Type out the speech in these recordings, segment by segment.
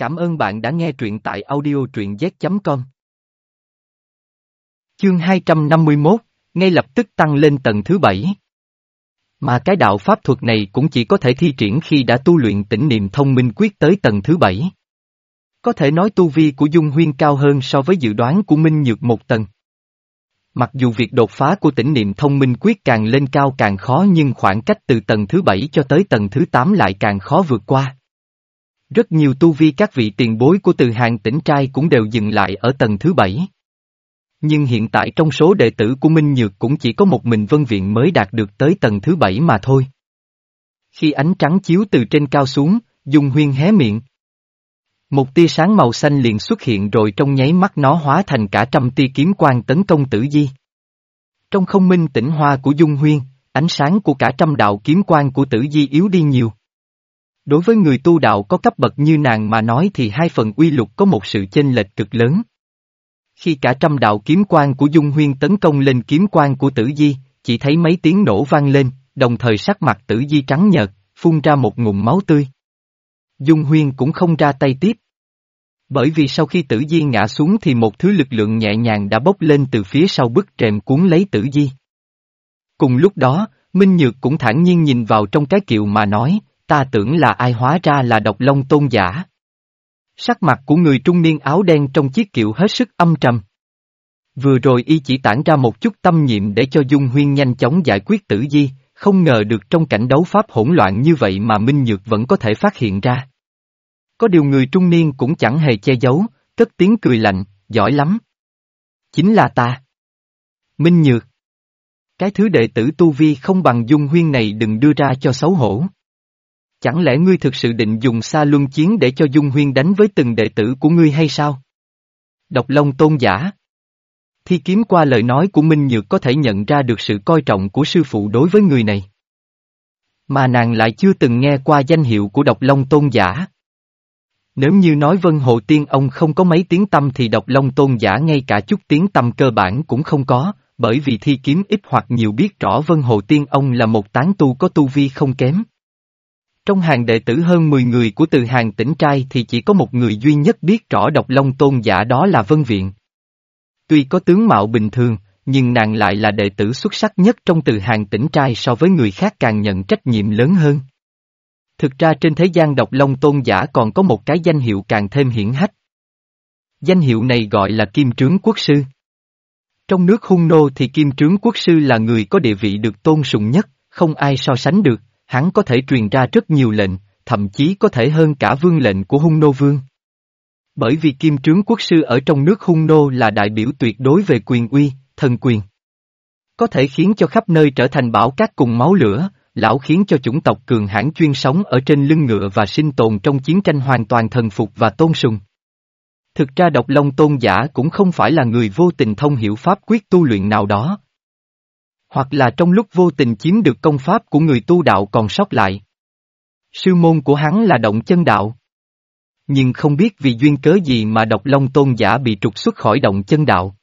Cảm ơn bạn đã nghe truyện tại audio truyện z.com. Chương 251, ngay lập tức tăng lên tầng thứ bảy. Mà cái đạo pháp thuật này cũng chỉ có thể thi triển khi đã tu luyện tỉnh niệm thông minh quyết tới tầng thứ bảy. Có thể nói tu vi của Dung Huyên cao hơn so với dự đoán của Minh Nhược một tầng. Mặc dù việc đột phá của tỉnh niệm thông minh quyết càng lên cao càng khó nhưng khoảng cách từ tầng thứ bảy cho tới tầng thứ tám lại càng khó vượt qua. Rất nhiều tu vi các vị tiền bối của từ hàng tỉnh trai cũng đều dừng lại ở tầng thứ bảy. Nhưng hiện tại trong số đệ tử của Minh Nhược cũng chỉ có một mình Vân Viện mới đạt được tới tầng thứ bảy mà thôi. Khi ánh trắng chiếu từ trên cao xuống, Dung Huyên hé miệng. Một tia sáng màu xanh liền xuất hiện rồi trong nháy mắt nó hóa thành cả trăm tia kiếm quang tấn công tử di. Trong không minh tỉnh hoa của Dung Huyên, ánh sáng của cả trăm đạo kiếm quang của tử di yếu đi nhiều. Đối với người tu đạo có cấp bậc như nàng mà nói thì hai phần uy lục có một sự chênh lệch cực lớn. Khi cả trăm đạo kiếm quan của Dung Huyên tấn công lên kiếm quan của tử di, chỉ thấy mấy tiếng nổ vang lên, đồng thời sắc mặt tử di trắng nhợt, phun ra một ngụm máu tươi. Dung Huyên cũng không ra tay tiếp. Bởi vì sau khi tử di ngã xuống thì một thứ lực lượng nhẹ nhàng đã bốc lên từ phía sau bức rèm cuốn lấy tử di. Cùng lúc đó, Minh Nhược cũng thản nhiên nhìn vào trong cái kiệu mà nói, ta tưởng là ai hóa ra là độc long tôn giả. Sắc mặt của người trung niên áo đen trong chiếc kiệu hết sức âm trầm. Vừa rồi y chỉ tản ra một chút tâm nhiệm để cho Dung Huyên nhanh chóng giải quyết tử di, không ngờ được trong cảnh đấu pháp hỗn loạn như vậy mà Minh Nhược vẫn có thể phát hiện ra. Có điều người trung niên cũng chẳng hề che giấu, cất tiếng cười lạnh, giỏi lắm. Chính là ta. Minh Nhược. Cái thứ đệ tử Tu Vi không bằng Dung Huyên này đừng đưa ra cho xấu hổ. Chẳng lẽ ngươi thực sự định dùng xa luân chiến để cho Dung Huyên đánh với từng đệ tử của ngươi hay sao? Độc Long tôn giả. Thi kiếm qua lời nói của Minh Nhược có thể nhận ra được sự coi trọng của sư phụ đối với người này. Mà nàng lại chưa từng nghe qua danh hiệu của Độc Long tôn giả. Nếu như nói Vân Hồ Tiên ông không có mấy tiếng tâm thì Độc Long tôn giả ngay cả chút tiếng tâm cơ bản cũng không có, bởi vì thi kiếm ít hoặc nhiều biết rõ Vân Hồ Tiên ông là một tán tu có tu vi không kém. Trong hàng đệ tử hơn 10 người của từ hàng tỉnh trai thì chỉ có một người duy nhất biết rõ độc long tôn giả đó là Vân Viện. Tuy có tướng mạo bình thường, nhưng nàng lại là đệ tử xuất sắc nhất trong từ hàng tỉnh trai so với người khác càng nhận trách nhiệm lớn hơn. Thực ra trên thế gian độc long tôn giả còn có một cái danh hiệu càng thêm hiển hách. Danh hiệu này gọi là Kim Trướng Quốc Sư. Trong nước hung nô thì Kim Trướng Quốc Sư là người có địa vị được tôn sùng nhất, không ai so sánh được hắn có thể truyền ra rất nhiều lệnh, thậm chí có thể hơn cả vương lệnh của hung nô vương. Bởi vì kim trướng quốc sư ở trong nước hung nô là đại biểu tuyệt đối về quyền uy, thần quyền. Có thể khiến cho khắp nơi trở thành bảo cát cùng máu lửa, lão khiến cho chủng tộc cường hãn chuyên sống ở trên lưng ngựa và sinh tồn trong chiến tranh hoàn toàn thần phục và tôn sùng. Thực ra độc long tôn giả cũng không phải là người vô tình thông hiểu pháp quyết tu luyện nào đó, hoặc là trong lúc vô tình chiếm được công pháp của người tu đạo còn sót lại. Sư môn của hắn là động chân đạo. Nhưng không biết vì duyên cớ gì mà độc long tôn giả bị trục xuất khỏi động chân đạo.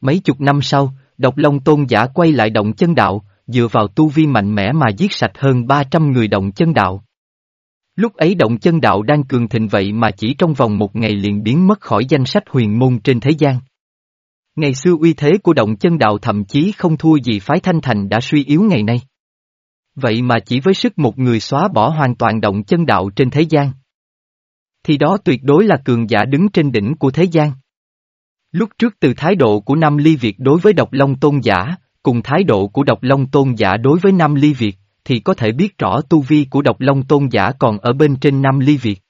Mấy chục năm sau, độc long tôn giả quay lại động chân đạo, dựa vào tu vi mạnh mẽ mà giết sạch hơn 300 người động chân đạo. Lúc ấy động chân đạo đang cường thịnh vậy mà chỉ trong vòng một ngày liền biến mất khỏi danh sách huyền môn trên thế gian. Ngày xưa uy thế của động chân đạo thậm chí không thua gì phái thanh thành đã suy yếu ngày nay. Vậy mà chỉ với sức một người xóa bỏ hoàn toàn động chân đạo trên thế gian. Thì đó tuyệt đối là cường giả đứng trên đỉnh của thế gian. Lúc trước từ thái độ của Nam Ly Việt đối với độc long tôn giả, cùng thái độ của độc long tôn giả đối với Nam Ly Việt, thì có thể biết rõ tu vi của độc long tôn giả còn ở bên trên Nam Ly Việt.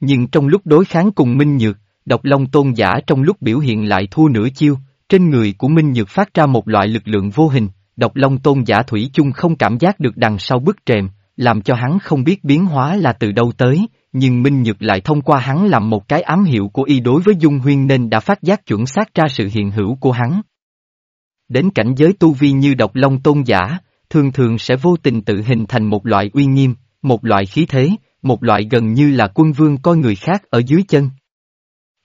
Nhưng trong lúc đối kháng cùng Minh Nhược, độc long tôn giả trong lúc biểu hiện lại thua nửa chiêu, trên người của Minh Nhược phát ra một loại lực lượng vô hình, độc long tôn giả thủy chung không cảm giác được đằng sau bức trềm, làm cho hắn không biết biến hóa là từ đâu tới, nhưng Minh Nhược lại thông qua hắn làm một cái ám hiệu của y đối với Dung Huyên nên đã phát giác chuẩn xác ra sự hiện hữu của hắn. Đến cảnh giới tu vi như độc long tôn giả, thường thường sẽ vô tình tự hình thành một loại uy nghiêm, một loại khí thế, một loại gần như là quân vương coi người khác ở dưới chân.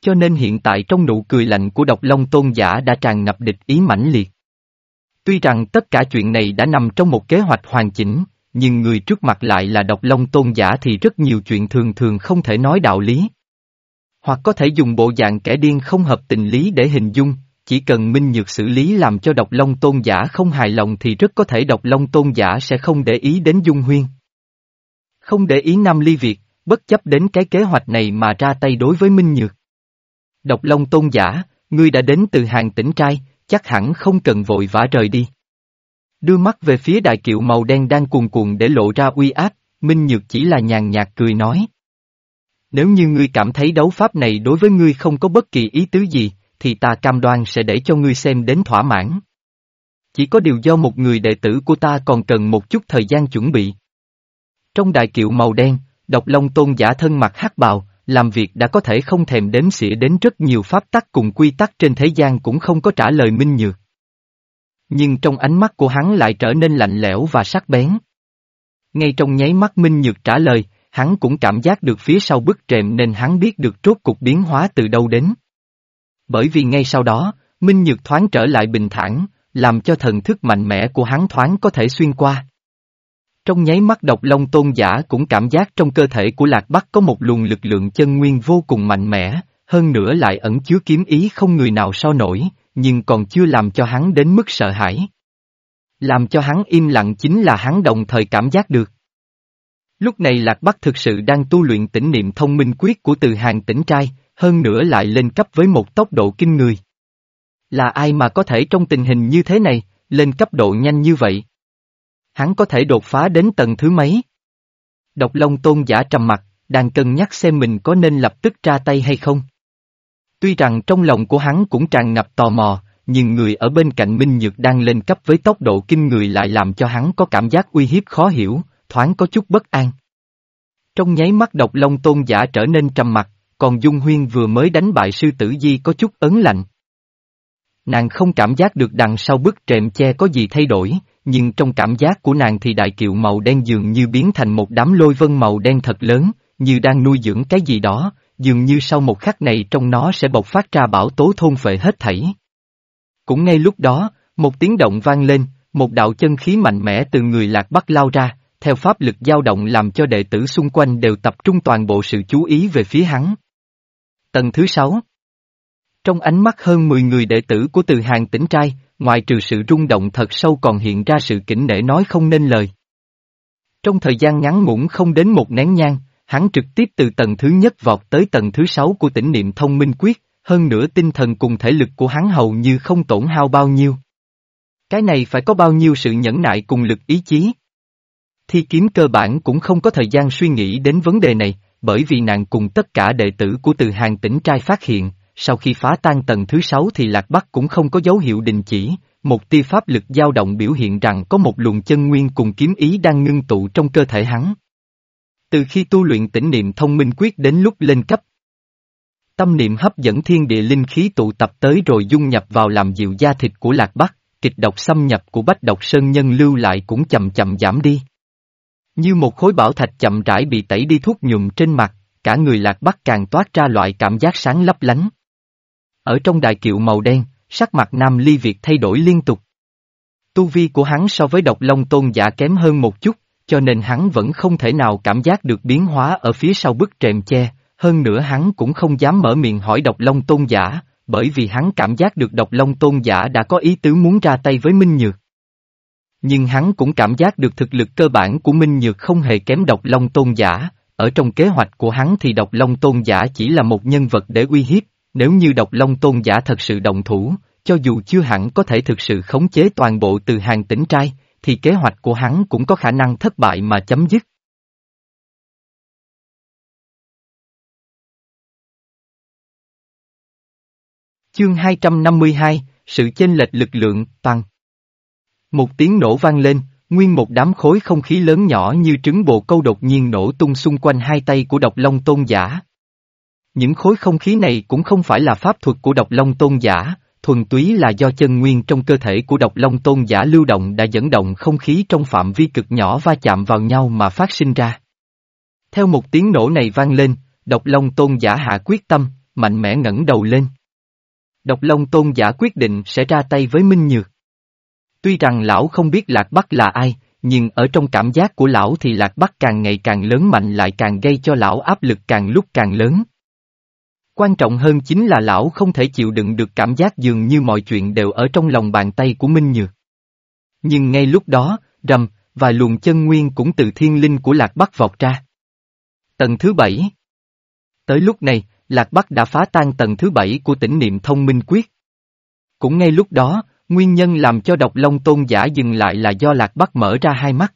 Cho nên hiện tại trong nụ cười lạnh của độc long tôn giả đã tràn ngập địch ý mãnh liệt. Tuy rằng tất cả chuyện này đã nằm trong một kế hoạch hoàn chỉnh, nhưng người trước mặt lại là độc long tôn giả thì rất nhiều chuyện thường thường không thể nói đạo lý. Hoặc có thể dùng bộ dạng kẻ điên không hợp tình lý để hình dung, chỉ cần Minh Nhược xử lý làm cho độc long tôn giả không hài lòng thì rất có thể độc long tôn giả sẽ không để ý đến Dung Huyên. Không để ý Nam Ly Việt, bất chấp đến cái kế hoạch này mà ra tay đối với Minh Nhược. Độc long tôn giả, ngươi đã đến từ hàng tỉnh trai, chắc hẳn không cần vội vã rời đi. Đưa mắt về phía đại kiệu màu đen đang cuồn cuộn để lộ ra uy áp, Minh Nhược chỉ là nhàn nhạt cười nói. Nếu như ngươi cảm thấy đấu pháp này đối với ngươi không có bất kỳ ý tứ gì, thì ta cam đoan sẽ để cho ngươi xem đến thỏa mãn. Chỉ có điều do một người đệ tử của ta còn cần một chút thời gian chuẩn bị. Trong đại kiệu màu đen, độc long tôn giả thân mặt hắc bào, làm việc đã có thể không thèm đếm xỉa đến rất nhiều pháp tắc cùng quy tắc trên thế gian cũng không có trả lời minh nhược. Nhưng trong ánh mắt của hắn lại trở nên lạnh lẽo và sắc bén. Ngay trong nháy mắt minh nhược trả lời, hắn cũng cảm giác được phía sau bức rèm nên hắn biết được rốt cục biến hóa từ đâu đến. Bởi vì ngay sau đó, Minh Nhược thoáng trở lại bình thản, làm cho thần thức mạnh mẽ của hắn thoáng có thể xuyên qua. Trong nháy mắt độc long tôn giả cũng cảm giác trong cơ thể của Lạc Bắc có một luồng lực lượng chân nguyên vô cùng mạnh mẽ, hơn nữa lại ẩn chứa kiếm ý không người nào so nổi, nhưng còn chưa làm cho hắn đến mức sợ hãi. Làm cho hắn im lặng chính là hắn đồng thời cảm giác được. Lúc này Lạc Bắc thực sự đang tu luyện tỉnh niệm thông minh quyết của từ hàng tỉnh trai, hơn nữa lại lên cấp với một tốc độ kinh người. Là ai mà có thể trong tình hình như thế này, lên cấp độ nhanh như vậy? Hắn có thể đột phá đến tầng thứ mấy? Độc Long Tôn giả trầm mặt, đang cân nhắc xem mình có nên lập tức ra tay hay không. Tuy rằng trong lòng của hắn cũng tràn ngập tò mò, nhưng người ở bên cạnh Minh Nhược đang lên cấp với tốc độ kinh người lại làm cho hắn có cảm giác uy hiếp khó hiểu, thoáng có chút bất an. Trong nháy mắt độc long tôn giả trở nên trầm mặt, còn Dung Huyên vừa mới đánh bại sư tử di có chút ấn lạnh. Nàng không cảm giác được đằng sau bức trệm che có gì thay đổi, nhưng trong cảm giác của nàng thì đại kiệu màu đen dường như biến thành một đám lôi vân màu đen thật lớn, như đang nuôi dưỡng cái gì đó, dường như sau một khắc này trong nó sẽ bộc phát ra bảo tố thôn phệ hết thảy. Cũng ngay lúc đó, một tiếng động vang lên, một đạo chân khí mạnh mẽ từ người lạc bắc lao ra, theo pháp lực dao động làm cho đệ tử xung quanh đều tập trung toàn bộ sự chú ý về phía hắn. Tầng thứ sáu Trong ánh mắt hơn 10 người đệ tử của từ hàng tỉnh trai, ngoài trừ sự rung động thật sâu còn hiện ra sự kỉnh nể nói không nên lời. Trong thời gian ngắn ngủn không đến một nén nhang, hắn trực tiếp từ tầng thứ nhất vọt tới tầng thứ sáu của tỉnh niệm thông minh quyết, hơn nữa tinh thần cùng thể lực của hắn hầu như không tổn hao bao nhiêu. Cái này phải có bao nhiêu sự nhẫn nại cùng lực ý chí. Thi kiếm cơ bản cũng không có thời gian suy nghĩ đến vấn đề này, bởi vì nàng cùng tất cả đệ tử của từ hàng tỉnh trai phát hiện, sau khi phá tan tầng thứ sáu thì Lạc Bắc cũng không có dấu hiệu đình chỉ, một tia pháp lực dao động biểu hiện rằng có một luồng chân nguyên cùng kiếm ý đang ngưng tụ trong cơ thể hắn. Từ khi tu luyện tỉnh niệm thông minh quyết đến lúc lên cấp, tâm niệm hấp dẫn thiên địa linh khí tụ tập tới rồi dung nhập vào làm dịu da thịt của Lạc Bắc, kịch độc xâm nhập của Bách Độc Sơn Nhân lưu lại cũng chậm chậm giảm đi. Như một khối bảo thạch chậm rãi bị tẩy đi thuốc nhuộm trên mặt, cả người lạc bắc càng toát ra loại cảm giác sáng lấp lánh. Ở trong đại kiệu màu đen, sắc mặt Nam Ly Việt thay đổi liên tục. Tu vi của hắn so với độc long tôn giả kém hơn một chút, cho nên hắn vẫn không thể nào cảm giác được biến hóa ở phía sau bức trệm che, hơn nữa hắn cũng không dám mở miệng hỏi độc long tôn giả, bởi vì hắn cảm giác được độc long tôn giả đã có ý tứ muốn ra tay với Minh Nhược. Nhưng hắn cũng cảm giác được thực lực cơ bản của Minh Nhược không hề kém độc long tôn giả, ở trong kế hoạch của hắn thì độc long tôn giả chỉ là một nhân vật để uy hiếp, nếu như độc long tôn giả thật sự động thủ, cho dù chưa hẳn có thể thực sự khống chế toàn bộ từ hàng tỉnh trai, thì kế hoạch của hắn cũng có khả năng thất bại mà chấm dứt. Chương 252, Sự chênh lệch lực lượng, tăng. Một tiếng nổ vang lên, nguyên một đám khối không khí lớn nhỏ như trứng bồ câu đột nhiên nổ tung xung quanh hai tay của độc long tôn giả. Những khối không khí này cũng không phải là pháp thuật của độc long tôn giả, thuần túy là do chân nguyên trong cơ thể của độc long tôn giả lưu động đã dẫn động không khí trong phạm vi cực nhỏ va chạm vào nhau mà phát sinh ra. Theo một tiếng nổ này vang lên, độc long tôn giả hạ quyết tâm, mạnh mẽ ngẩng đầu lên. Độc long tôn giả quyết định sẽ ra tay với Minh Nhược. Tuy rằng lão không biết Lạc Bắc là ai, nhưng ở trong cảm giác của lão thì Lạc Bắc càng ngày càng lớn mạnh lại càng gây cho lão áp lực càng lúc càng lớn. Quan trọng hơn chính là lão không thể chịu đựng được cảm giác dường như mọi chuyện đều ở trong lòng bàn tay của Minh Nhược. Nhưng ngay lúc đó, rầm, vài luồng chân nguyên cũng từ thiên linh của Lạc Bắc vọt ra. Tầng thứ bảy Tới lúc này, Lạc Bắc đã phá tan tầng thứ bảy của tỉnh niệm thông minh quyết. Cũng ngay lúc đó, nguyên nhân làm cho độc long tôn giả dừng lại là do Lạc Bắc mở ra hai mắt.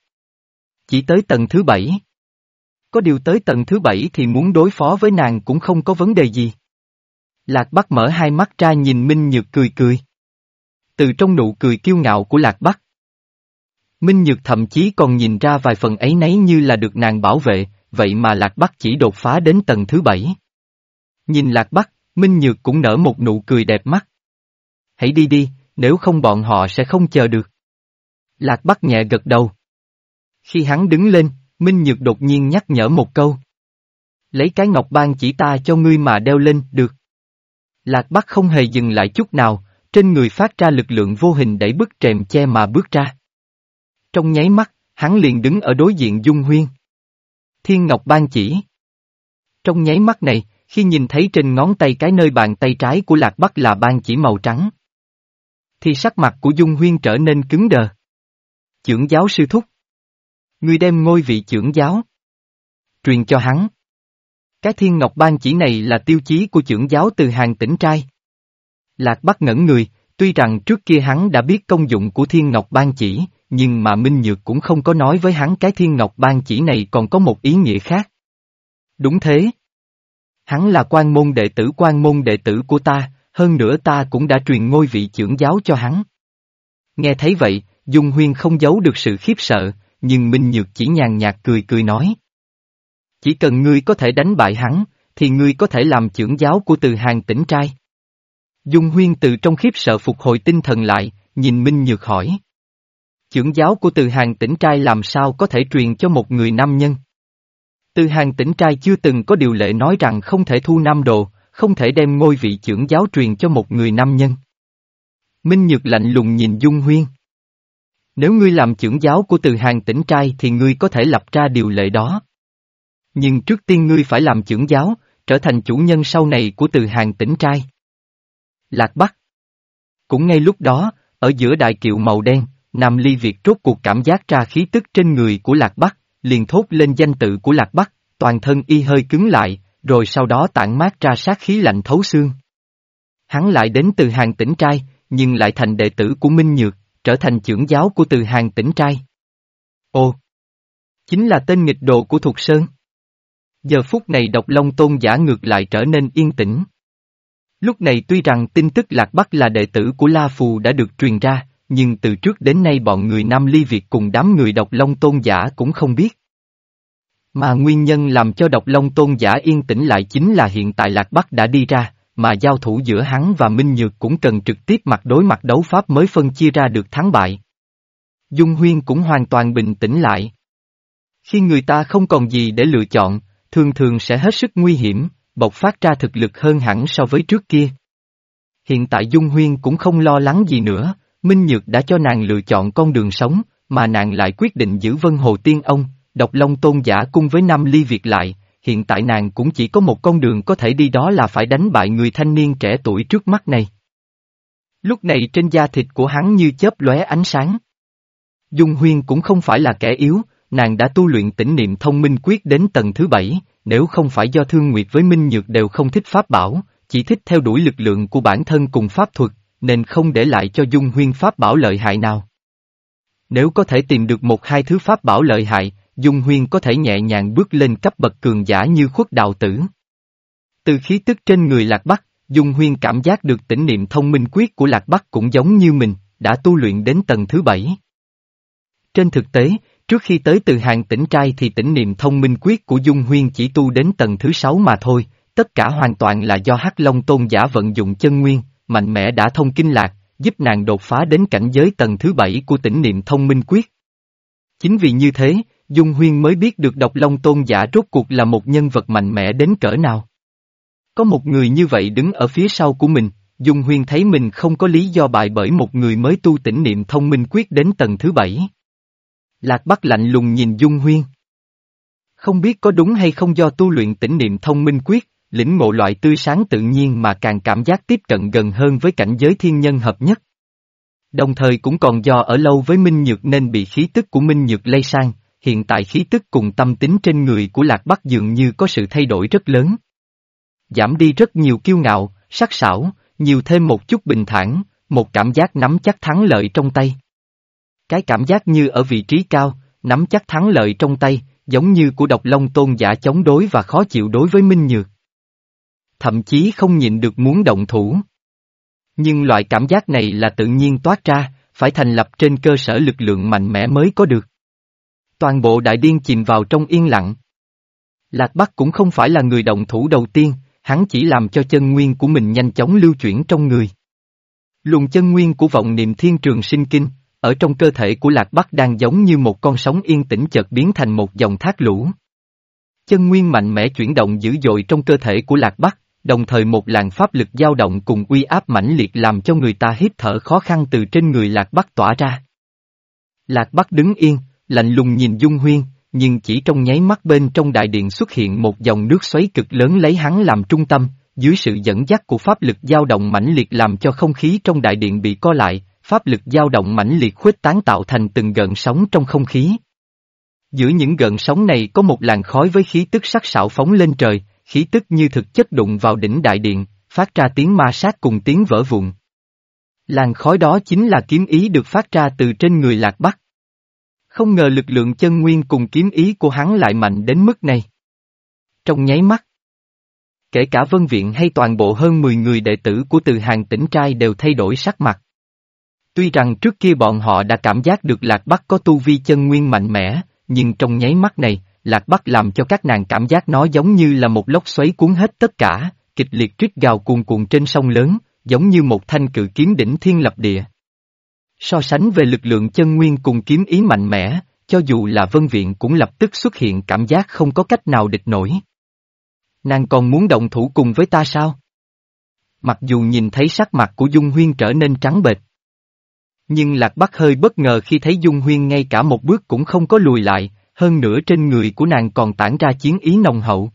Chỉ tới tầng thứ bảy. Có điều tới tầng thứ bảy thì muốn đối phó với nàng cũng không có vấn đề gì. Lạc Bắc mở hai mắt ra nhìn Minh Nhược cười cười. Từ trong nụ cười kiêu ngạo của Lạc Bắc. Minh Nhược thậm chí còn nhìn ra vài phần ấy nấy như là được nàng bảo vệ, vậy mà Lạc Bắc chỉ đột phá đến tầng thứ bảy. Nhìn Lạc Bắc, Minh Nhược cũng nở một nụ cười đẹp mắt. Hãy đi đi, nếu không bọn họ sẽ không chờ được. Lạc Bắc nhẹ gật đầu. Khi hắn đứng lên, Minh Nhược đột nhiên nhắc nhở một câu. Lấy cái ngọc ban chỉ ta cho ngươi mà đeo lên, được. Lạc Bắc không hề dừng lại chút nào, trên người phát ra lực lượng vô hình đẩy bức trèm che mà bước ra. Trong nháy mắt, hắn liền đứng ở đối diện Dung Huyên. Thiên Ngọc ban chỉ. Trong nháy mắt này, khi nhìn thấy trên ngón tay cái nơi bàn tay trái của Lạc Bắc là ban chỉ màu trắng. Thì sắc mặt của Dung Huyên trở nên cứng đờ. Chưởng giáo sư thúc. Ngươi đem ngôi vị trưởng giáo. Truyền cho hắn. Cái thiên ngọc ban chỉ này là tiêu chí của trưởng giáo từ hàng tỉnh trai. Lạc Bắc ngẩn người, tuy rằng trước kia hắn đã biết công dụng của thiên ngọc ban chỉ, nhưng mà Minh Nhược cũng không có nói với hắn cái thiên ngọc ban chỉ này còn có một ý nghĩa khác. Đúng thế. Hắn là quan môn đệ tử quan môn đệ tử của ta, hơn nữa ta cũng đã truyền ngôi vị trưởng giáo cho hắn. Nghe thấy vậy, Dung Huyên không giấu được sự khiếp sợ, nhưng Minh Nhược chỉ nhàn nhạt cười cười nói. Chỉ cần ngươi có thể đánh bại hắn, thì ngươi có thể làm trưởng giáo của từ hàng tỉnh trai. Dung Huyên từ trong khiếp sợ phục hồi tinh thần lại, nhìn Minh Nhược hỏi. Trưởng giáo của từ hàng tỉnh trai làm sao có thể truyền cho một người nam nhân? Từ hàng tỉnh trai chưa từng có điều lệ nói rằng không thể thu nam đồ, không thể đem ngôi vị trưởng giáo truyền cho một người nam nhân. Minh Nhược lạnh lùng nhìn Dung Huyên. Nếu ngươi làm trưởng giáo của từ hàng tỉnh trai thì ngươi có thể lập ra điều lệ đó. Nhưng trước tiên ngươi phải làm trưởng giáo, trở thành chủ nhân sau này của từ hàng tỉnh trai. Lạc Bắc Cũng ngay lúc đó, ở giữa đại kiệu màu đen, Nam Ly Việt rốt cuộc cảm giác ra khí tức trên người của Lạc Bắc, liền thốt lên danh tự của Lạc Bắc, toàn thân y hơi cứng lại, rồi sau đó tản mát ra sát khí lạnh thấu xương. Hắn lại đến từ hàng tỉnh trai, nhưng lại thành đệ tử của Minh Nhược, trở thành trưởng giáo của từ hàng tỉnh trai. Ồ! Chính là tên nghịch đồ của Thục Sơn. Giờ phút này độc long tôn giả ngược lại trở nên yên tĩnh. Lúc này tuy rằng tin tức Lạc Bắc là đệ tử của La Phù đã được truyền ra, nhưng từ trước đến nay bọn người Nam Ly Việt cùng đám người độc long tôn giả cũng không biết. Mà nguyên nhân làm cho độc long tôn giả yên tĩnh lại chính là hiện tại Lạc Bắc đã đi ra, mà giao thủ giữa hắn và Minh Nhược cũng cần trực tiếp mặt đối mặt đấu pháp mới phân chia ra được thắng bại. Dung Huyên cũng hoàn toàn bình tĩnh lại. Khi người ta không còn gì để lựa chọn, thường thường sẽ hết sức nguy hiểm, bộc phát ra thực lực hơn hẳn so với trước kia. Hiện tại Dung Huyên cũng không lo lắng gì nữa, Minh Nhược đã cho nàng lựa chọn con đường sống, mà nàng lại quyết định giữ Vân Hồ Tiên Ông, độc long tôn giả cung với Nam Ly Việt lại, hiện tại nàng cũng chỉ có một con đường có thể đi đó là phải đánh bại người thanh niên trẻ tuổi trước mắt này. Lúc này trên da thịt của hắn như chớp lóe ánh sáng. Dung Huyên cũng không phải là kẻ yếu, nàng đã tu luyện tỉnh niệm thông minh quyết đến tầng thứ bảy, nếu không phải do Thương Nguyệt với Minh Nhược đều không thích pháp bảo, chỉ thích theo đuổi lực lượng của bản thân cùng pháp thuật, nên không để lại cho Dung Huyên pháp bảo lợi hại nào. Nếu có thể tìm được một hai thứ pháp bảo lợi hại, Dung Huyên có thể nhẹ nhàng bước lên cấp bậc cường giả như khuất đạo tử. Từ khí tức trên người Lạc Bắc, Dung Huyên cảm giác được tỉnh niệm thông minh quyết của Lạc Bắc cũng giống như mình, đã tu luyện đến tầng thứ bảy. Trên thực tế, trước khi tới từ hàng tỉnh trai thì tỉnh niệm thông minh quyết của Dung Huyên chỉ tu đến tầng thứ sáu mà thôi, tất cả hoàn toàn là do Hắc Long Tôn giả vận dụng chân nguyên, mạnh mẽ đã thông kinh lạc, giúp nàng đột phá đến cảnh giới tầng thứ bảy của tỉnh niệm thông minh quyết. Chính vì như thế, Dung Huyên mới biết được độc long tôn giả rốt cuộc là một nhân vật mạnh mẽ đến cỡ nào. Có một người như vậy đứng ở phía sau của mình, Dung Huyên thấy mình không có lý do bại bởi một người mới tu tỉnh niệm thông minh quyết đến tầng thứ bảy. Lạc Bắc lạnh lùng nhìn Dung Huyên. Không biết có đúng hay không do tu luyện tỉnh niệm thông minh quyết, lĩnh ngộ loại tươi sáng tự nhiên mà càng cảm giác tiếp cận gần hơn với cảnh giới thiên nhân hợp nhất. Đồng thời cũng còn do ở lâu với Minh Nhược nên bị khí tức của Minh Nhược lây sang, hiện tại khí tức cùng tâm tính trên người của Lạc Bắc dường như có sự thay đổi rất lớn. Giảm đi rất nhiều kiêu ngạo, sắc sảo, nhiều thêm một chút bình thản, một cảm giác nắm chắc thắng lợi trong tay. Cái cảm giác như ở vị trí cao, nắm chắc thắng lợi trong tay, giống như của độc long tôn giả chống đối và khó chịu đối với Minh Nhược. Thậm chí không nhịn được muốn động thủ. Nhưng loại cảm giác này là tự nhiên toát ra, phải thành lập trên cơ sở lực lượng mạnh mẽ mới có được. Toàn bộ đại điên chìm vào trong yên lặng. Lạc Bắc cũng không phải là người động thủ đầu tiên, hắn chỉ làm cho chân nguyên của mình nhanh chóng lưu chuyển trong người. Luồng chân nguyên của vọng niệm thiên trường sinh kinh, ở trong cơ thể của Lạc Bắc đang giống như một con sóng yên tĩnh chợt biến thành một dòng thác lũ. Chân nguyên mạnh mẽ chuyển động dữ dội trong cơ thể của Lạc Bắc, đồng thời một làn pháp lực dao động cùng uy áp mãnh liệt làm cho người ta hít thở khó khăn từ trên người Lạc Bắc tỏa ra. Lạc Bắc đứng yên, lạnh lùng nhìn Dung Huyên, nhưng chỉ trong nháy mắt bên trong đại điện xuất hiện một dòng nước xoáy cực lớn lấy hắn làm trung tâm, dưới sự dẫn dắt của pháp lực dao động mãnh liệt làm cho không khí trong đại điện bị co lại, pháp lực dao động mãnh liệt khuếch tán tạo thành từng gợn sóng trong không khí. Giữa những gợn sóng này có một làn khói với khí tức sắc sảo phóng lên trời, khí tức như thực chất đụng vào đỉnh đại điện, phát ra tiếng ma sát cùng tiếng vỡ vụn. Làn khói đó chính là kiếm ý được phát ra từ trên người lạc bắc. Không ngờ lực lượng chân nguyên cùng kiếm ý của hắn lại mạnh đến mức này. Trong nháy mắt, kể cả vân viện hay toàn bộ hơn 10 người đệ tử của từ hàng tỉnh trai đều thay đổi sắc mặt. Tuy rằng trước kia bọn họ đã cảm giác được Lạc Bắc có tu vi chân nguyên mạnh mẽ, nhưng trong nháy mắt này, Lạc Bắc làm cho các nàng cảm giác nó giống như là một lốc xoáy cuốn hết tất cả, kịch liệt trích gào cuồn cuộn trên sông lớn, giống như một thanh cự kiếm đỉnh thiên lập địa. So sánh về lực lượng chân nguyên cùng kiếm ý mạnh mẽ, cho dù là vân viện cũng lập tức xuất hiện cảm giác không có cách nào địch nổi. Nàng còn muốn động thủ cùng với ta sao? Mặc dù nhìn thấy sắc mặt của Dung Huyên trở nên trắng bệch. Nhưng Lạc Bắc hơi bất ngờ khi thấy Dung Huyên ngay cả một bước cũng không có lùi lại, hơn nữa trên người của nàng còn tản ra chiến ý nồng hậu.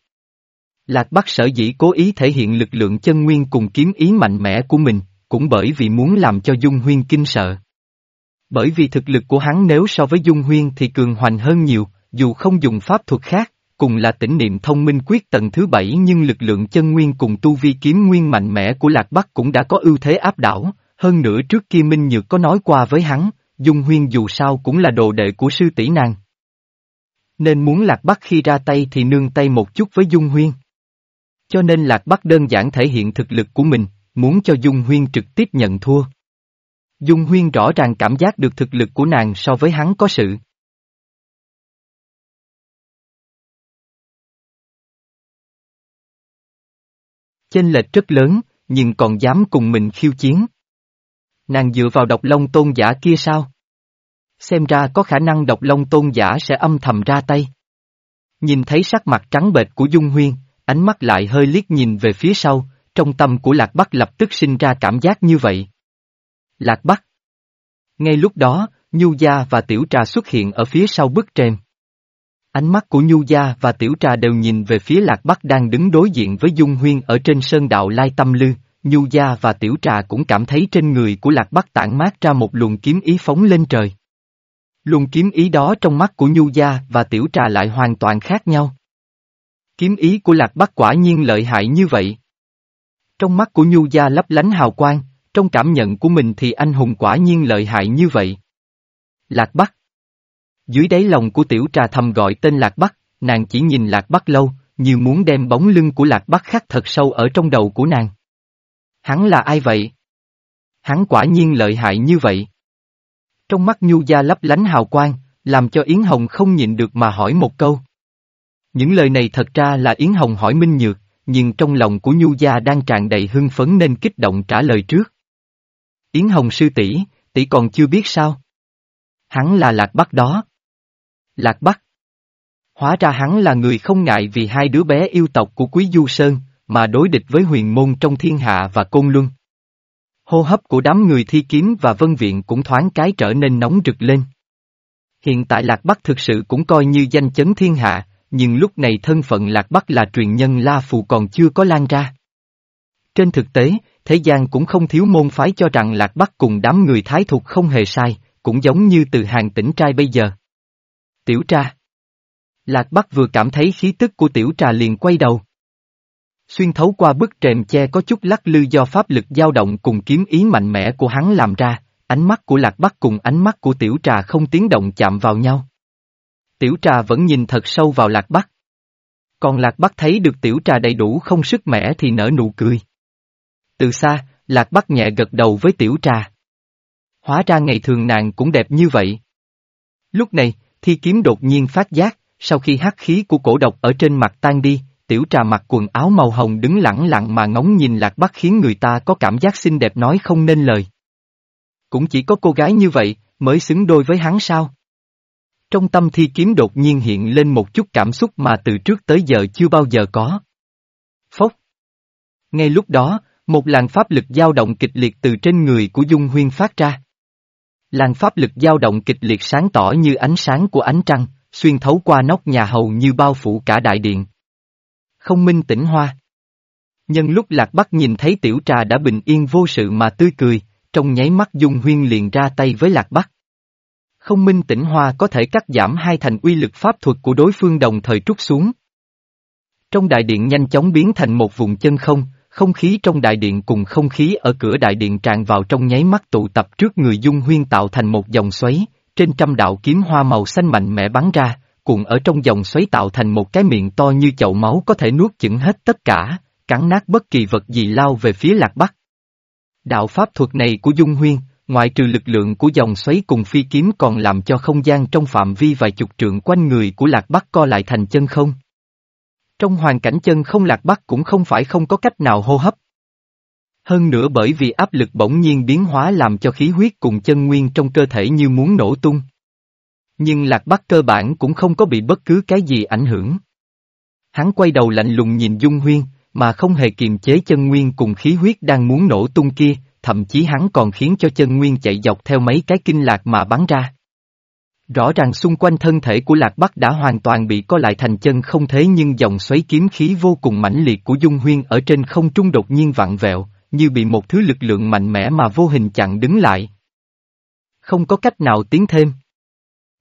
Lạc Bắc sở dĩ cố ý thể hiện lực lượng chân nguyên cùng kiếm ý mạnh mẽ của mình, cũng bởi vì muốn làm cho Dung Huyên kinh sợ. Bởi vì thực lực của hắn nếu so với Dung Huyên thì cường hoành hơn nhiều, dù không dùng pháp thuật khác, cùng là tỉnh niệm thông minh quyết tầng thứ bảy nhưng lực lượng chân nguyên cùng tu vi kiếm nguyên mạnh mẽ của Lạc Bắc cũng đã có ưu thế áp đảo, hơn nữa trước kia Minh Nhược có nói qua với hắn, Dung Huyên dù sao cũng là đồ đệ của sư tỷ nàng. Nên muốn Lạc Bắc khi ra tay thì nương tay một chút với Dung Huyên. Cho nên Lạc Bắc đơn giản thể hiện thực lực của mình, muốn cho Dung Huyên trực tiếp nhận thua. Dung Huyên rõ ràng cảm giác được thực lực của nàng so với hắn có sự. Chênh lệch rất lớn, nhưng còn dám cùng mình khiêu chiến. Nàng dựa vào độc long tôn giả kia sao? Xem ra có khả năng độc long tôn giả sẽ âm thầm ra tay. Nhìn thấy sắc mặt trắng bệch của Dung Huyên, ánh mắt lại hơi liếc nhìn về phía sau, trong tâm của Lạc Bắc lập tức sinh ra cảm giác như vậy. Lạc Bắc. Ngay lúc đó, Nhu Gia và Tiểu Trà xuất hiện ở phía sau bức rèm. Ánh mắt của Nhu Gia và Tiểu Trà đều nhìn về phía Lạc Bắc đang đứng đối diện với Dung Huyên ở trên sơn đạo Lai Tâm Lư, Nhu Gia và Tiểu Trà cũng cảm thấy trên người của Lạc Bắc tản mát ra một luồng kiếm ý phóng lên trời. Luồng kiếm ý đó trong mắt của Nhu Gia và Tiểu Trà lại hoàn toàn khác nhau. Kiếm ý của Lạc Bắc quả nhiên lợi hại như vậy. Trong mắt của Nhu Gia lấp lánh hào quang, trong cảm nhận của mình thì anh hùng quả nhiên lợi hại như vậy. Lạc Bắc Dưới đáy lòng của Tiểu Trà thầm gọi tên Lạc Bắc, nàng chỉ nhìn Lạc Bắc lâu, như muốn đem bóng lưng của Lạc Bắc khắc thật sâu ở trong đầu của nàng. Hắn là ai vậy? Hắn quả nhiên lợi hại như vậy. Trong mắt Nhu Gia lấp lánh hào quang, làm cho Yến Hồng không nhịn được mà hỏi một câu. Những lời này thật ra là Yến Hồng hỏi Minh Nhược, nhưng trong lòng của Nhu Gia đang tràn đầy hưng phấn nên kích động trả lời trước. Yến Hồng sư tỷ, tỷ còn chưa biết sao? Hắn là Lạc Bắc đó. Lạc Bắc. Hóa ra hắn là người không ngại vì hai đứa bé yêu tộc của Quý Du Sơn, mà đối địch với huyền môn trong thiên hạ và côn luân. Hô hấp của đám người thi kiếm và vân viện cũng thoáng cái trở nên nóng rực lên. Hiện tại Lạc Bắc thực sự cũng coi như danh chấn thiên hạ, nhưng lúc này thân phận Lạc Bắc là truyền nhân La Phù còn chưa có lan ra. Trên thực tế, thế gian cũng không thiếu môn phái cho rằng Lạc Bắc cùng đám người thái thuộc không hề sai, cũng giống như từ hàng tỉnh trai bây giờ. Tiểu tra Lạc Bắc vừa cảm thấy khí tức của tiểu trà liền quay đầu. Xuyên thấu qua bức rèm che có chút lắc lư do pháp lực dao động cùng kiếm ý mạnh mẽ của hắn làm ra, ánh mắt của Lạc Bắc cùng ánh mắt của tiểu trà không tiếng động chạm vào nhau. Tiểu trà vẫn nhìn thật sâu vào Lạc Bắc. Còn Lạc Bắc thấy được tiểu trà đầy đủ không sức mẻ thì nở nụ cười. Từ xa, Lạc Bắc nhẹ gật đầu với tiểu trà. Hóa ra ngày thường nàng cũng đẹp như vậy. Lúc này, thi kiếm đột nhiên phát giác, sau khi hắc khí của cổ độc ở trên mặt tan đi, tiểu trà mặc quần áo màu hồng đứng lẳng lặng mà ngóng nhìn lạc bắc khiến người ta có cảm giác xinh đẹp nói không nên lời. Cũng chỉ có cô gái như vậy, mới xứng đôi với hắn sao? Trong tâm thi kiếm đột nhiên hiện lên một chút cảm xúc mà từ trước tới giờ chưa bao giờ có. Phốc. Ngay lúc đó, một làn pháp lực dao động kịch liệt từ trên người của Dung Huyên phát ra. Làn pháp lực dao động kịch liệt sáng tỏ như ánh sáng của ánh trăng, xuyên thấu qua nóc nhà hầu như bao phủ cả đại điện. Không minh tỉnh hoa. Nhân lúc Lạc Bắc nhìn thấy tiểu trà đã bình yên vô sự mà tươi cười, trong nháy mắt Dung Huyên liền ra tay với Lạc Bắc. Không minh tỉnh hoa có thể cắt giảm hai thành uy lực pháp thuật của đối phương đồng thời trút xuống. Trong đại điện nhanh chóng biến thành một vùng chân không, không khí trong đại điện cùng không khí ở cửa đại điện tràn vào trong nháy mắt tụ tập trước người Dung Huyên tạo thành một dòng xoáy, trên trăm đạo kiếm hoa màu xanh mạnh mẽ bắn ra, cuộn ở trong dòng xoáy tạo thành một cái miệng to như chậu máu có thể nuốt chửng hết tất cả, cắn nát bất kỳ vật gì lao về phía lạc bắc. Đạo pháp thuật này của Dung Huyên, ngoại trừ lực lượng của dòng xoáy cùng phi kiếm còn làm cho không gian trong phạm vi vài chục trượng quanh người của lạc bắc co lại thành chân không. Trong hoàn cảnh chân không lạc bắc cũng không phải không có cách nào hô hấp. Hơn nữa bởi vì áp lực bỗng nhiên biến hóa làm cho khí huyết cùng chân nguyên trong cơ thể như muốn nổ tung. Nhưng lạc bắc cơ bản cũng không có bị bất cứ cái gì ảnh hưởng. Hắn quay đầu lạnh lùng nhìn Dung Huyên, mà không hề kiềm chế chân nguyên cùng khí huyết đang muốn nổ tung kia, thậm chí hắn còn khiến cho chân nguyên chạy dọc theo mấy cái kinh lạc mà bắn ra. Rõ ràng xung quanh thân thể của Lạc Bắc đã hoàn toàn bị co lại thành chân không thế nhưng dòng xoáy kiếm khí vô cùng mãnh liệt của Dung Huyên ở trên không trung đột nhiên vặn vẹo, như bị một thứ lực lượng mạnh mẽ mà vô hình chặn đứng lại. Không có cách nào tiến thêm.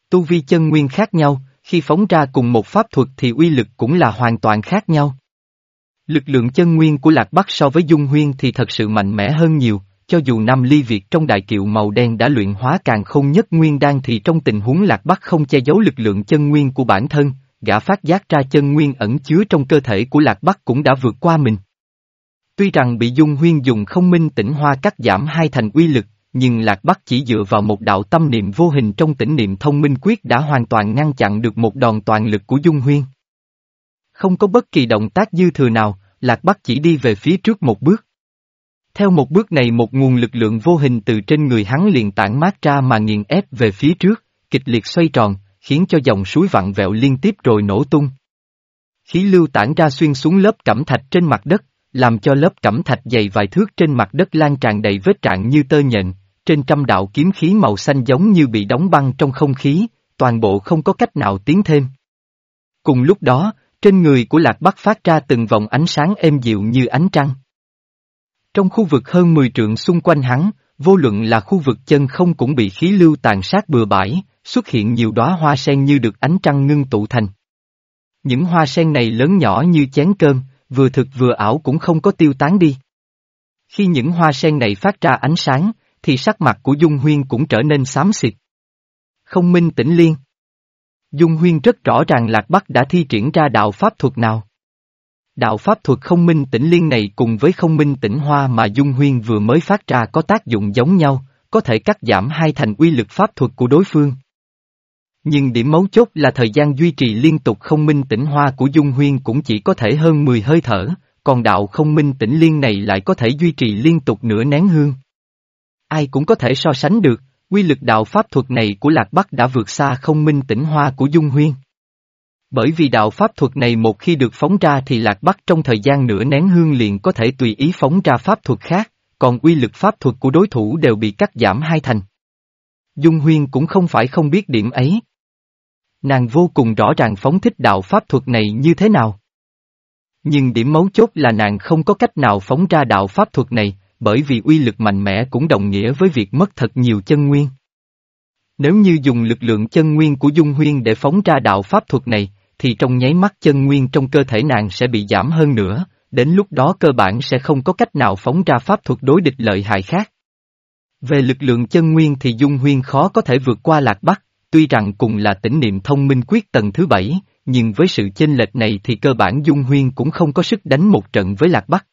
Tu vi chân nguyên khác nhau, khi phóng ra cùng một pháp thuật thì uy lực cũng là hoàn toàn khác nhau. Lực lượng chân nguyên của Lạc Bắc so với Dung Huyên thì thật sự mạnh mẽ hơn nhiều, cho dù Nam Ly Việt trong đại kiệu màu đen đã luyện hóa càng không nhất nguyên đan thì trong tình huống Lạc Bắc không che giấu lực lượng chân nguyên của bản thân, gã phát giác ra chân nguyên ẩn chứa trong cơ thể của Lạc Bắc cũng đã vượt qua mình. Tuy rằng bị Dung Huyên dùng không minh tỉnh hoa cắt giảm hai thành uy lực, nhưng Lạc Bắc chỉ dựa vào một đạo tâm niệm vô hình trong tỉnh niệm thông minh quyết đã hoàn toàn ngăn chặn được một đòn toàn lực của Dung Huyên. Không có bất kỳ động tác dư thừa nào, Lạc Bắc chỉ đi về phía trước một bước. Theo một bước này một nguồn lực lượng vô hình từ trên người hắn liền tản mát ra mà nghiền ép về phía trước, kịch liệt xoay tròn, khiến cho dòng suối vặn vẹo liên tiếp rồi nổ tung. Khí lưu tản ra xuyên xuống lớp cẩm thạch trên mặt đất, làm cho lớp cẩm thạch dày vài thước trên mặt đất lan tràn đầy vết trạng như tơ nhện, trên trăm đạo kiếm khí màu xanh giống như bị đóng băng trong không khí, toàn bộ không có cách nào tiến thêm. Cùng lúc đó, trên người của Lạc Bắc phát ra từng vòng ánh sáng êm dịu như ánh trăng. Trong khu vực hơn 10 trượng xung quanh hắn, vô luận là khu vực chân không cũng bị khí lưu tàn sát bừa bãi, xuất hiện nhiều đóa hoa sen như được ánh trăng ngưng tụ thành. Những hoa sen này lớn nhỏ như chén cơm, vừa thực vừa ảo cũng không có tiêu tán đi. Khi những hoa sen này phát ra ánh sáng, thì sắc mặt của Dung Huyên cũng trở nên xám xịt. Không minh tĩnh liên. Dung Huyên rất rõ ràng Lạc Bắc đã thi triển ra đạo pháp thuật nào. Đạo pháp thuật không minh tỉnh liên này cùng với không minh tỉnh hoa mà Dung Huyên vừa mới phát ra có tác dụng giống nhau, có thể cắt giảm hai thành uy lực pháp thuật của đối phương. Nhưng điểm mấu chốt là thời gian duy trì liên tục không minh tỉnh hoa của Dung Huyên cũng chỉ có thể hơn 10 hơi thở, còn đạo không minh tỉnh liên này lại có thể duy trì liên tục nửa nén hương. Ai cũng có thể so sánh được, quy lực đạo pháp thuật này của Lạc Bắc đã vượt xa không minh tỉnh hoa của Dung Huyên. Bởi vì đạo pháp thuật này một khi được phóng ra thì Lạc Bắc trong thời gian nửa nén hương liền có thể tùy ý phóng ra pháp thuật khác, còn uy lực pháp thuật của đối thủ đều bị cắt giảm hai thành. Dung Huyên cũng không phải không biết điểm ấy. Nàng vô cùng rõ ràng phóng thích đạo pháp thuật này như thế nào. Nhưng điểm mấu chốt là nàng không có cách nào phóng ra đạo pháp thuật này, bởi vì uy lực mạnh mẽ cũng đồng nghĩa với việc mất thật nhiều chân nguyên. Nếu như dùng lực lượng chân nguyên của Dung Huyên để phóng ra đạo pháp thuật này, thì trong nháy mắt chân nguyên trong cơ thể nàng sẽ bị giảm hơn nữa, đến lúc đó cơ bản sẽ không có cách nào phóng ra pháp thuật đối địch lợi hại khác. Về lực lượng chân nguyên thì Dung Huyên khó có thể vượt qua Lạc Bắc, tuy rằng cùng là tỉnh niệm thông minh quyết tầng thứ bảy, nhưng với sự chênh lệch này thì cơ bản Dung Huyên cũng không có sức đánh một trận với Lạc Bắc.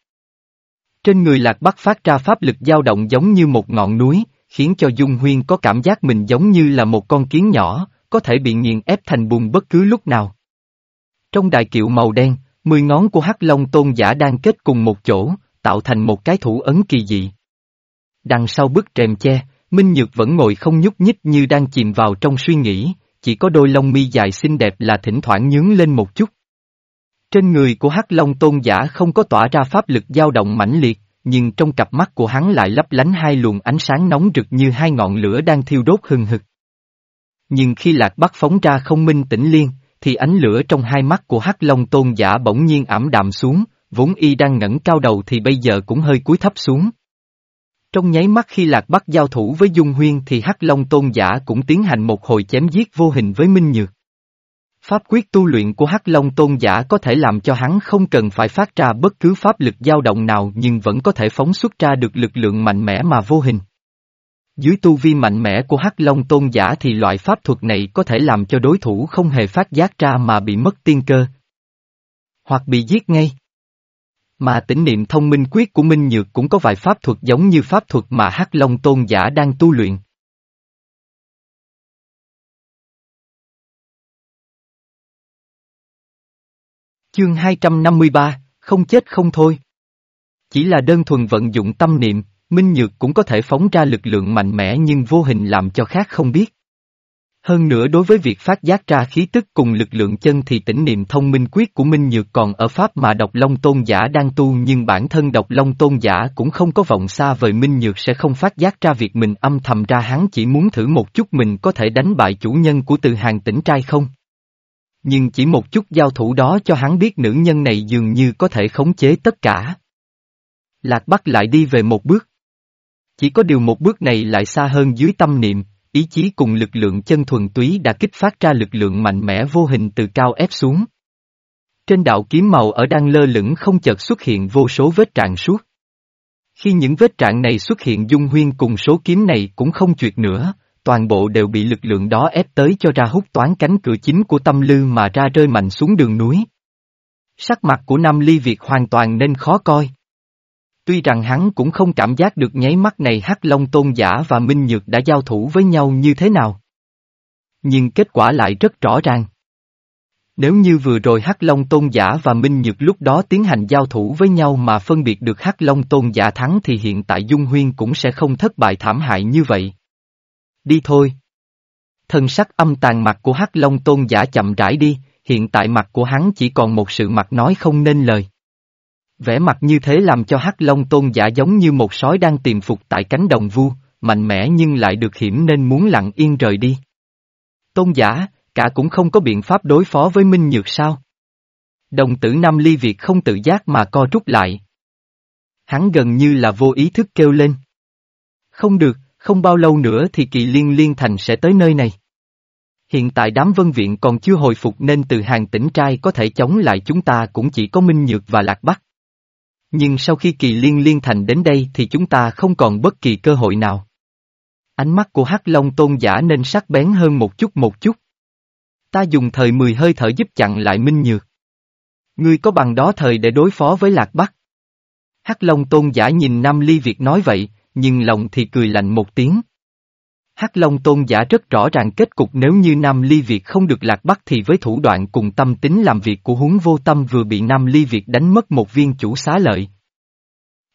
Trên người Lạc Bắc phát ra pháp lực dao động giống như một ngọn núi, khiến cho Dung Huyên có cảm giác mình giống như là một con kiến nhỏ, có thể bị nghiền ép thành bùn bất cứ lúc nào. Trong đại kiệu màu đen, mười ngón của Hắc Long Tôn giả đang kết cùng một chỗ, tạo thành một cái thủ ấn kỳ dị. Đằng sau bức rèm che, Minh Nhược vẫn ngồi không nhúc nhích như đang chìm vào trong suy nghĩ, chỉ có đôi lông mi dài xinh đẹp là thỉnh thoảng nhướng lên một chút. Trên người của Hắc Long Tôn giả không có tỏa ra pháp lực dao động mãnh liệt, nhưng trong cặp mắt của hắn lại lấp lánh hai luồng ánh sáng nóng rực như hai ngọn lửa đang thiêu đốt hừng hực. Nhưng khi Lạc Bắc phóng ra không minh tĩnh liên, thì ánh lửa trong hai mắt của Hắc Long Tôn giả bỗng nhiên ảm đạm xuống, vốn y đang ngẩng cao đầu thì bây giờ cũng hơi cúi thấp xuống. Trong nháy mắt khi Lạc Bắc giao thủ với Dung Huyên thì Hắc Long Tôn giả cũng tiến hành một hồi chém giết vô hình với Minh Nhược. Pháp quyết tu luyện của Hắc Long Tôn giả có thể làm cho hắn không cần phải phát ra bất cứ pháp lực dao động nào nhưng vẫn có thể phóng xuất ra được lực lượng mạnh mẽ mà vô hình. Dưới tu vi mạnh mẽ của Hắc Long Tôn giả thì loại pháp thuật này có thể làm cho đối thủ không hề phát giác ra mà bị mất tiên cơ. Hoặc bị giết ngay. Mà tỉnh niệm thông minh quyết của Minh Nhược cũng có vài pháp thuật giống như pháp thuật mà Hắc Long Tôn giả đang tu luyện. Chương 253, không chết không thôi. Chỉ là đơn thuần vận dụng tâm niệm, Minh Nhược cũng có thể phóng ra lực lượng mạnh mẽ nhưng vô hình làm cho khác không biết. Hơn nữa đối với việc phát giác ra khí tức cùng lực lượng chân thì tỉnh niệm thông minh quyết của Minh Nhược còn ở Pháp mà độc long tôn giả đang tu nhưng bản thân độc long tôn giả cũng không có vọng xa vời Minh Nhược sẽ không phát giác ra việc mình âm thầm ra hắn chỉ muốn thử một chút mình có thể đánh bại chủ nhân của từ hàng tỉnh trai không. Nhưng chỉ một chút giao thủ đó cho hắn biết nữ nhân này dường như có thể khống chế tất cả. Lạc Bắc lại đi về một bước. Chỉ có điều một bước này lại xa hơn dưới tâm niệm, ý chí cùng lực lượng chân thuần túy đã kích phát ra lực lượng mạnh mẽ vô hình từ cao ép xuống. Trên đạo kiếm màu ở đang lơ lửng không chợt xuất hiện vô số vết trạng suốt. Khi những vết trạng này xuất hiện dung huyên cùng số kiếm này cũng không tuyệt nữa, toàn bộ đều bị lực lượng đó ép tới cho ra hút toán cánh cửa chính của tâm lư mà ra rơi mạnh xuống đường núi. Sắc mặt của Nam Ly Việt hoàn toàn nên khó coi. Tuy rằng hắn cũng không cảm giác được nháy mắt này Hắc Long Tôn Giả và Minh Nhược đã giao thủ với nhau như thế nào. Nhưng kết quả lại rất rõ ràng. Nếu như vừa rồi Hắc Long Tôn Giả và Minh Nhược lúc đó tiến hành giao thủ với nhau mà phân biệt được Hắc Long Tôn Giả thắng thì hiện tại Dung Huyên cũng sẽ không thất bại thảm hại như vậy. Đi thôi. Thân sắc âm tàn mặt của Hắc Long Tôn Giả chậm rãi đi, hiện tại mặt của hắn chỉ còn một sự mặt nói không nên lời. Vẻ mặt như thế làm cho Hắc Long Tôn giả giống như một sói đang tìm phục tại cánh đồng vu, mạnh mẽ nhưng lại được hiểm nên muốn lặng yên rời đi. Tôn giả, cả cũng không có biện pháp đối phó với Minh Nhược sao? Đồng tử Nam Ly Việt không tự giác mà co rút lại. Hắn gần như là vô ý thức kêu lên. Không được, không bao lâu nữa thì kỳ liên liên thành sẽ tới nơi này. Hiện tại đám vân viện còn chưa hồi phục nên từ hàng tỉnh trai có thể chống lại chúng ta cũng chỉ có Minh Nhược và Lạc Bắc. Nhưng sau khi kỳ liên liên thành đến đây thì chúng ta không còn bất kỳ cơ hội nào. Ánh mắt của Hắc Long tôn giả nên sắc bén hơn một chút một chút. Ta dùng thời mười hơi thở giúp chặn lại Minh Nhược. Ngươi có bằng đó thời để đối phó với Lạc Bắc. Hắc Long tôn giả nhìn Nam Ly Việt nói vậy, nhưng lòng thì cười lạnh một tiếng. Hắc Long tôn giả rất rõ ràng kết cục nếu như Nam Ly Việt không được lạc bắt thì với thủ đoạn cùng tâm tính làm việc của huống vô tâm vừa bị Nam Ly Việt đánh mất một viên chủ xá lợi.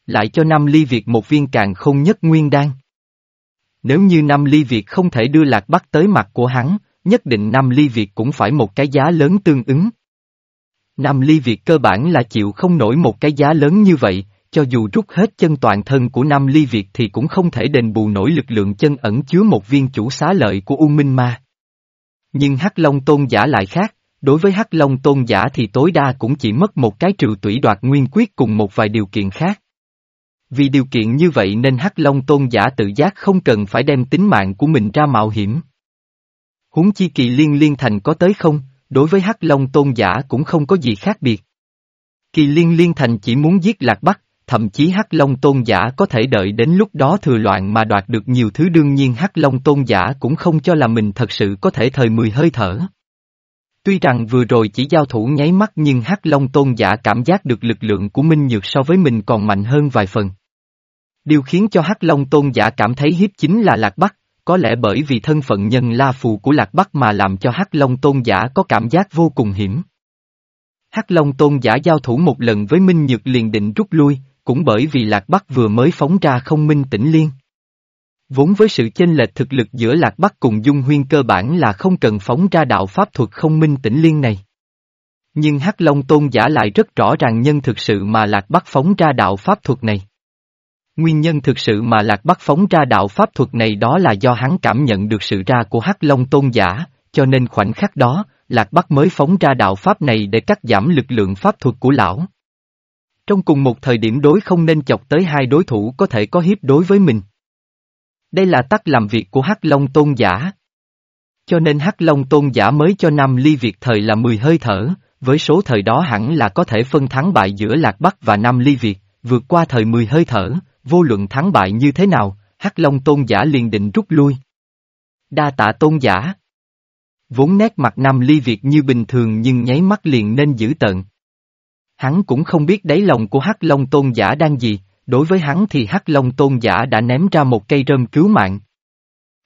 Lại cho Nam Ly Việt một viên càng không nhất nguyên đan. Nếu như Nam Ly Việt không thể đưa lạc bắt tới mặt của hắn, nhất định Nam Ly Việt cũng phải một cái giá lớn tương ứng. Nam Ly Việt cơ bản là chịu không nổi một cái giá lớn như vậy, cho dù rút hết chân toàn thân của Nam Ly Việt thì cũng không thể đền bù nổi lực lượng chân ẩn chứa một viên chủ xá lợi của U Minh Ma. Nhưng Hắc Long tôn giả lại khác, đối với Hắc Long tôn giả thì tối đa cũng chỉ mất một cái trừ tủy đoạt nguyên quyết cùng một vài điều kiện khác. Vì điều kiện như vậy nên Hắc Long tôn giả tự giác không cần phải đem tính mạng của mình ra mạo hiểm. Huống chi kỳ liên liên thành có tới không, đối với Hắc Long tôn giả cũng không có gì khác biệt. Kỳ liên liên thành chỉ muốn giết Lạc Bắc, thậm chí Hắc Long tôn giả có thể đợi đến lúc đó thừa loạn mà đoạt được nhiều thứ đương nhiên Hắc Long tôn giả cũng không cho là mình thật sự có thể thời mười hơi thở. Tuy rằng vừa rồi chỉ giao thủ nháy mắt nhưng Hắc Long tôn giả cảm giác được lực lượng của Minh Nhược so với mình còn mạnh hơn vài phần. Điều khiến cho Hắc Long tôn giả cảm thấy hiếp chính là Lạc Bắc, có lẽ bởi vì thân phận nhân la phù của Lạc Bắc mà làm cho Hắc Long tôn giả có cảm giác vô cùng hiểm. Hắc Long tôn giả giao thủ một lần với Minh Nhược liền định rút lui, cũng bởi vì Lạc Bắc vừa mới phóng ra không minh tỉnh liên. Vốn với sự chênh lệch thực lực giữa Lạc Bắc cùng Dung Huyên cơ bản là không cần phóng ra đạo pháp thuật không minh tỉnh liên này. Nhưng Hắc Long tôn giả lại rất rõ ràng nhân thực sự mà Lạc Bắc phóng ra đạo pháp thuật này. Nguyên nhân thực sự mà Lạc Bắc phóng ra đạo pháp thuật này đó là do hắn cảm nhận được sự ra của Hắc Long tôn giả, cho nên khoảnh khắc đó, Lạc Bắc mới phóng ra đạo pháp này để cắt giảm lực lượng pháp thuật của lão. Trong cùng một thời điểm đối không nên chọc tới hai đối thủ có thể có hiếp đối với mình. Đây là tắc làm việc của Hắc Long tôn giả. Cho nên Hắc Long tôn giả mới cho Nam Ly Việt thời là 10 hơi thở, với số thời đó hẳn là có thể phân thắng bại giữa Lạc Bắc và Nam Ly Việt, vượt qua thời 10 hơi thở, vô luận thắng bại như thế nào, Hắc Long tôn giả liền định rút lui. Đa tạ tôn giả. Vốn nét mặt Nam Ly Việt như bình thường nhưng nháy mắt liền nên giữ tận. Hắn cũng không biết đáy lòng của Hắc Long tôn giả đang gì, đối với hắn thì Hắc Long tôn giả đã ném ra một cây rơm cứu mạng.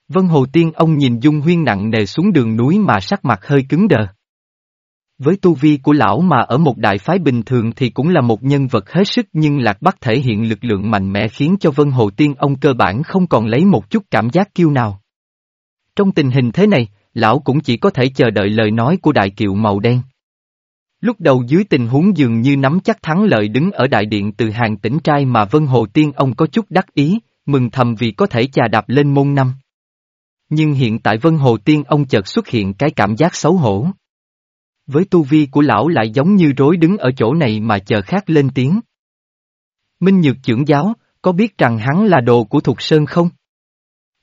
Vân Hồ Tiên ông nhìn Dung Huyên nặng nề xuống đường núi mà sắc mặt hơi cứng đờ. Với tu vi của lão mà ở một đại phái bình thường thì cũng là một nhân vật hết sức nhưng Lạc Bắc thể hiện lực lượng mạnh mẽ khiến cho Vân Hồ Tiên ông cơ bản không còn lấy một chút cảm giác kiêu nào. Trong tình hình thế này, lão cũng chỉ có thể chờ đợi lời nói của đại kiệu màu đen. Lúc đầu dưới tình huống dường như nắm chắc thắng lợi đứng ở đại điện từ hàng tỉnh trai mà Vân Hồ Tiên ông có chút đắc ý, mừng thầm vì có thể chà đạp lên môn năm. Nhưng hiện tại Vân Hồ Tiên ông chợt xuất hiện cái cảm giác xấu hổ. Với tu vi của lão lại giống như rối đứng ở chỗ này mà chờ khác lên tiếng. Minh Nhược trưởng giáo, có biết rằng hắn là đồ của Thục Sơn không?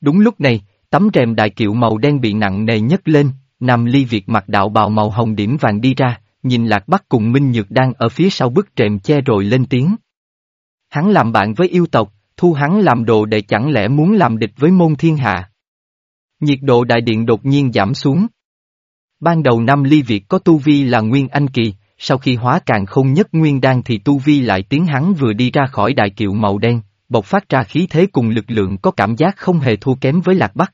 Đúng lúc này, tấm rèm đại kiệu màu đen bị nặng nề nhấc lên, nằm ly việc mặc đạo bào màu hồng điểm vàng đi ra, nhìn Lạc Bắc cùng Minh Nhược đang ở phía sau bức rèm che rồi lên tiếng. Hắn làm bạn với yêu tộc, thu hắn làm đồ để chẳng lẽ muốn làm địch với môn thiên hạ. Nhiệt độ đại điện đột nhiên giảm xuống. Ban đầu năm ly Việt có tu vi là Nguyên Anh Kỳ, sau khi hóa càng không nhất Nguyên Đan thì tu vi lại tiến hắn vừa đi ra khỏi đại kiệu màu đen, bộc phát ra khí thế cùng lực lượng có cảm giác không hề thua kém với Lạc Bắc.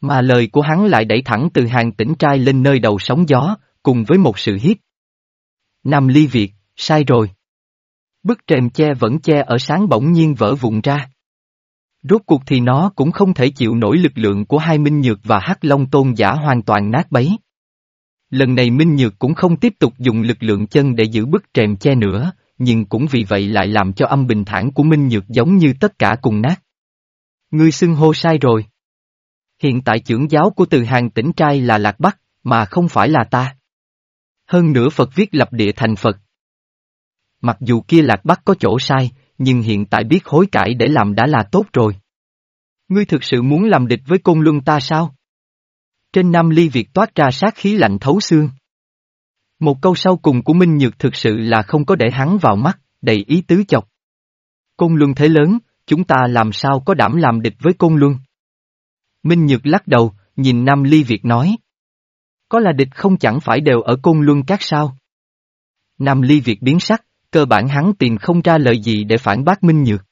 Mà lời của hắn lại đẩy thẳng từ hàng tỉnh trai lên nơi đầu sóng gió, cùng với một sự hiếp. Nam ly Việt, sai rồi. Bức rèm che vẫn che ở sáng bỗng nhiên vỡ vụn ra. Rốt cuộc thì nó cũng không thể chịu nổi lực lượng của hai Minh Nhược và Hắc Long Tôn giả hoàn toàn nát bấy. Lần này Minh Nhược cũng không tiếp tục dùng lực lượng chân để giữ bức rèm che nữa, nhưng cũng vì vậy lại làm cho âm bình thản của Minh Nhược giống như tất cả cùng nát. Ngươi xưng hô sai rồi. Hiện tại trưởng giáo của từ hàng tỉnh trai là Lạc Bắc, mà không phải là ta. Hơn nữa Phật viết lập địa thành Phật. Mặc dù kia Lạc Bắc có chỗ sai, nhưng hiện tại biết hối cải để làm đã là tốt rồi. Ngươi thực sự muốn làm địch với côn luân ta sao? Trên Nam Ly Việt toát ra sát khí lạnh thấu xương. Một câu sau cùng của Minh Nhược thực sự là không có để hắn vào mắt, đầy ý tứ chọc. Côn luân thế lớn, chúng ta làm sao có đảm làm địch với côn luân? Minh Nhược lắc đầu, nhìn Nam Ly Việt nói. Có là địch không chẳng phải đều ở cung luân các sao? Nam Ly Việt biến sắc, cơ bản hắn tìm không ra lời gì để phản bác Minh Nhược.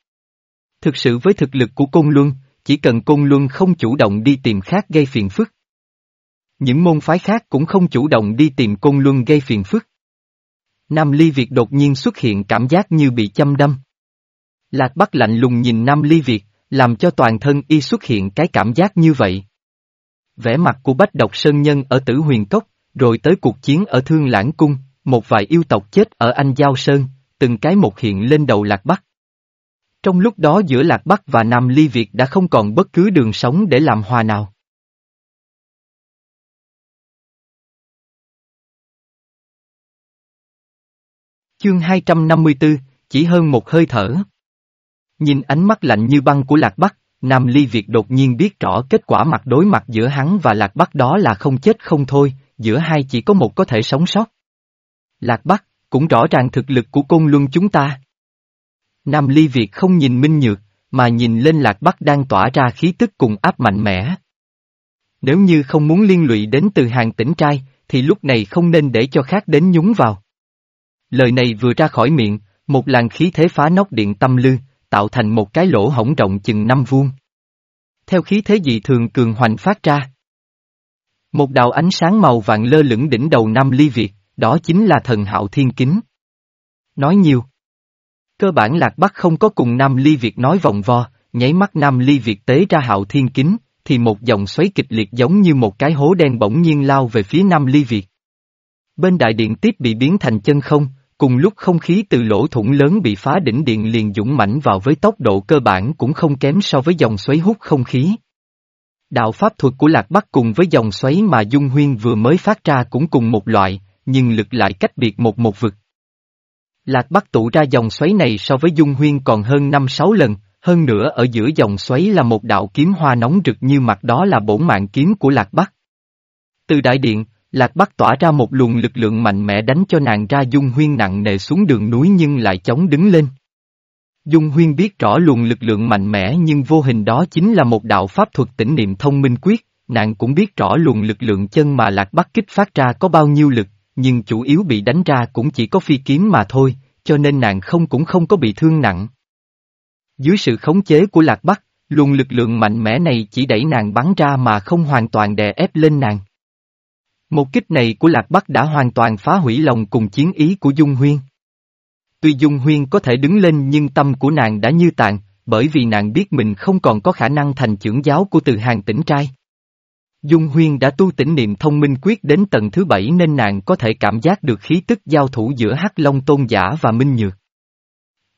Thực sự với thực lực của Côn Luân, chỉ cần Côn Luân không chủ động đi tìm khác gây phiền phức. Những môn phái khác cũng không chủ động đi tìm Côn Luân gây phiền phức. Nam Ly Việt đột nhiên xuất hiện cảm giác như bị châm đâm. Lạc Bắc lạnh lùng nhìn Nam Ly Việt, làm cho toàn thân y xuất hiện cái cảm giác như vậy vẻ mặt của bách độc sơn nhân ở tử huyền cốc, rồi tới cuộc chiến ở Thương Lãng Cung, một vài yêu tộc chết ở Anh Giao Sơn, từng cái một hiện lên đầu Lạc Bắc. Trong lúc đó giữa Lạc Bắc và Nam Ly Việt đã không còn bất cứ đường sống để làm hòa nào. Chương 254, chỉ hơn một hơi thở. Nhìn ánh mắt lạnh như băng của Lạc Bắc, Nam Ly Việt đột nhiên biết rõ kết quả mặt đối mặt giữa hắn và Lạc Bắc đó là không chết không thôi, giữa hai chỉ có một có thể sống sót. Lạc Bắc, cũng rõ ràng thực lực của côn luân chúng ta. Nam Ly Việt không nhìn Minh Nhược, mà nhìn lên Lạc Bắc đang tỏa ra khí tức cùng áp mạnh mẽ. Nếu như không muốn liên lụy đến từ hàng tỉnh trai, thì lúc này không nên để cho khác đến nhúng vào. Lời này vừa ra khỏi miệng, một làn khí thế phá nóc điện tâm lư, tạo thành một cái lỗ hổng rộng chừng năm vuông. Theo khí thế dị thường cường hoành phát ra. Một đạo ánh sáng màu vàng lơ lửng đỉnh đầu Nam Ly Việt, đó chính là thần hạo thiên kính. Nói nhiều. Cơ bản Lạc Bắc không có cùng Nam Ly Việt nói vòng vo, nháy mắt Nam Ly Việt tế ra hạo thiên kính, thì một dòng xoáy kịch liệt giống như một cái hố đen bỗng nhiên lao về phía Nam Ly Việt. Bên đại điện tiếp bị biến thành chân không, cùng lúc không khí từ lỗ thủng lớn bị phá đỉnh điện liền dũng mãnh vào với tốc độ cơ bản cũng không kém so với dòng xoáy hút không khí. Đạo pháp thuật của Lạc Bắc cùng với dòng xoáy mà Dung Huyên vừa mới phát ra cũng cùng một loại, nhưng lực lại cách biệt một một vực. Lạc Bắc tụ ra dòng xoáy này so với Dung Huyên còn hơn 5-6 lần, hơn nữa ở giữa dòng xoáy là một đạo kiếm hoa nóng rực như mặt đó là bổn mạng kiếm của Lạc Bắc. Từ đại điện, Lạc Bắc tỏa ra một luồng lực lượng mạnh mẽ đánh cho nàng ra Dung Huyên nặng nề xuống đường núi nhưng lại chống đứng lên. Dung Huyên biết rõ luồng lực lượng mạnh mẽ nhưng vô hình đó chính là một đạo pháp thuật tỉnh niệm thông minh quyết, nàng cũng biết rõ luồng lực lượng chân mà Lạc Bắc kích phát ra có bao nhiêu lực, nhưng chủ yếu bị đánh ra cũng chỉ có phi kiếm mà thôi, cho nên nàng không cũng không có bị thương nặng. Dưới sự khống chế của Lạc Bắc, luồng lực lượng mạnh mẽ này chỉ đẩy nàng bắn ra mà không hoàn toàn đè ép lên nàng. Một kích này của Lạc Bắc đã hoàn toàn phá hủy lòng cùng chiến ý của Dung Huyên. Tuy Dung Huyên có thể đứng lên nhưng tâm của nàng đã như tàn, bởi vì nàng biết mình không còn có khả năng thành trưởng giáo của từ hàng tỉnh trai. Dung Huyên đã tu tỉnh niệm thông minh quyết đến tầng thứ bảy nên nàng có thể cảm giác được khí tức giao thủ giữa Hắc Long Tôn Giả và Minh Nhược.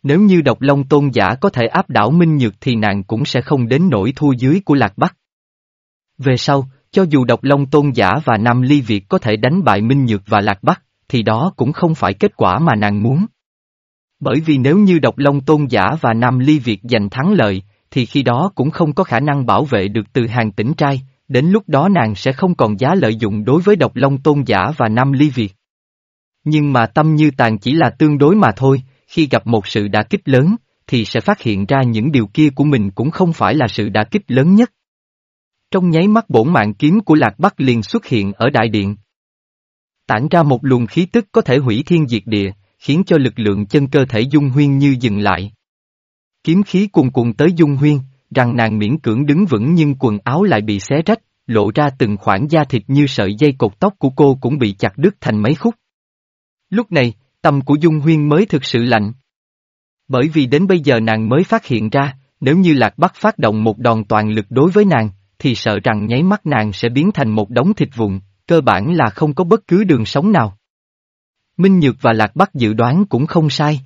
Nếu như độc Long Tôn Giả có thể áp đảo Minh Nhược thì nàng cũng sẽ không đến nỗi thua dưới của Lạc Bắc. Về sau, cho dù độc Long Tôn Giả và Nam Ly Việt có thể đánh bại Minh Nhược và Lạc Bắc, thì đó cũng không phải kết quả mà nàng muốn. Bởi vì nếu như độc Long Tôn Giả và Nam Ly Việt giành thắng lợi, thì khi đó cũng không có khả năng bảo vệ được từ hàng tỉnh trai, đến lúc đó nàng sẽ không còn giá lợi dụng đối với độc Long Tôn Giả và Nam Ly Việt. Nhưng mà tâm như tàn chỉ là tương đối mà thôi, khi gặp một sự đả kích lớn, thì sẽ phát hiện ra những điều kia của mình cũng không phải là sự đả kích lớn nhất. Trong nháy mắt bổn mạng kiếm của Lạc Bắc liền xuất hiện ở đại điện. Tản ra một luồng khí tức có thể hủy thiên diệt địa, khiến cho lực lượng chân cơ thể Dung Huyên như dừng lại. Kiếm khí cuồn cuộn tới Dung Huyên, rằng nàng miễn cưỡng đứng vững nhưng quần áo lại bị xé rách, lộ ra từng khoảng da thịt như sợi dây cột tóc của cô cũng bị chặt đứt thành mấy khúc. Lúc này, tâm của Dung Huyên mới thực sự lạnh. Bởi vì đến bây giờ nàng mới phát hiện ra, nếu như Lạc Bắc phát động một đòn toàn lực đối với nàng, thì sợ rằng nháy mắt nàng sẽ biến thành một đống thịt vụn, cơ bản là không có bất cứ đường sống nào. Minh Nhược và Lạc Bắc dự đoán cũng không sai.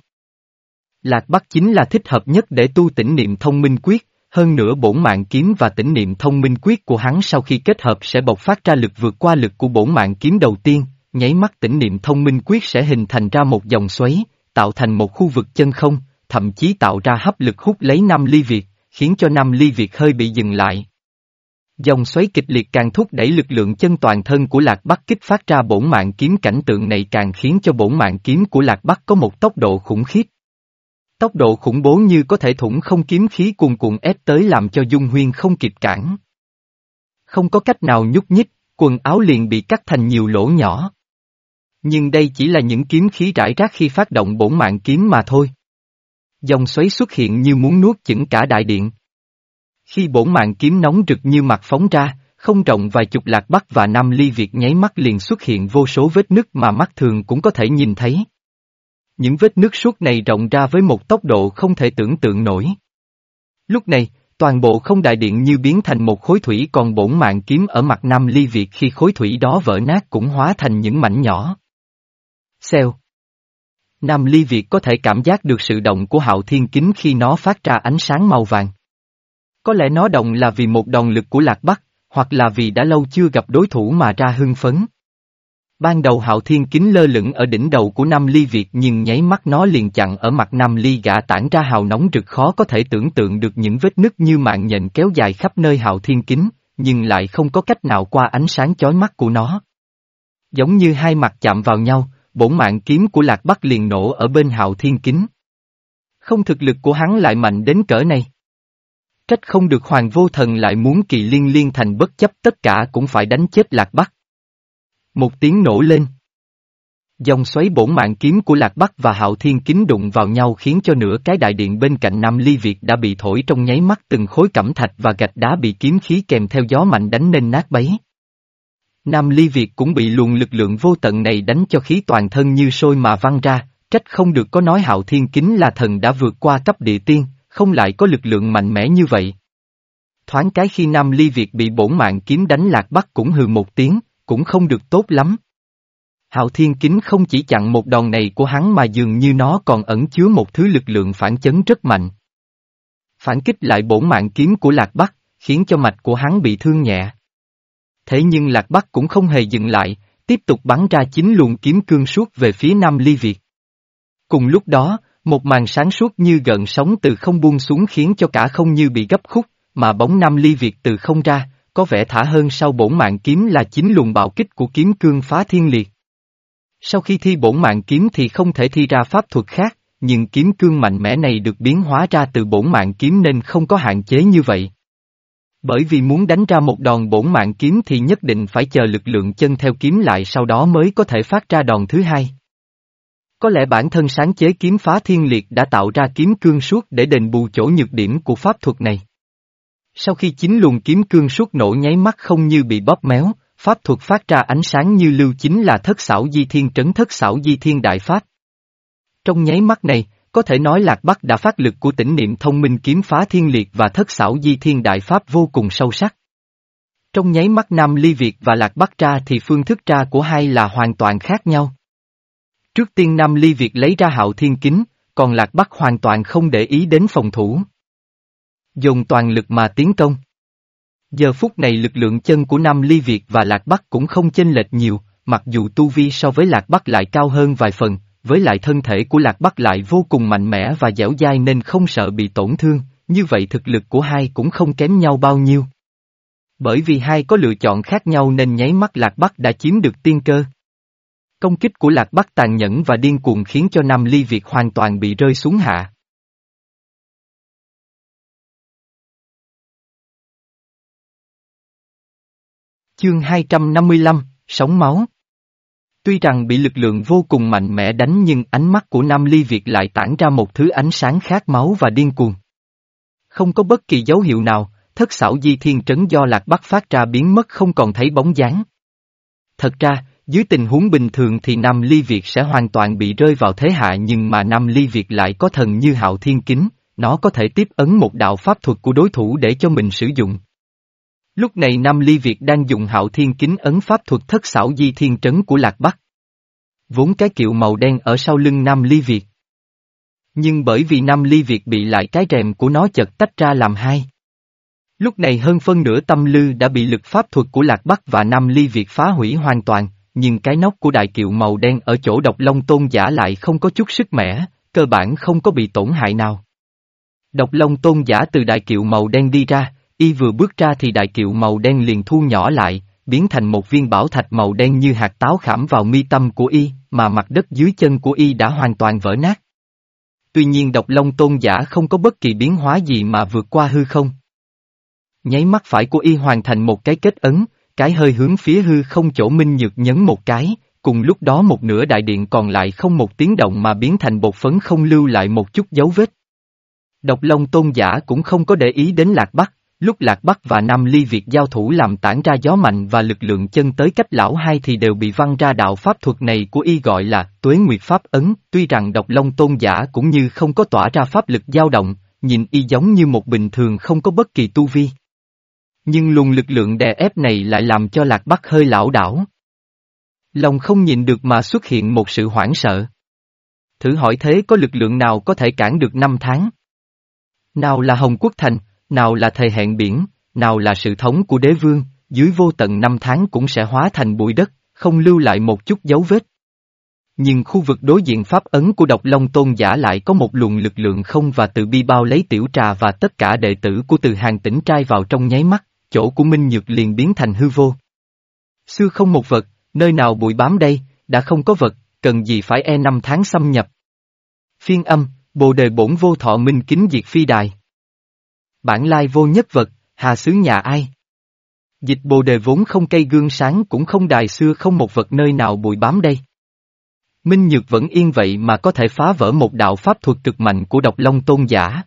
Lạc Bắc chính là thích hợp nhất để tu tỉnh niệm thông minh quyết, hơn nữa bổn mạng kiếm và tỉnh niệm thông minh quyết của hắn sau khi kết hợp sẽ bộc phát ra lực vượt qua lực của bổn mạng kiếm đầu tiên, nháy mắt tỉnh niệm thông minh quyết sẽ hình thành ra một dòng xoáy, tạo thành một khu vực chân không, thậm chí tạo ra hấp lực hút lấy năm ly Việt, khiến cho năm ly Việt hơi bị dừng lại. Dòng xoáy kịch liệt càng thúc đẩy lực lượng chân toàn thân của Lạc Bắc kích phát ra bổn mạng kiếm cảnh tượng này càng khiến cho bổn mạng kiếm của Lạc Bắc có một tốc độ khủng khiếp. Tốc độ khủng bố như có thể thủng không kiếm khí cuồn cuộn ép tới làm cho Dung Huyên không kịp cản. Không có cách nào nhúc nhích, quần áo liền bị cắt thành nhiều lỗ nhỏ. Nhưng đây chỉ là những kiếm khí rải rác khi phát động bổn mạng kiếm mà thôi. Dòng xoáy xuất hiện như muốn nuốt chửng cả đại điện. Khi bổn mạng kiếm nóng rực như mặt phóng ra, không rộng vài chục lạc bắc và nam ly việt nháy mắt liền xuất hiện vô số vết nứt mà mắt thường cũng có thể nhìn thấy. Những vết nứt suốt này rộng ra với một tốc độ không thể tưởng tượng nổi. Lúc này, toàn bộ không đại điện như biến thành một khối thủy còn bổn mạng kiếm ở mặt nam ly việt khi khối thủy đó vỡ nát cũng hóa thành những mảnh nhỏ. Xeo, Nam ly việt có thể cảm giác được sự động của hạo thiên kính khi nó phát ra ánh sáng màu vàng. Có lẽ nó động là vì một đòn lực của Lạc Bắc, hoặc là vì đã lâu chưa gặp đối thủ mà ra hưng phấn. Ban đầu hạo thiên kính lơ lửng ở đỉnh đầu của Nam Ly Việt nhưng nháy mắt nó liền chặn ở mặt Nam Ly gã tản ra hào nóng rực khó có thể tưởng tượng được những vết nứt như mạng nhện kéo dài khắp nơi hạo thiên kính, nhưng lại không có cách nào qua ánh sáng chói mắt của nó. Giống như hai mặt chạm vào nhau, bổn mạng kiếm của Lạc Bắc liền nổ ở bên hạo thiên kính. Không thực lực của hắn lại mạnh đến cỡ này. Trách không được hoàng vô thần lại muốn kỳ liên liên thành bất chấp tất cả cũng phải đánh chết Lạc Bắc. Một tiếng nổ lên. Dòng xoáy bổn mạng kiếm của Lạc Bắc và Hạo Thiên Kính đụng vào nhau khiến cho nửa cái đại điện bên cạnh Nam Ly Việt đã bị thổi trong nháy mắt từng khối cẩm thạch và gạch đá bị kiếm khí kèm theo gió mạnh đánh nên nát bấy. Nam Ly Việt cũng bị luồng lực lượng vô tận này đánh cho khí toàn thân như sôi mà văng ra, trách không được có nói Hạo Thiên Kính là thần đã vượt qua cấp địa tiên, không lại có lực lượng mạnh mẽ như vậy. Thoáng cái khi Nam Ly Việt bị bổn mạng kiếm đánh lạc bắc cũng hừ một tiếng, cũng không được tốt lắm. Hạo Thiên Kính không chỉ chặn một đòn này của hắn mà dường như nó còn ẩn chứa một thứ lực lượng phản chấn rất mạnh. Phản kích lại bổn mạng kiếm của Lạc Bắc, khiến cho mạch của hắn bị thương nhẹ. Thế nhưng Lạc Bắc cũng không hề dừng lại, tiếp tục bắn ra chính luồng kiếm cương suốt về phía Nam Ly Việt. Cùng lúc đó, một màn sáng suốt như gợn sóng từ không buông xuống khiến cho cả không như bị gấp khúc, mà bóng Nam Ly Việt từ không ra, có vẻ thả hơn sau bổn mạng kiếm là chính luồng bạo kích của kiếm cương phá thiên liệt. Sau khi thi bổn mạng kiếm thì không thể thi ra pháp thuật khác, nhưng kiếm cương mạnh mẽ này được biến hóa ra từ bổn mạng kiếm nên không có hạn chế như vậy. Bởi vì muốn đánh ra một đòn bổn mạng kiếm thì nhất định phải chờ lực lượng chân theo kiếm lại sau đó mới có thể phát ra đòn thứ hai. Có lẽ bản thân sáng chế kiếm phá thiên liệt đã tạo ra kiếm cương suốt để đền bù chỗ nhược điểm của pháp thuật này. Sau khi chính luồng kiếm cương suốt nổ nháy mắt không như bị bóp méo, pháp thuật phát ra ánh sáng như lưu chính là thất xảo di thiên trấn thất xảo di thiên đại pháp. Trong nháy mắt này, có thể nói Lạc Bắc đã phát lực của tỉnh niệm thông minh kiếm phá thiên liệt và thất xảo di thiên đại pháp vô cùng sâu sắc. Trong nháy mắt Nam Ly Việt và Lạc Bắc ra thì phương thức ra của hai là hoàn toàn khác nhau. Trước tiên Nam Ly Việt lấy ra hạo thiên kính, còn Lạc Bắc hoàn toàn không để ý đến phòng thủ. Dùng toàn lực mà tiến công. Giờ phút này lực lượng chân của Nam Ly Việt và Lạc Bắc cũng không chênh lệch nhiều, mặc dù tu vi so với Lạc Bắc lại cao hơn vài phần, với lại thân thể của Lạc Bắc lại vô cùng mạnh mẽ và dẻo dai nên không sợ bị tổn thương, như vậy thực lực của hai cũng không kém nhau bao nhiêu. Bởi vì hai có lựa chọn khác nhau nên nháy mắt Lạc Bắc đã chiếm được tiên cơ. Công kích của Lạc Bắc tàn nhẫn và điên cuồng khiến cho Nam Ly Việt hoàn toàn bị rơi xuống hạ. Chương 255, Sống máu Tuy rằng bị lực lượng vô cùng mạnh mẽ đánh nhưng ánh mắt của Nam Ly Việt lại tản ra một thứ ánh sáng khác máu và điên cuồng. Không có bất kỳ dấu hiệu nào, thất xảo di thiên trấn do Lạc Bắc phát ra biến mất không còn thấy bóng dáng. Thật ra, dưới tình huống bình thường thì Nam Ly Việt sẽ hoàn toàn bị rơi vào thế hạ nhưng mà Nam Ly Việt lại có thần như hạo thiên kính, nó có thể tiếp ấn một đạo pháp thuật của đối thủ để cho mình sử dụng. Lúc này Nam Ly Việt đang dùng hạo thiên kính ấn pháp thuật thất xảo di thiên trấn của Lạc Bắc. Vốn cái kiệu màu đen ở sau lưng Nam Ly Việt. Nhưng bởi vì Nam Ly Việt bị lại cái rèm của nó chật tách ra làm hai. Lúc này hơn phân nửa tâm lư đã bị lực pháp thuật của Lạc Bắc và Nam Ly Việt phá hủy hoàn toàn, nhưng cái nóc của đại kiệu màu đen ở chỗ độc long tôn giả lại không có chút sức mẻ, cơ bản không có bị tổn hại nào. Độc long tôn giả từ đại kiệu màu đen đi ra, y vừa bước ra thì đại kiệu màu đen liền thu nhỏ lại, biến thành một viên bảo thạch màu đen như hạt táo khảm vào mi tâm của y, mà mặt đất dưới chân của y đã hoàn toàn vỡ nát. Tuy nhiên độc long tôn giả không có bất kỳ biến hóa gì mà vượt qua hư không. Nháy mắt phải của y hoàn thành một cái kết ấn, cái hơi hướng phía hư không chỗ minh nhược nhấn một cái, cùng lúc đó một nửa đại điện còn lại không một tiếng động mà biến thành bột phấn không lưu lại một chút dấu vết. Độc Long tôn giả cũng không có để ý đến Lạc Bắc, lúc Lạc Bắc và Nam Ly Việt giao thủ làm tản ra gió mạnh và lực lượng chân tới cách lão hai thì đều bị văng ra đạo pháp thuật này của y gọi là tuế nguyệt pháp ấn, tuy rằng độc long tôn giả cũng như không có tỏa ra pháp lực dao động, nhìn y giống như một bình thường không có bất kỳ tu vi. Nhưng luồng lực lượng đè ép này lại làm cho Lạc Bắc hơi lão đảo. Lòng không nhìn được mà xuất hiện một sự hoảng sợ. Thử hỏi thế có lực lượng nào có thể cản được năm tháng? Nào là Hồng Quốc Thành, nào là thầy hẹn biển, nào là sự thống của đế vương, dưới vô tận năm tháng cũng sẽ hóa thành bụi đất, không lưu lại một chút dấu vết. Nhưng khu vực đối diện pháp ấn của độc long tôn giả lại có một luồng lực lượng không và tự bi bao lấy tiểu trà và tất cả đệ tử của từ hàng tỉnh trai vào trong nháy mắt, chỗ của Minh Nhược liền biến thành hư vô. Xưa không một vật, nơi nào bụi bám đây, đã không có vật, cần gì phải e năm tháng xâm nhập. Phiên âm, bồ đề bổn vô thọ minh kính diệt phi đài. Bản lai vô nhất vật, hà xứ nhà ai? Dịch bồ đề vốn không cây gương sáng cũng không đài xưa không một vật nơi nào bụi bám đây. Minh Nhược vẫn yên vậy mà có thể phá vỡ một đạo pháp thuật cực mạnh của độc long tôn giả.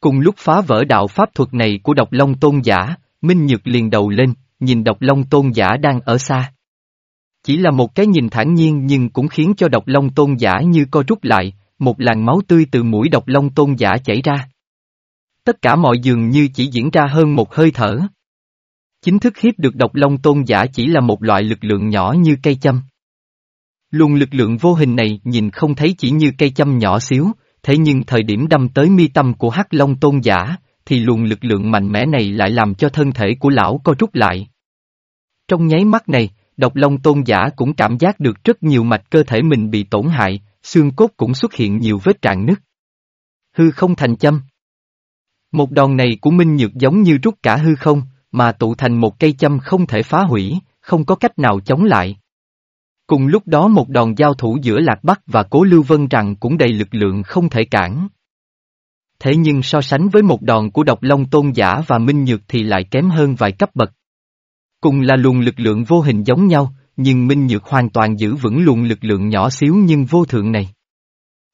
Cùng lúc phá vỡ đạo pháp thuật này của độc long tôn giả, Minh Nhược liền đầu lên, nhìn độc long tôn giả đang ở xa. Chỉ là một cái nhìn thản nhiên nhưng cũng khiến cho độc long tôn giả như co rút lại, một làn máu tươi từ mũi độc long tôn giả chảy ra. Tất cả mọi dường như chỉ diễn ra hơn một hơi thở. Chính thức hiếp được độc long tôn giả chỉ là một loại lực lượng nhỏ như cây châm. Luồng lực lượng vô hình này nhìn không thấy chỉ như cây châm nhỏ xíu, thế nhưng thời điểm đâm tới mi tâm của hắc long tôn giả, thì luồng lực lượng mạnh mẽ này lại làm cho thân thể của lão co rút lại. Trong nháy mắt này, độc long tôn giả cũng cảm giác được rất nhiều mạch cơ thể mình bị tổn hại, xương cốt cũng xuất hiện nhiều vết trạng nứt. Hư không thành châm. Một đòn này của Minh Nhược giống như rút cả hư không, mà tụ thành một cây châm không thể phá hủy, không có cách nào chống lại. Cùng lúc đó một đòn giao thủ giữa Lạc Bắc và Cố Lưu Vân rằng cũng đầy lực lượng không thể cản. Thế nhưng so sánh với một đòn của độc long tôn giả và minh nhược thì lại kém hơn vài cấp bậc. Cùng là luồng lực lượng vô hình giống nhau, nhưng minh nhược hoàn toàn giữ vững luồng lực lượng nhỏ xíu nhưng vô thượng này.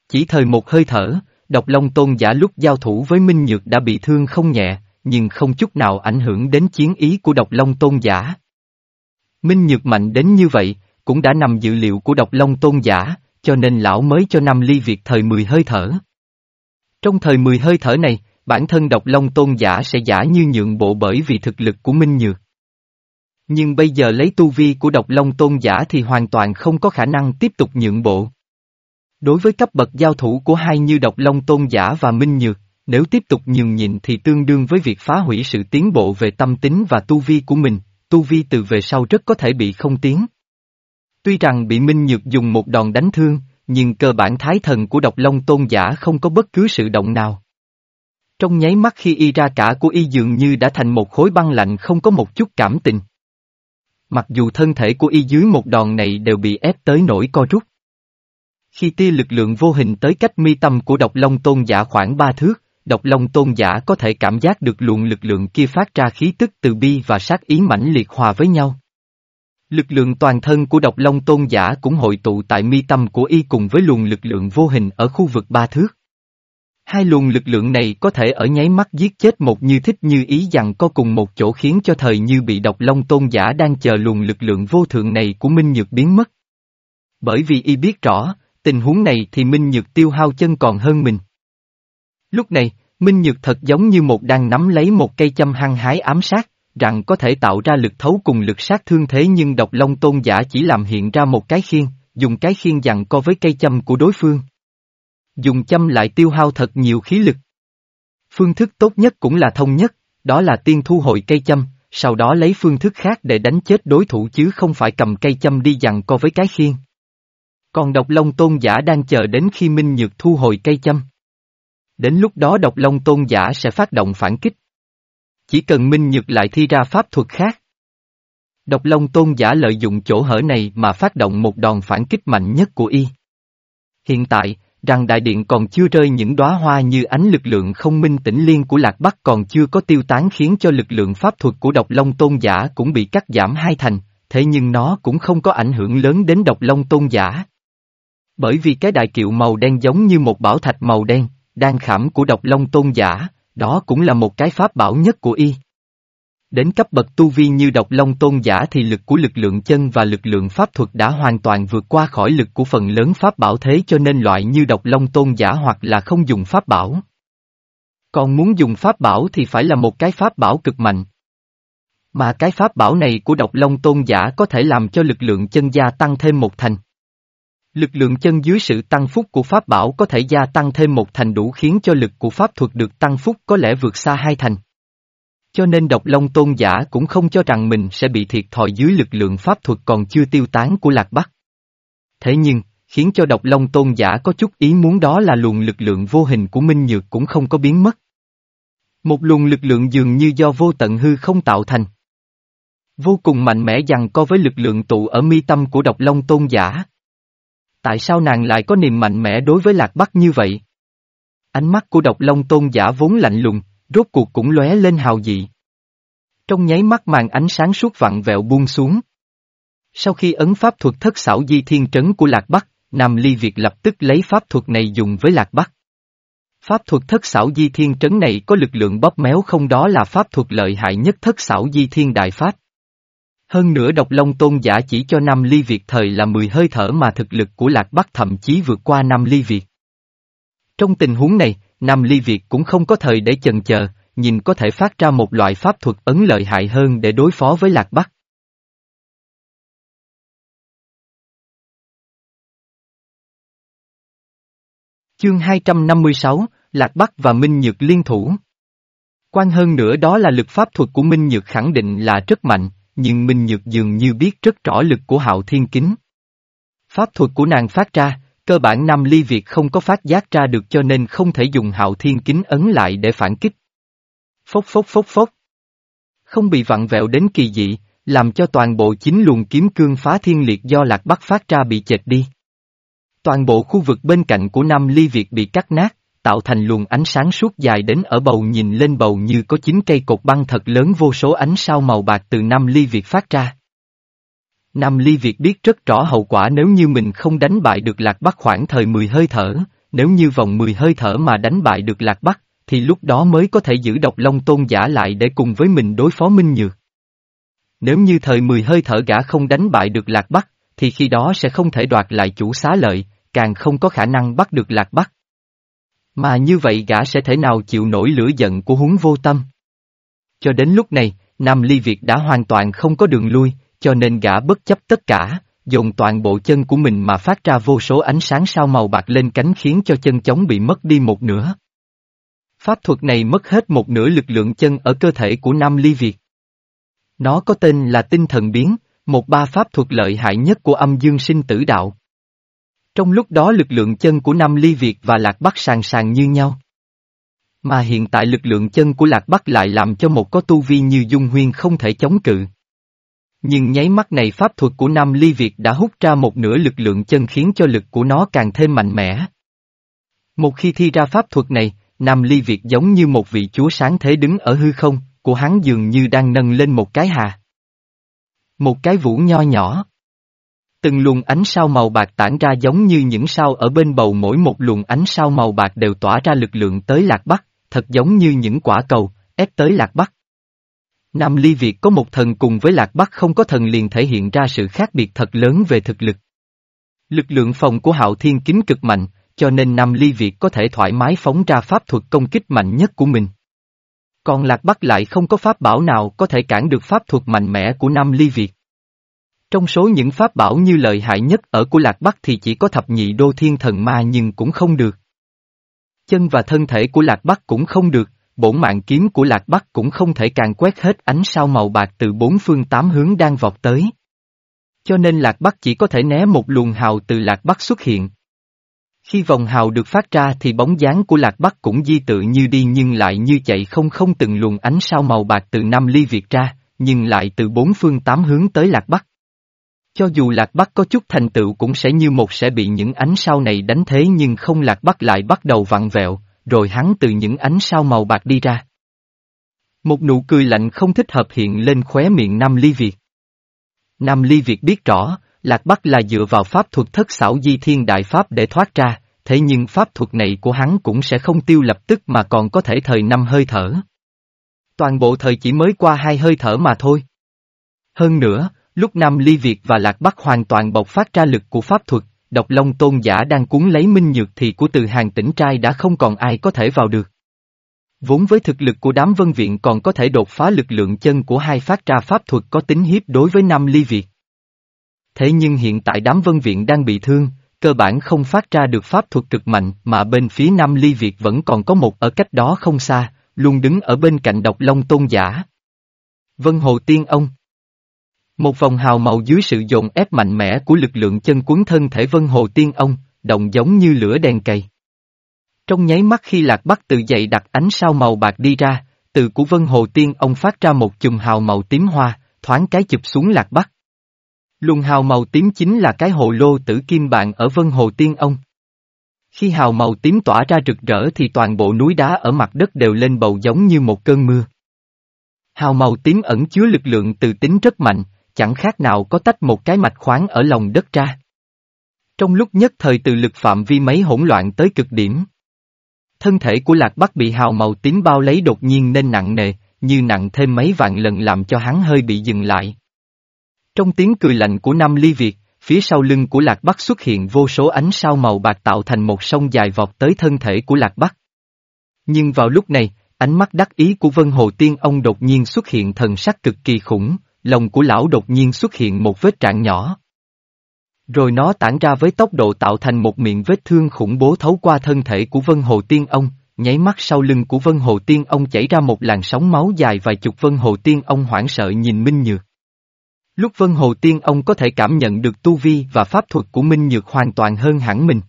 Chỉ thời một hơi thở, độc long tôn giả lúc giao thủ với minh nhược đã bị thương không nhẹ, nhưng không chút nào ảnh hưởng đến chiến ý của độc long tôn giả. Minh nhược mạnh đến như vậy, cũng đã nằm dự liệu của độc long tôn giả, cho nên lão mới cho năm ly việc thời mười hơi thở. Trong thời mười hơi thở này, bản thân độc long tôn giả sẽ giả như nhượng bộ bởi vì thực lực của Minh Nhược. Nhưng bây giờ lấy tu vi của độc long tôn giả thì hoàn toàn không có khả năng tiếp tục nhượng bộ. Đối với cấp bậc giao thủ của hai như độc long tôn giả và Minh Nhược, nếu tiếp tục nhường nhịn thì tương đương với việc phá hủy sự tiến bộ về tâm tính và tu vi của mình, tu vi từ về sau rất có thể bị không tiến. Tuy rằng bị Minh Nhược dùng một đòn đánh thương, nhưng cơ bản thái thần của độc long tôn giả không có bất cứ sự động nào. Trong nháy mắt khi y ra cả của y dường như đã thành một khối băng lạnh không có một chút cảm tình. Mặc dù thân thể của y dưới một đòn này đều bị ép tới nỗi co rút. Khi tia lực lượng vô hình tới cách mi tâm của độc long tôn giả khoảng ba thước, độc long tôn giả có thể cảm giác được luồng lực lượng kia phát ra khí tức từ bi và sát ý mãnh liệt hòa với nhau. Lực lượng toàn thân của độc long tôn giả cũng hội tụ tại mi tâm của y cùng với luồng lực lượng vô hình ở khu vực ba thước. Hai luồng lực lượng này có thể ở nháy mắt giết chết một như thích như ý rằng có cùng một chỗ khiến cho thời như bị độc long tôn giả đang chờ luồng lực lượng vô thượng này của Minh Nhược biến mất. Bởi vì y biết rõ, tình huống này thì Minh Nhược tiêu hao chân còn hơn mình. Lúc này, Minh Nhược thật giống như một đang nắm lấy một cây châm hăng hái ám sát rằng có thể tạo ra lực thấu cùng lực sát thương thế nhưng độc long tôn giả chỉ làm hiện ra một cái khiên, dùng cái khiên dặn co với cây châm của đối phương. Dùng châm lại tiêu hao thật nhiều khí lực. Phương thức tốt nhất cũng là thông nhất, đó là tiên thu hồi cây châm, sau đó lấy phương thức khác để đánh chết đối thủ chứ không phải cầm cây châm đi dặn co với cái khiên. Còn độc long tôn giả đang chờ đến khi Minh Nhược thu hồi cây châm. Đến lúc đó độc long tôn giả sẽ phát động phản kích. Chỉ cần Minh Nhược lại thi ra pháp thuật khác. Độc Long Tôn giả lợi dụng chỗ hở này mà phát động một đòn phản kích mạnh nhất của y. Hiện tại, rằng đại điện còn chưa rơi những đóa hoa như ánh lực lượng không minh tĩnh liên của Lạc Bắc còn chưa có tiêu tán khiến cho lực lượng pháp thuật của độc long tôn giả cũng bị cắt giảm hai thành, thế nhưng nó cũng không có ảnh hưởng lớn đến độc long tôn giả. Bởi vì cái đại kiệu màu đen giống như một bảo thạch màu đen, đang khảm của độc long tôn giả, đó cũng là một cái pháp bảo nhất của y. Đến cấp bậc tu vi như độc long tôn giả thì lực của lực lượng chân và lực lượng pháp thuật đã hoàn toàn vượt qua khỏi lực của phần lớn pháp bảo thế cho nên loại như độc long tôn giả hoặc là không dùng pháp bảo. Còn muốn dùng pháp bảo thì phải là một cái pháp bảo cực mạnh. Mà cái pháp bảo này của độc long tôn giả có thể làm cho lực lượng chân gia tăng thêm một thành. Lực lượng chân dưới sự tăng phúc của Pháp bảo có thể gia tăng thêm một thành đủ khiến cho lực của Pháp thuật được tăng phúc có lẽ vượt xa hai thành. Cho nên độc long tôn giả cũng không cho rằng mình sẽ bị thiệt thòi dưới lực lượng pháp thuật còn chưa tiêu tán của Lạc Bắc. Thế nhưng, khiến cho độc long tôn giả có chút ý muốn đó là luồng lực lượng vô hình của Minh Nhược cũng không có biến mất. Một luồng lực lượng dường như do vô tận hư không tạo thành. Vô cùng mạnh mẽ dằn co với lực lượng tụ ở mi tâm của độc long tôn giả. Tại sao nàng lại có niềm mạnh mẽ đối với lạc bắc như vậy? Ánh mắt của độc long tôn giả vốn lạnh lùng, rốt cuộc cũng lóe lên hào dị. Trong nháy mắt màn ánh sáng suốt vặn vẹo buông xuống. Sau khi ấn pháp thuật thất xảo di thiên trấn của Lạc Bắc, Nam Ly Việt lập tức lấy pháp thuật này dùng với Lạc Bắc. Pháp thuật thất xảo di thiên trấn này có lực lượng bóp méo không đó là pháp thuật lợi hại nhất thất xảo di thiên đại pháp. Hơn nữa độc long tôn giả chỉ cho năm ly Việt thời là 10 hơi thở mà thực lực của Lạc Bắc thậm chí vượt qua năm ly Việt. Trong tình huống này, năm ly Việt cũng không có thời để chần chờ, nhìn có thể phát ra một loại pháp thuật ấn lợi hại hơn để đối phó với Lạc Bắc. Chương 256, Lạc Bắc và Minh Nhược liên thủ. Quan hơn nữa đó là lực pháp thuật của Minh Nhược khẳng định là rất mạnh, nhưng Minh Nhược dường như biết rất rõ lực của Hạo Thiên Kính. Pháp thuật của nàng phát ra, cơ bản năm ly Việt không có phát giác ra được cho nên không thể dùng Hạo Thiên Kính ấn lại để phản kích. Phốc phốc phốc phốc. Không bị vặn vẹo đến kỳ dị, làm cho toàn bộ chính luồng kiếm cương phá thiên liệt do Lạc Bắc phát ra bị chệch đi. Toàn bộ khu vực bên cạnh của Nam Ly Việt bị cắt nát, tạo thành luồng ánh sáng suốt dài đến ở bầu nhìn lên bầu như có chín cây cột băng thật lớn vô số ánh sao màu bạc từ Nam Ly Việt phát ra. Nam Ly Việt biết rất rõ hậu quả nếu như mình không đánh bại được Lạc Bắc khoảng thời 10 hơi thở, nếu như vòng 10 hơi thở mà đánh bại được Lạc Bắc, thì lúc đó mới có thể giữ độc long tôn giả lại để cùng với mình đối phó Minh Nhược. Nếu như thời 10 hơi thở gã không đánh bại được Lạc Bắc, thì khi đó sẽ không thể đoạt lại chủ xá lợi, càng không có khả năng bắt được Lạc Bắc. Mà như vậy gã sẽ thể nào chịu nổi lửa giận của huống vô tâm. Cho đến lúc này, Nam Ly Việt đã hoàn toàn không có đường lui, cho nên gã bất chấp tất cả, dồn toàn bộ chân của mình mà phát ra vô số ánh sáng sao màu bạc lên cánh khiến cho chân chống bị mất đi một nửa. Pháp thuật này mất hết một nửa lực lượng chân ở cơ thể của Nam Ly Việt. Nó có tên là tinh thần biến, một ba pháp thuật lợi hại nhất của âm dương sinh tử đạo. Trong lúc đó lực lượng chân của Nam Ly Việt và Lạc Bắc sàng sàng như nhau. Mà hiện tại lực lượng chân của Lạc Bắc lại làm cho một có tu vi như Dung Huyên không thể chống cự. Nhưng nháy mắt này pháp thuật của Nam Ly Việt đã hút ra một nửa lực lượng chân khiến cho lực của nó càng thêm mạnh mẽ. Một khi thi ra pháp thuật này, Nam Ly Việt giống như một vị chúa sáng thế đứng ở hư không, của hắn dường như đang nâng lên một cái hà. Một cái vũ nho nhỏ. Từng luồng ánh sao màu bạc tản ra giống như những sao ở bên bầu mỗi một luồng ánh sao màu bạc đều tỏa ra lực lượng tới Lạc Bắc, thật giống như những quả cầu, ép tới Lạc Bắc. Nam Ly Việt có một thần cùng với Lạc Bắc không có thần liền thể hiện ra sự khác biệt thật lớn về thực lực. Lực lượng phòng của Hạo Thiên Kính cực mạnh, cho nên Nam Ly Việt có thể thoải mái phóng ra pháp thuật công kích mạnh nhất của mình. Còn Lạc Bắc lại không có pháp bảo nào có thể cản được pháp thuật mạnh mẽ của Nam Ly Việt. Trong số những pháp bảo như lợi hại nhất ở của Lạc Bắc thì chỉ có thập nhị đô thiên thần ma nhưng cũng không được. Chân và thân thể của Lạc Bắc cũng không được, bổn mạng kiếm của Lạc Bắc cũng không thể càng quét hết ánh sao màu bạc từ bốn phương tám hướng đang vọt tới. Cho nên Lạc Bắc chỉ có thể né một luồng hào từ Lạc Bắc xuất hiện. Khi vòng hào được phát ra thì bóng dáng của Lạc Bắc cũng di tự như đi nhưng lại như chạy không không từng luồng ánh sao màu bạc từ năm Ly Việt ra, nhưng lại từ bốn phương tám hướng tới Lạc Bắc. Cho dù Lạc Bắc có chút thành tựu cũng sẽ như một sẽ bị những ánh sao này đánh thế nhưng không Lạc Bắc lại bắt đầu vặn vẹo, rồi hắn từ những ánh sao màu bạc đi ra. Một nụ cười lạnh không thích hợp hiện lên khóe miệng Nam Ly Việt. Nam Ly Việt biết rõ, Lạc Bắc là dựa vào pháp thuật thất xảo di thiên đại pháp để thoát ra, thế nhưng pháp thuật này của hắn cũng sẽ không tiêu lập tức mà còn có thể thời năm hơi thở. Toàn bộ thời chỉ mới qua hai hơi thở mà thôi. Hơn nữa, lúc Nam Ly Việt và Lạc Bắc hoàn toàn bộc phát ra lực của pháp thuật, độc long tôn giả đang cuốn lấy minh nhược thì của từ hàng tỉnh trai đã không còn ai có thể vào được. Vốn với thực lực của đám vân viện còn có thể đột phá lực lượng chân của hai phát ra pháp thuật có tính hiếp đối với Nam Ly Việt. Thế nhưng hiện tại đám vân viện đang bị thương, cơ bản không phát ra được pháp thuật cực mạnh mà bên phía Nam Ly Việt vẫn còn có một ở cách đó không xa, luôn đứng ở bên cạnh độc long tôn giả. Vân Hồ Tiên Ông một vòng hào màu dưới sự dồn ép mạnh mẽ của lực lượng chân cuốn thân thể Vân Hồ Tiên Ông, động giống như lửa đèn cày. Trong nháy mắt khi Lạc Bắc tự dậy đặt ánh sao màu bạc đi ra, từ của Vân Hồ Tiên Ông phát ra một chùm hào màu tím hoa, thoáng cái chụp xuống Lạc Bắc. Luồng hào màu tím chính là cái hồ lô tử kim bạn ở Vân Hồ Tiên Ông. Khi hào màu tím tỏa ra rực rỡ thì toàn bộ núi đá ở mặt đất đều lên bầu giống như một cơn mưa. Hào màu tím ẩn chứa lực lượng từ tính rất mạnh, chẳng khác nào có tách một cái mạch khoáng ở lòng đất ra. Trong lúc nhất thời từ lực phạm vi mấy hỗn loạn tới cực điểm. Thân thể của Lạc Bắc bị hào màu tím bao lấy đột nhiên nên nặng nề, như nặng thêm mấy vạn lần làm cho hắn hơi bị dừng lại. Trong tiếng cười lạnh của Nam Ly Việt, phía sau lưng của Lạc Bắc xuất hiện vô số ánh sao màu bạc tạo thành một sông dài vọt tới thân thể của Lạc Bắc. Nhưng vào lúc này, ánh mắt đắc ý của Vân Hồ Tiên ông đột nhiên xuất hiện thần sắc cực kỳ khủng, lòng của lão đột nhiên xuất hiện một vết trạng nhỏ. Rồi nó tản ra với tốc độ tạo thành một miệng vết thương khủng bố thấu qua thân thể của Vân Hồ Tiên ông, nháy mắt sau lưng của Vân Hồ Tiên ông chảy ra một làn sóng máu dài vài chục Vân Hồ Tiên ông hoảng sợ nhìn Minh Nhược. Lúc Vân Hồ Tiên ông có thể cảm nhận được tu vi và pháp thuật của Minh Nhược hoàn toàn hơn hẳn mình.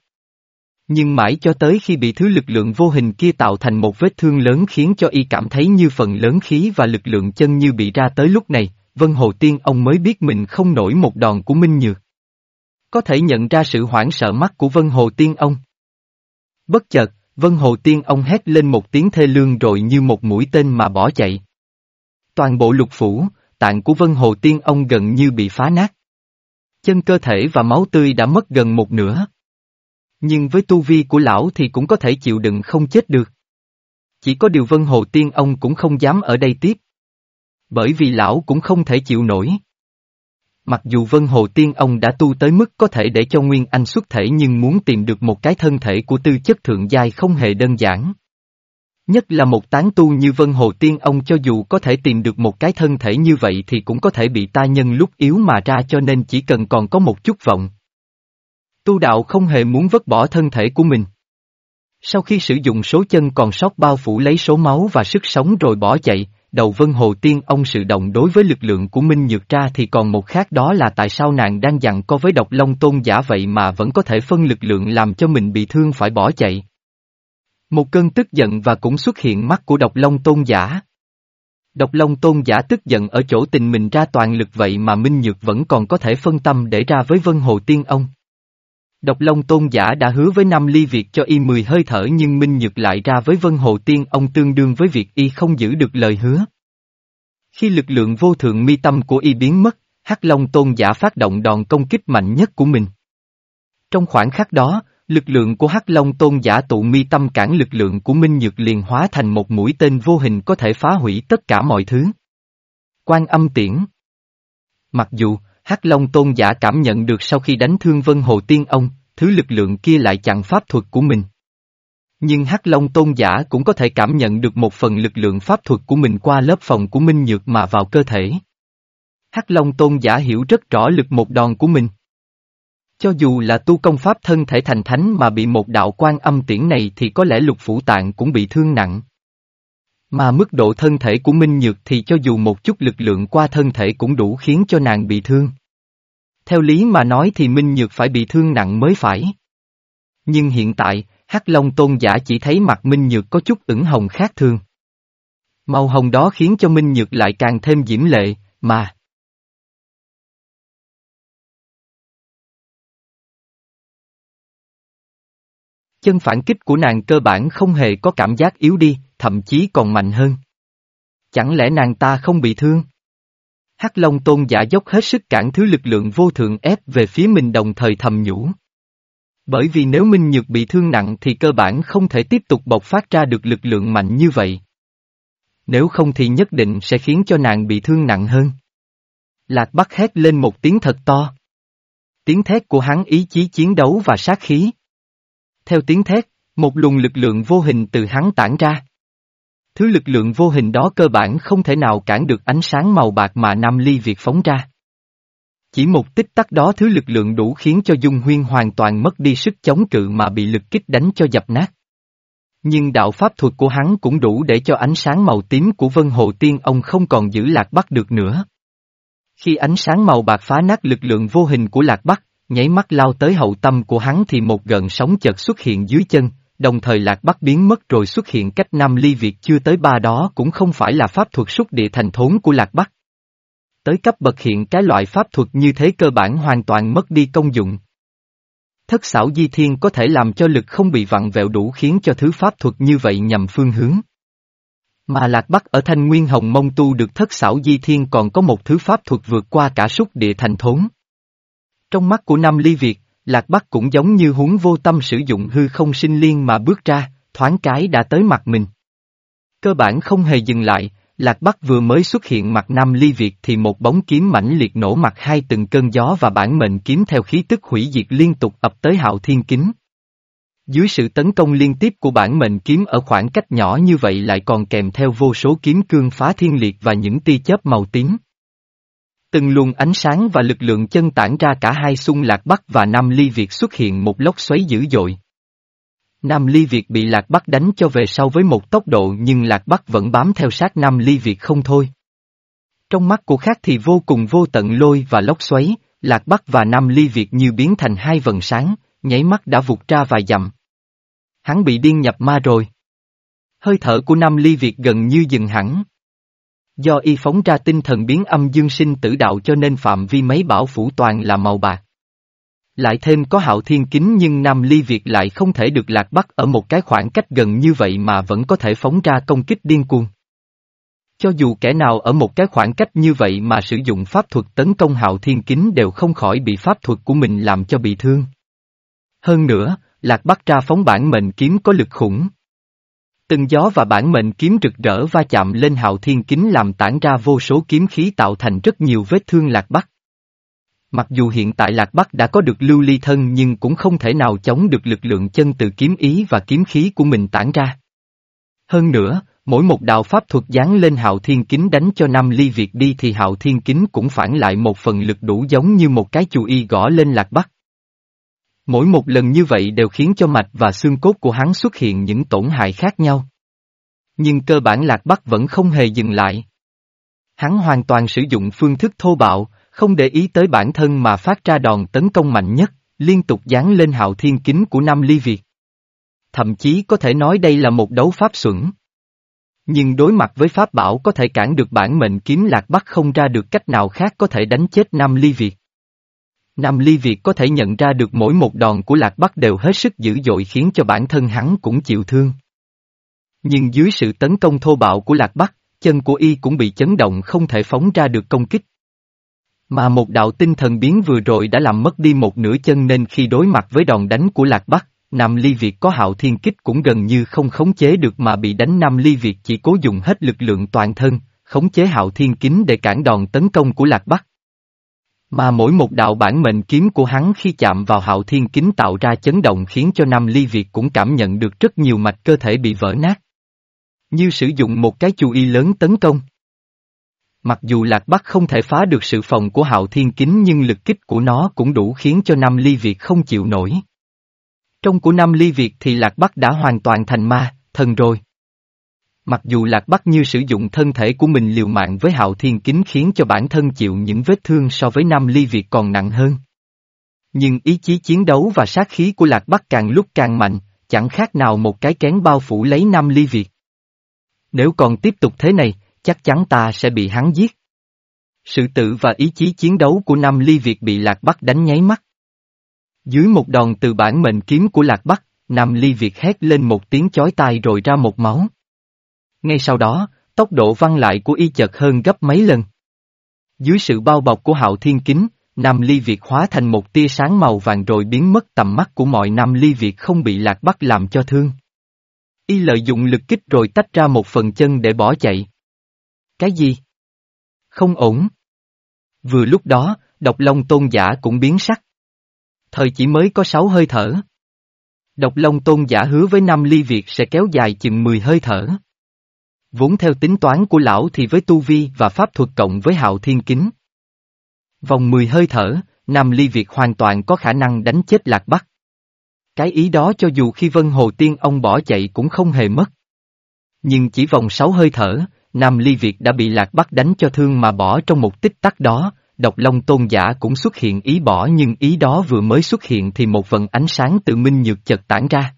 Nhưng mãi cho tới khi bị thứ lực lượng vô hình kia tạo thành một vết thương lớn khiến cho y cảm thấy như phần lớn khí và lực lượng chân như bị ra tới lúc này, Vân Hồ Tiên ông mới biết mình không nổi một đòn của Minh Nhược. Có thể nhận ra sự hoảng sợ mắt của Vân Hồ Tiên ông. Bất chợt, Vân Hồ Tiên ông hét lên một tiếng thê lương rồi như một mũi tên mà bỏ chạy. Toàn bộ lục phủ, tạng của Vân Hồ Tiên ông gần như bị phá nát. Chân cơ thể và máu tươi đã mất gần một nửa. Nhưng với tu vi của lão thì cũng có thể chịu đựng không chết được. Chỉ có điều Vân Hồ Tiên ông cũng không dám ở đây tiếp. Bởi vì lão cũng không thể chịu nổi. Mặc dù Vân Hồ Tiên ông đã tu tới mức có thể để cho Nguyên Anh xuất thể nhưng muốn tìm được một cái thân thể của tư chất thượng giai không hề đơn giản. Nhất là một tán tu như Vân Hồ Tiên ông cho dù có thể tìm được một cái thân thể như vậy thì cũng có thể bị ta nhân lúc yếu mà ra cho nên chỉ cần còn có một chút vọng. Tu đạo không hề muốn vứt bỏ thân thể của mình. Sau khi sử dụng số chân còn sót bao phủ lấy số máu và sức sống rồi bỏ chạy, đầu Vân Hồ Tiên, ông sự động đối với lực lượng của Minh Nhược ra thì còn một khác đó là tại sao nàng đang dặn co với độc long tôn giả vậy mà vẫn có thể phân lực lượng làm cho mình bị thương phải bỏ chạy. Một cơn tức giận và cũng xuất hiện mắt của độc long tôn giả. Độc long tôn giả tức giận ở chỗ tình mình ra toàn lực vậy mà Minh Nhược vẫn còn có thể phân tâm để ra với Vân Hồ Tiên, ông. Độc Long Tôn giả đã hứa với Nam Ly Việt cho y 10 hơi thở nhưng Minh Nhược lại ra với Vân Hồ Tiên ông tương đương với việc y không giữ được lời hứa. Khi lực lượng vô thượng mi tâm của y biến mất, Hắc Long Tôn giả phát động đòn công kích mạnh nhất của mình. Trong khoảng khắc đó, lực lượng của Hắc Long Tôn giả tụ mi tâm cản lực lượng của Minh Nhược liền hóa thành một mũi tên vô hình có thể phá hủy tất cả mọi thứ. Quan âm tiễn Mặc dù, Hắc Long Tôn giả cảm nhận được sau khi đánh thương Vân Hồ Tiên ông, thứ lực lượng kia lại chặn pháp thuật của mình. Nhưng Hắc Long Tôn giả cũng có thể cảm nhận được một phần lực lượng pháp thuật của mình qua lớp phòng của Minh Nhược mà vào cơ thể. Hắc Long Tôn giả hiểu rất rõ lực một đòn của mình. Cho dù là tu công pháp thân thể thành thánh mà bị một đạo quan âm tiễn này thì có lẽ lục phủ tạng cũng bị thương nặng. Mà mức độ thân thể của Minh Nhược thì cho dù một chút lực lượng qua thân thể cũng đủ khiến cho nàng bị thương. Theo lý mà nói thì Minh Nhược phải bị thương nặng mới phải. Nhưng hiện tại, Hắc Long Tôn giả chỉ thấy mặt Minh Nhược có chút ửng hồng khác thường. Màu hồng đó khiến cho Minh Nhược lại càng thêm diễm lệ, mà. Chân phản kích của nàng cơ bản không hề có cảm giác yếu đi, thậm chí còn mạnh hơn. Chẳng lẽ nàng ta không bị thương? Hắc Long Tôn giả dốc hết sức cản thứ lực lượng vô thượng ép về phía mình đồng thời thầm nhủ. Bởi vì nếu Minh Nhược bị thương nặng thì cơ bản không thể tiếp tục bộc phát ra được lực lượng mạnh như vậy. Nếu không thì nhất định sẽ khiến cho nàng bị thương nặng hơn. Lạc Bắc hét lên một tiếng thật to. Tiếng thét của hắn ý chí chiến đấu và sát khí. Theo tiếng thét, một luồng lực lượng vô hình từ hắn tản ra. Thứ lực lượng vô hình đó cơ bản không thể nào cản được ánh sáng màu bạc mà Nam Ly Việt phóng ra. Chỉ một tích tắc đó thứ lực lượng đủ khiến cho Dung Huyên hoàn toàn mất đi sức chống cự mà bị lực kích đánh cho dập nát. Nhưng đạo pháp thuật của hắn cũng đủ để cho ánh sáng màu tím của Vân Hồ Tiên ông không còn giữ Lạc Bắc được nữa. Khi ánh sáng màu bạc phá nát lực lượng vô hình của Lạc Bắc, nháy mắt lao tới hậu tâm của hắn thì một gợn sóng chợt xuất hiện dưới chân, đồng thời Lạc Bắc biến mất rồi xuất hiện cách năm ly việt chưa tới ba đó cũng không phải là pháp thuật xúc địa thành thốn của Lạc Bắc. Tới cấp bậc hiện cái loại pháp thuật như thế cơ bản hoàn toàn mất đi công dụng. Thất xảo di thiên có thể làm cho lực không bị vặn vẹo đủ khiến cho thứ pháp thuật như vậy nhằm phương hướng. Mà Lạc Bắc ở Thanh Nguyên Hồng Mông tu được thất xảo di thiên còn có một thứ pháp thuật vượt qua cả xúc địa thành thốn. Trong mắt của Nam Ly Việt, Lạc Bắc cũng giống như huống vô tâm sử dụng hư không sinh liên mà bước ra, thoáng cái đã tới mặt mình. Cơ bản không hề dừng lại, Lạc Bắc vừa mới xuất hiện mặt Nam Ly Việt thì một bóng kiếm mãnh liệt nổ mặt hai từng cơn gió và bản mệnh kiếm theo khí tức hủy diệt liên tục ập tới hạo thiên kính. Dưới sự tấn công liên tiếp của bản mệnh kiếm ở khoảng cách nhỏ như vậy lại còn kèm theo vô số kiếm cương phá thiên liệt và những tia chớp màu tím. Từng luồng ánh sáng và lực lượng chân tản ra cả hai xung lạc Bắc và Nam Ly Việt xuất hiện một lốc xoáy dữ dội. Nam Ly Việt bị Lạc Bắc đánh cho về sau với một tốc độ nhưng Lạc Bắc vẫn bám theo sát Nam Ly Việt không thôi. Trong mắt của khác thì vô cùng vô tận lôi và lốc xoáy, Lạc Bắc và Nam Ly Việt như biến thành hai vần sáng, nháy mắt đã vụt ra vài dặm. Hắn bị điên nhập ma rồi. Hơi thở của Nam Ly Việt gần như dừng hẳn. Do y phóng ra tinh thần biến âm dương sinh tử đạo cho nên phạm vi mấy bảo phủ toàn là màu bạc. Lại thêm có hạo thiên kính nhưng Nam Ly Việt lại không thể được lạc bắt ở một cái khoảng cách gần như vậy mà vẫn có thể phóng ra công kích điên cuồng. Cho dù kẻ nào ở một cái khoảng cách như vậy mà sử dụng pháp thuật tấn công hạo thiên kính đều không khỏi bị pháp thuật của mình làm cho bị thương. Hơn nữa, lạc bắt ra phóng bản mệnh kiếm có lực khủng. Từng gió và bản mệnh kiếm rực rỡ va chạm lên hạo thiên kính làm tản ra vô số kiếm khí tạo thành rất nhiều vết thương lạc bắc. Mặc dù hiện tại Lạc Bắc đã có được lưu ly thân nhưng cũng không thể nào chống được lực lượng chân từ kiếm ý và kiếm khí của mình tản ra. Hơn nữa, mỗi một đạo pháp thuật dán lên hạo thiên kính đánh cho năm ly Việt đi thì hạo thiên kính cũng phản lại một phần lực đủ giống như một cái chù y gõ lên Lạc Bắc. Mỗi một lần như vậy đều khiến cho mạch và xương cốt của hắn xuất hiện những tổn hại khác nhau. Nhưng cơ bản Lạc Bắc vẫn không hề dừng lại. Hắn hoàn toàn sử dụng phương thức thô bạo, không để ý tới bản thân mà phát ra đòn tấn công mạnh nhất, liên tục dán lên hạo thiên kính của Nam Ly Việt. Thậm chí có thể nói đây là một đấu pháp xuẩn. Nhưng đối mặt với pháp bảo có thể cản được bản mệnh kiếm lạc bắc không ra được cách nào khác có thể đánh chết Nam Ly Việt. Nam Ly Việt có thể nhận ra được mỗi một đòn của lạc bắc đều hết sức dữ dội khiến cho bản thân hắn cũng chịu thương. Nhưng dưới sự tấn công thô bạo của lạc bắc, chân của y cũng bị chấn động không thể phóng ra được công kích. Mà một đạo tinh thần biến vừa rồi đã làm mất đi một nửa chân nên khi đối mặt với đòn đánh của Lạc Bắc, Nam Ly Việt có hạo thiên kích cũng gần như không khống chế được mà bị đánh Nam Ly Việt chỉ cố dùng hết lực lượng toàn thân, khống chế hạo thiên kính để cản đòn tấn công của Lạc Bắc. Mà mỗi một đạo bản mệnh kiếm của hắn khi chạm vào hạo thiên kính tạo ra chấn động khiến cho Nam Ly Việt cũng cảm nhận được rất nhiều mạch cơ thể bị vỡ nát. Như sử dụng một cái chú y lớn tấn công. Mặc dù Lạc Bắc không thể phá được sự phòng của hạo thiên kính nhưng lực kích của nó cũng đủ khiến cho Nam Ly Việt không chịu nổi. Trong của Nam Ly Việt thì Lạc Bắc đã hoàn toàn thành ma, thần rồi. Mặc dù Lạc Bắc như sử dụng thân thể của mình liều mạng với hạo thiên kính khiến cho bản thân chịu những vết thương so với Nam Ly Việt còn nặng hơn. Nhưng ý chí chiến đấu và sát khí của Lạc Bắc càng lúc càng mạnh, chẳng khác nào một cái kén bao phủ lấy Nam Ly Việt. Nếu còn tiếp tục thế này, chắc chắn ta sẽ bị hắn giết. Sự tự và ý chí chiến đấu của Nam Ly Việt bị Lạc Bắc đánh nháy mắt. Dưới một đòn từ bản mệnh kiếm của Lạc Bắc, Nam Ly Việt hét lên một tiếng chói tai rồi ra một máu. Ngay sau đó, tốc độ văng lại của y chợt hơn gấp mấy lần. Dưới sự bao bọc của hạo thiên kính, Nam Ly Việt hóa thành một tia sáng màu vàng rồi biến mất tầm mắt của mọi Nam Ly Việt không bị Lạc bắt làm cho thương. Y lợi dụng lực kích rồi tách ra một phần chân để bỏ chạy. Cái gì? Không ổn. Vừa lúc đó, độc long tôn giả cũng biến sắc. Thời chỉ mới có sáu hơi thở. Độc long tôn giả hứa với nam ly Việt sẽ kéo dài chừng 10 hơi thở. Vốn theo tính toán của lão thì với tu vi và pháp thuật cộng với hạo thiên kính. Vòng 10 hơi thở, Nam Ly Việt hoàn toàn có khả năng đánh chết Lạc Bắc. Cái ý đó cho dù khi Vân Hồ Tiên ông bỏ chạy cũng không hề mất. Nhưng chỉ vòng sáu hơi thở, Nam Ly Việt đã bị Lạc Bắc đánh cho thương mà bỏ trong một tích tắc đó, độc long tôn giả cũng xuất hiện ý bỏ nhưng ý đó vừa mới xuất hiện thì một vần ánh sáng tự minh nhược chợt tản ra.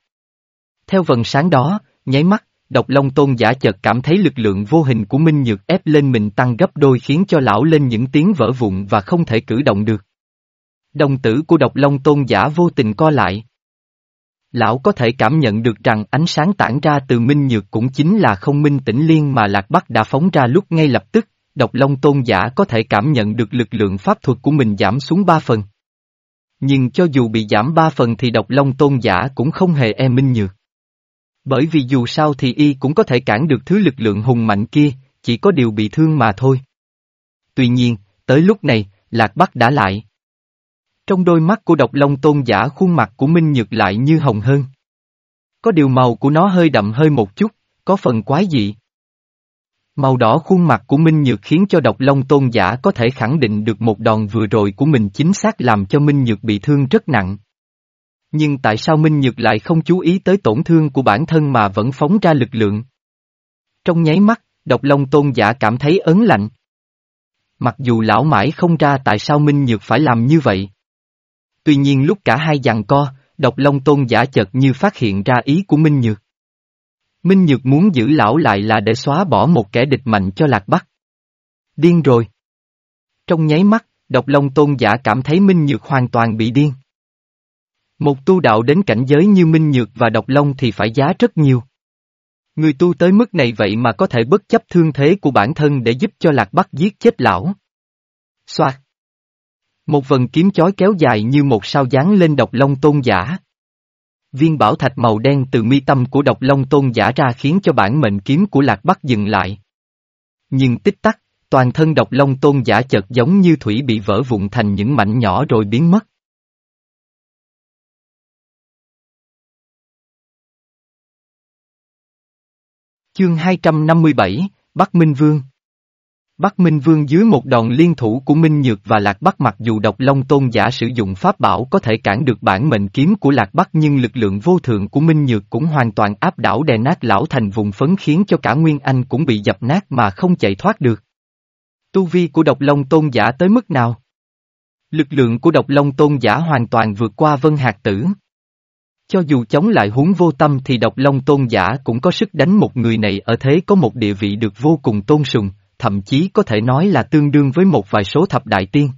Theo vần sáng đó, nháy mắt, độc long tôn giả chợt cảm thấy lực lượng vô hình của minh nhược ép lên mình tăng gấp đôi khiến cho lão lên những tiếng vỡ vụn và không thể cử động được. Đồng tử của độc long tôn giả vô tình co lại. Lão có thể cảm nhận được rằng ánh sáng tản ra từ minh nhược cũng chính là không minh tĩnh liên mà Lạc Bắc đã phóng ra lúc ngay lập tức, độc long tôn giả có thể cảm nhận được lực lượng pháp thuật của mình giảm xuống ba phần. Nhưng cho dù bị giảm ba phần thì độc long tôn giả cũng không hề e minh nhược. Bởi vì dù sao thì y cũng có thể cản được thứ lực lượng hùng mạnh kia, chỉ có điều bị thương mà thôi. Tuy nhiên, tới lúc này, Lạc Bắc đã lại. Trong đôi mắt của độc long tôn giả khuôn mặt của Minh Nhược lại như hồng hơn. Có điều màu của nó hơi đậm hơi một chút, có phần quái dị. Màu đỏ khuôn mặt của Minh Nhược khiến cho độc long tôn giả có thể khẳng định được một đòn vừa rồi của mình chính xác làm cho Minh Nhược bị thương rất nặng. Nhưng tại sao Minh Nhược lại không chú ý tới tổn thương của bản thân mà vẫn phóng ra lực lượng? Trong nháy mắt, độc long tôn giả cảm thấy ớn lạnh. Mặc dù lão mãi không ra tại sao Minh Nhược phải làm như vậy. Tuy nhiên lúc cả hai giằng co, độc long tôn giả chợt như phát hiện ra ý của Minh Nhược. Minh Nhược muốn giữ lão lại là để xóa bỏ một kẻ địch mạnh cho Lạc Bắc. Điên rồi. Trong nháy mắt, độc long tôn giả cảm thấy Minh Nhược hoàn toàn bị điên. Một tu đạo đến cảnh giới như Minh Nhược và Độc Long thì phải giá rất nhiều. Người tu tới mức này vậy mà có thể bất chấp thương thế của bản thân để giúp cho Lạc Bắc giết chết lão. Xoạt. Một vần kiếm chói kéo dài như một sao dáng lên Độc Long tôn giả. Viên bảo thạch màu đen từ mi tâm của Độc Long tôn giả ra khiến cho bản mệnh kiếm của Lạc Bắc dừng lại. Nhưng tích tắc, toàn thân Độc Long tôn giả chợt giống như thủy bị vỡ vụn thành những mảnh nhỏ rồi biến mất. Chương 257, Bắc Minh Vương Bắc Minh Vương dưới một đòn liên thủ của Minh Nhược và Lạc Bắc mặc dù độc long tôn giả sử dụng pháp bảo có thể cản được bản mệnh kiếm của Lạc Bắc nhưng lực lượng vô thượng của Minh Nhược cũng hoàn toàn áp đảo đè nát lão thành vùng phấn khiến cho cả Nguyên Anh cũng bị dập nát mà không chạy thoát được. Tu vi của độc long tôn giả tới mức nào? Lực lượng của độc long tôn giả hoàn toàn vượt qua vân hạt tử. Cho dù chống lại huống vô tâm thì độc long tôn giả cũng có sức đánh một người này ở thế có một địa vị được vô cùng tôn sùng, thậm chí có thể nói là tương đương với một vài số thập đại tiên.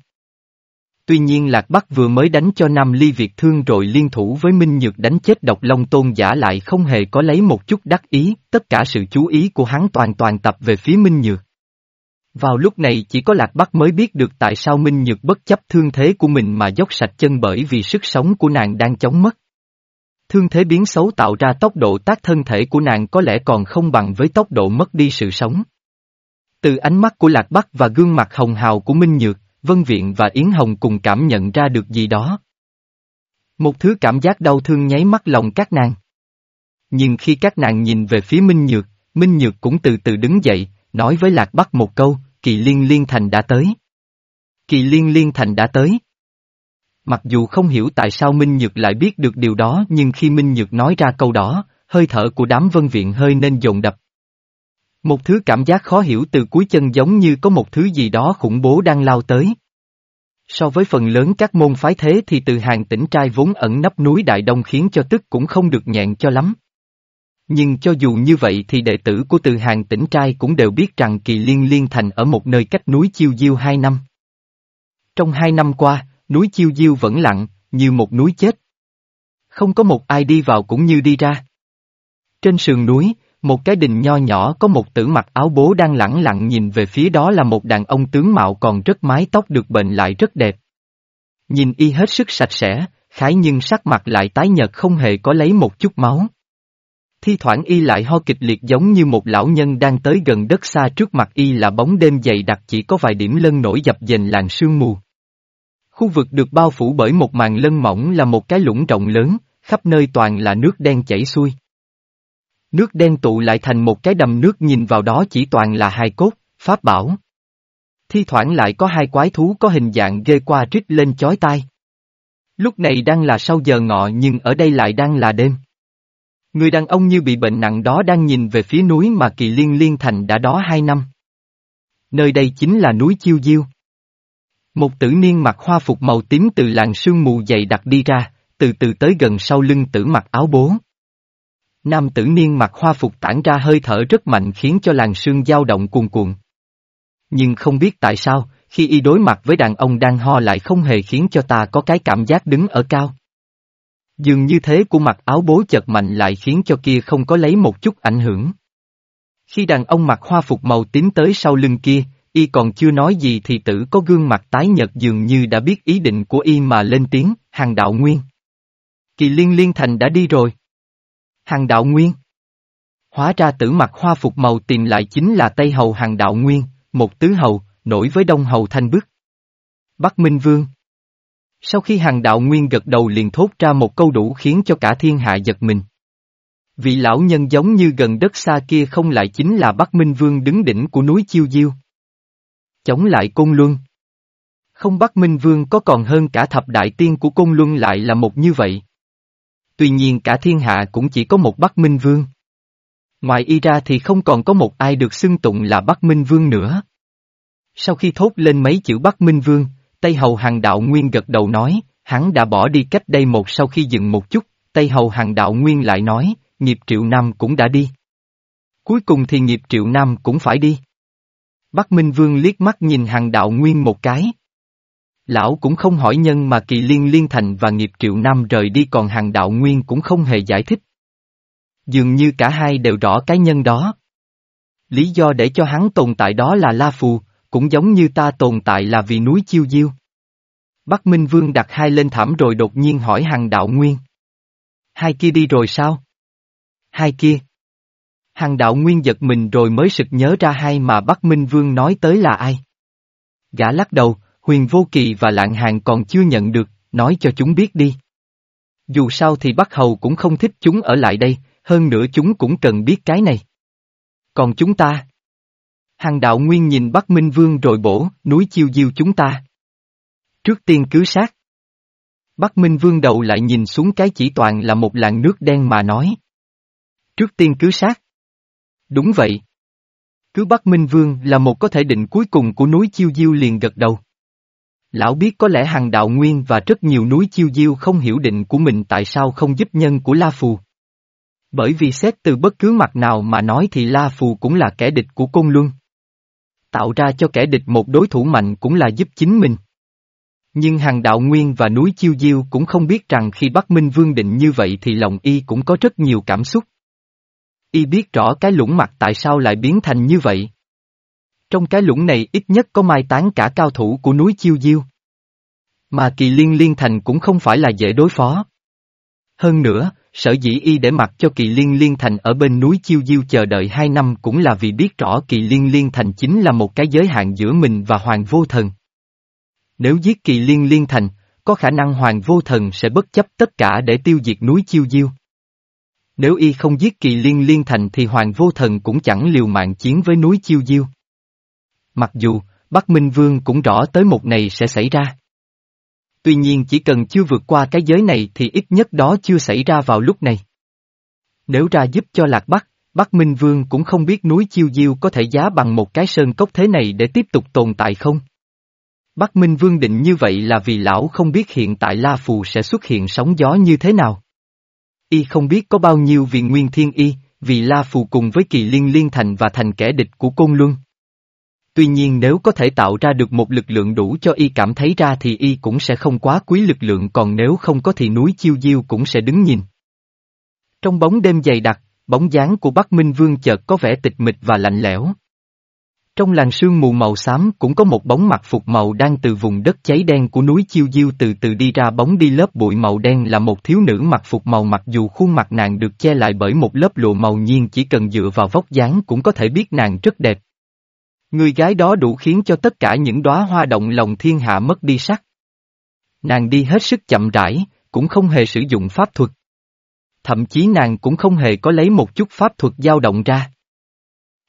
Tuy nhiên Lạc Bắc vừa mới đánh cho Nam Ly Việt thương rồi liên thủ với Minh Nhược đánh chết độc long tôn giả lại không hề có lấy một chút đắc ý, tất cả sự chú ý của hắn toàn toàn tập về phía Minh Nhược. Vào lúc này chỉ có Lạc Bắc mới biết được tại sao Minh Nhược bất chấp thương thế của mình mà dốc sạch chân bởi vì sức sống của nàng đang chóng mất. Thương thế biến xấu tạo ra tốc độ tác thân thể của nàng có lẽ còn không bằng với tốc độ mất đi sự sống. Từ ánh mắt của Lạc Bắc và gương mặt hồng hào của Minh Nhược, Vân Viện và Yến Hồng cùng cảm nhận ra được gì đó. Một thứ cảm giác đau thương nháy mắt lòng các nàng. Nhưng khi các nàng nhìn về phía Minh Nhược, Minh Nhược cũng từ từ đứng dậy, nói với Lạc Bắc một câu, Kỳ Liên Liên Thành đã tới. Kỳ Liên Liên Thành đã tới. Mặc dù không hiểu tại sao Minh Nhược lại biết được điều đó nhưng khi Minh Nhược nói ra câu đó, hơi thở của đám vân viện hơi nên dồn đập. Một thứ cảm giác khó hiểu từ cuối chân giống như có một thứ gì đó khủng bố đang lao tới. So với phần lớn các môn phái thế thì từ hàng tỉnh trai vốn ẩn nấp núi Đại Đông khiến cho tức cũng không được nhẹn cho lắm. Nhưng cho dù như vậy thì đệ tử của từ hàng tỉnh trai cũng đều biết rằng kỳ liên liên thành ở một nơi cách núi Chiêu Diêu hai năm. Trong hai năm qua, núi Chiêu Diêu vẫn lặng, như một núi chết. Không có một ai đi vào cũng như đi ra. Trên sườn núi, một cái đình nho nhỏ có một tử mặc áo bố đang lẳng lặng nhìn về phía đó là một đàn ông tướng mạo còn rất mái tóc được bệnh lại rất đẹp. Nhìn y hết sức sạch sẽ, khái nhưng sắc mặt lại tái nhợt không hề có lấy một chút máu. Thi thoảng y lại ho kịch liệt giống như một lão nhân đang tới gần đất xa trước mặt y là bóng đêm dày đặc chỉ có vài điểm lân nổi dập dềnh làn sương mù. Khu vực được bao phủ bởi một màn lân mỏng là một cái lũng rộng lớn, khắp nơi toàn là nước đen chảy xuôi. Nước đen tụ lại thành một cái đầm nước nhìn vào đó chỉ toàn là hai cốt, pháp bảo. Thi thoảng lại có hai quái thú có hình dạng ghê qua rít lên chói tai. Lúc này đang là sau giờ ngọ nhưng ở đây lại đang là đêm. Người đàn ông như bị bệnh nặng đó đang nhìn về phía núi mà kỳ liên liên thành đã đó hai năm. Nơi đây chính là núi Chiêu Diêu. Một tử niên mặc hoa phục màu tím từ làng sương mù dày đặc đi ra, từ từ tới gần sau lưng tử mặc áo bố. Nam tử niên mặc hoa phục tản ra hơi thở rất mạnh khiến cho làng sương dao động cuồn cuộn. Nhưng không biết tại sao, khi y đối mặt với đàn ông đang ho lại không hề khiến cho ta có cái cảm giác đứng ở cao. Dường như thế của mặc áo bố chật mạnh lại khiến cho kia không có lấy một chút ảnh hưởng. Khi đàn ông mặc hoa phục màu tím tới sau lưng kia, y còn chưa nói gì thì tử có gương mặt tái nhợt dường như đã biết ý định của y mà lên tiếng, hàng đạo nguyên. Kỳ liên liên thành đã đi rồi. Hàng đạo nguyên. Hóa ra tử mặc hoa phục màu tìm lại chính là Tây Hầu hàng đạo nguyên, một tứ hầu, nổi với Đông Hầu Thanh Bức. Bắc Minh Vương. Sau khi hàng đạo nguyên gật đầu liền thốt ra một câu đủ khiến cho cả thiên hạ giật mình. Vị lão nhân giống như gần đất xa kia không lại chính là Bắc Minh Vương đứng đỉnh của núi Chiêu Diêu. Chống lại Côn Luân. Không Bắc Minh Vương có còn hơn cả thập đại tiên của Côn Luân lại là một như vậy. Tuy nhiên cả thiên hạ cũng chỉ có một Bắc Minh Vương. Ngoài y ra thì không còn có một ai được xưng tụng là Bắc Minh Vương nữa. Sau khi thốt lên mấy chữ Bắc Minh Vương, Tây Hầu Hàng Đạo Nguyên gật đầu nói, hắn đã bỏ đi cách đây một sau khi dừng một chút, Tây Hầu Hàng Đạo Nguyên lại nói, nghiệp triệu năm cũng đã đi. Cuối cùng thì nghiệp triệu năm cũng phải đi. Bắc Minh Vương liếc mắt nhìn Hàng Đạo Nguyên một cái. Lão cũng không hỏi nhân mà kỳ liên liên thành và nghiệp triệu nam rời đi còn Hàng Đạo Nguyên cũng không hề giải thích. Dường như cả hai đều rõ cái nhân đó. Lý do để cho hắn tồn tại đó là La Phù, cũng giống như ta tồn tại là vì núi chiêu diêu. Bắc Minh Vương đặt hai lên thảm rồi đột nhiên hỏi Hằng Đạo Nguyên. Hai kia đi rồi sao? Hai kia. Hàng Đạo Nguyên giật mình rồi mới sực nhớ ra hai mà Bắc Minh Vương nói tới là ai. Gã lắc đầu, huyền vô kỳ và lạng hàng còn chưa nhận được, nói cho chúng biết đi. Dù sao thì Bắc Hầu cũng không thích chúng ở lại đây, hơn nữa chúng cũng cần biết cái này. Còn chúng ta? Hàng đạo nguyên nhìn Bắc Minh Vương rồi bổ, núi chiêu diêu chúng ta. Trước tiên cứ sát. Bắc Minh Vương đầu lại nhìn xuống cái chỉ toàn là một làn nước đen mà nói. Trước tiên cứ sát. Đúng vậy. Cứ Bắc Minh Vương là một có thể định cuối cùng của núi Chiêu Diêu liền gật đầu. Lão biết có lẽ hàng đạo nguyên và rất nhiều núi Chiêu Diêu không hiểu định của mình tại sao không giúp nhân của La Phù. Bởi vì xét từ bất cứ mặt nào mà nói thì La Phù cũng là kẻ địch của Côn Luân tạo ra cho kẻ địch một đối thủ mạnh cũng là giúp chính mình. Nhưng hàng đạo nguyên và núi chiêu diêu cũng không biết rằng khi Bắc Minh Vương định như vậy thì lòng y cũng có rất nhiều cảm xúc. Y biết rõ cái lũng mặt tại sao lại biến thành như vậy. Trong cái lũng này ít nhất có mai tán cả cao thủ của núi chiêu diêu. Mà kỳ liên liên thành cũng không phải là dễ đối phó. Hơn nữa, Sở dĩ y để mặc cho kỳ liên liên thành ở bên núi Chiêu Diêu chờ đợi hai năm cũng là vì biết rõ kỳ liên liên thành chính là một cái giới hạn giữa mình và hoàng vô thần. Nếu giết kỳ liên liên thành, có khả năng hoàng vô thần sẽ bất chấp tất cả để tiêu diệt núi Chiêu Diêu. Nếu y không giết kỳ liên liên thành thì hoàng vô thần cũng chẳng liều mạng chiến với núi Chiêu Diêu. Mặc dù, Bắc Minh Vương cũng rõ tới một này sẽ xảy ra. Tuy nhiên chỉ cần chưa vượt qua cái giới này thì ít nhất đó chưa xảy ra vào lúc này. Nếu ra giúp cho Lạc Bắc, Bắc Minh Vương cũng không biết núi Chiêu Diêu có thể giá bằng một cái sơn cốc thế này để tiếp tục tồn tại không? Bắc Minh Vương định như vậy là vì lão không biết hiện tại La Phù sẽ xuất hiện sóng gió như thế nào. Y không biết có bao nhiêu vì nguyên thiên y, vì La Phù cùng với kỳ liên liên thành và thành kẻ địch của Côn Luân. Tuy nhiên nếu có thể tạo ra được một lực lượng đủ cho y cảm thấy ra thì y cũng sẽ không quá quý lực lượng còn nếu không có thì núi chiêu diêu cũng sẽ đứng nhìn. Trong bóng đêm dày đặc, bóng dáng của Bắc Minh Vương chợt có vẻ tịch mịch và lạnh lẽo. Trong làn sương mù màu xám cũng có một bóng mặt phục màu đang từ vùng đất cháy đen của núi Chiêu Diêu từ từ đi ra bóng đi lớp bụi màu đen là một thiếu nữ mặc phục màu mặc dù khuôn mặt nàng được che lại bởi một lớp lụa màu nhiên chỉ cần dựa vào vóc dáng cũng có thể biết nàng rất đẹp. Người gái đó đủ khiến cho tất cả những đóa hoa động lòng thiên hạ mất đi sắc. Nàng đi hết sức chậm rãi, cũng không hề sử dụng pháp thuật. Thậm chí nàng cũng không hề có lấy một chút pháp thuật dao động ra.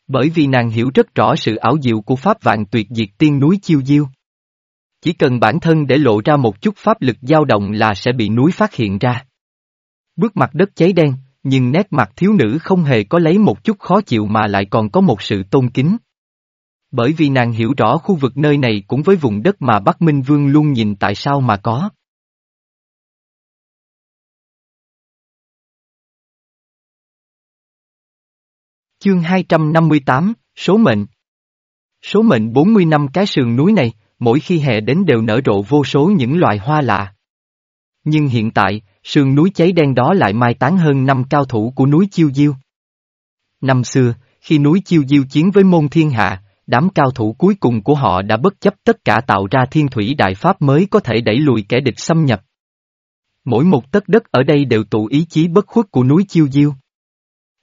Bởi vì nàng hiểu rất rõ sự ảo diệu của pháp vạn tuyệt diệt tiên núi chiêu diêu. Chỉ cần bản thân để lộ ra một chút pháp lực dao động là sẽ bị núi phát hiện ra. Bước mặt đất cháy đen, nhưng nét mặt thiếu nữ không hề có lấy một chút khó chịu mà lại còn có một sự tôn kính. Bởi vì nàng hiểu rõ khu vực nơi này cũng với vùng đất mà Bắc Minh Vương luôn nhìn tại sao mà có. Chương 258, Số mệnh Số mệnh 40 năm cái sườn núi này, mỗi khi hè đến đều nở rộ vô số những loài hoa lạ. Nhưng hiện tại, sườn núi cháy đen đó lại mai tán hơn năm cao thủ của núi Chiêu Diêu. Năm xưa, khi núi Chiêu Diêu chiến với môn thiên hạ, đám cao thủ cuối cùng của họ đã bất chấp tất cả tạo ra thiên thủy đại pháp mới có thể đẩy lùi kẻ địch xâm nhập. Mỗi một tấc đất ở đây đều tụ ý chí bất khuất của núi Chiêu Diêu.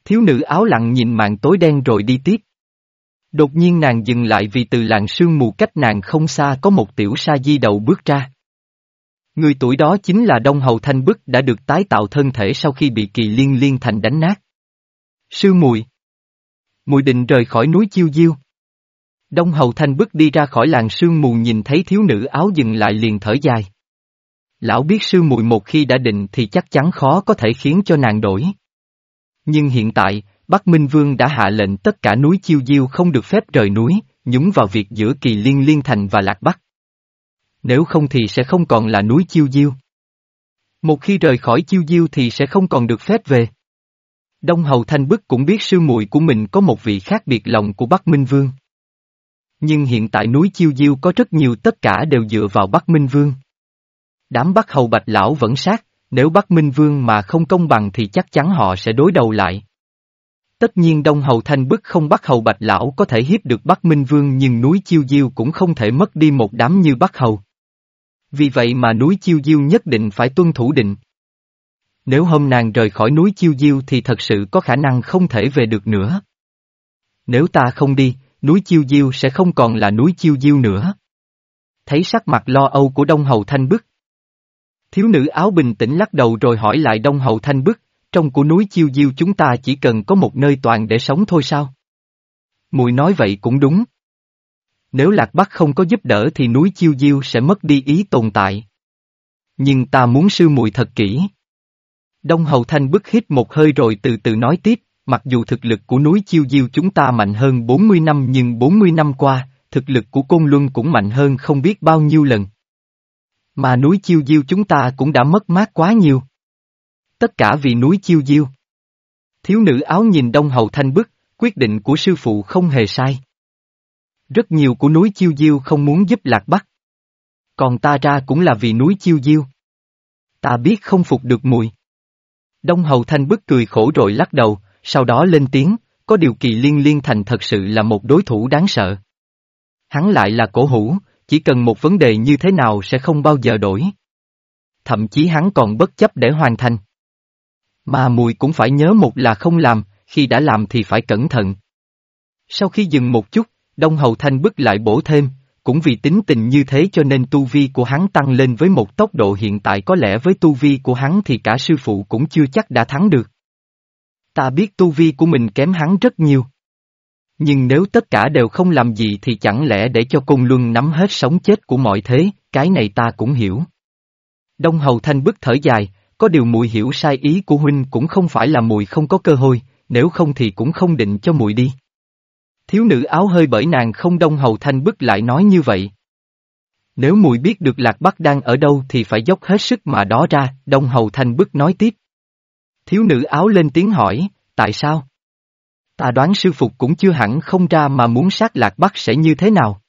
Thiếu nữ áo lặng nhìn màn tối đen rồi đi tiếp. Đột nhiên nàng dừng lại vì từ làng sương mù cách nàng không xa có một tiểu sa di đầu bước ra. Người tuổi đó chính là Đông Hầu Thanh Bức đã được tái tạo thân thể sau khi bị kỳ liên liên thành đánh nát. Sư mùi Mùi định rời khỏi núi Chiêu Diêu. Đông Hầu Thanh Bức đi ra khỏi làng sương mù nhìn thấy thiếu nữ áo dừng lại liền thở dài. Lão biết sư mùi một khi đã định thì chắc chắn khó có thể khiến cho nàng đổi. Nhưng hiện tại, Bắc Minh Vương đã hạ lệnh tất cả núi Chiêu Diêu không được phép rời núi, nhúng vào việc giữa kỳ liên liên thành và lạc bắc. Nếu không thì sẽ không còn là núi Chiêu Diêu. Một khi rời khỏi Chiêu Diêu thì sẽ không còn được phép về. Đông Hầu Thanh Bức cũng biết sư muội của mình có một vị khác biệt lòng của Bắc Minh Vương. Nhưng hiện tại núi Chiêu Diêu có rất nhiều tất cả đều dựa vào Bắc Minh Vương. Đám Bắc Hầu Bạch Lão vẫn sát, nếu Bắc Minh Vương mà không công bằng thì chắc chắn họ sẽ đối đầu lại. Tất nhiên Đông Hầu Thanh bức không bắt Hầu Bạch Lão có thể hiếp được Bắc Minh Vương nhưng núi Chiêu Diêu cũng không thể mất đi một đám như Bắc Hầu. Vì vậy mà núi Chiêu Diêu nhất định phải tuân thủ định. Nếu hôm nàng rời khỏi núi Chiêu Diêu thì thật sự có khả năng không thể về được nữa. Nếu ta không đi, núi Chiêu Diêu sẽ không còn là núi Chiêu Diêu nữa. Thấy sắc mặt lo âu của Đông Hầu Thanh bức. Thiếu nữ áo bình tĩnh lắc đầu rồi hỏi lại Đông Hậu Thanh bức, trong của núi chiêu diêu chúng ta chỉ cần có một nơi toàn để sống thôi sao? Mùi nói vậy cũng đúng. Nếu Lạc Bắc không có giúp đỡ thì núi chiêu diêu sẽ mất đi ý tồn tại. Nhưng ta muốn sư mùi thật kỹ. Đông Hậu Thanh bức hít một hơi rồi từ từ nói tiếp, mặc dù thực lực của núi chiêu diêu chúng ta mạnh hơn 40 năm nhưng 40 năm qua, thực lực của Côn Luân cũng mạnh hơn không biết bao nhiêu lần. Mà núi chiêu diêu chúng ta cũng đã mất mát quá nhiều. Tất cả vì núi chiêu diêu. Thiếu nữ áo nhìn đông hầu thanh bức, quyết định của sư phụ không hề sai. Rất nhiều của núi chiêu diêu không muốn giúp lạc bắc. Còn ta ra cũng là vì núi chiêu diêu. Ta biết không phục được mùi. Đông hầu thanh bức cười khổ rồi lắc đầu, sau đó lên tiếng, có điều kỳ liên liên thành thật sự là một đối thủ đáng sợ. Hắn lại là cổ hủ, chỉ cần một vấn đề như thế nào sẽ không bao giờ đổi. Thậm chí hắn còn bất chấp để hoàn thành. Mà mùi cũng phải nhớ một là không làm, khi đã làm thì phải cẩn thận. Sau khi dừng một chút, Đông Hầu Thanh bức lại bổ thêm, cũng vì tính tình như thế cho nên tu vi của hắn tăng lên với một tốc độ hiện tại có lẽ với tu vi của hắn thì cả sư phụ cũng chưa chắc đã thắng được. Ta biết tu vi của mình kém hắn rất nhiều. Nhưng nếu tất cả đều không làm gì thì chẳng lẽ để cho cung luân nắm hết sống chết của mọi thế, cái này ta cũng hiểu. Đông Hầu Thanh bức thở dài, có điều mùi hiểu sai ý của huynh cũng không phải là mùi không có cơ hội, nếu không thì cũng không định cho mùi đi. Thiếu nữ áo hơi bởi nàng không đông hầu thanh bức lại nói như vậy. Nếu mùi biết được lạc bắc đang ở đâu thì phải dốc hết sức mà đó ra, đông hầu thanh bức nói tiếp. Thiếu nữ áo lên tiếng hỏi, tại sao? Ta đoán sư phục cũng chưa hẳn không ra mà muốn sát lạc bắc sẽ như thế nào.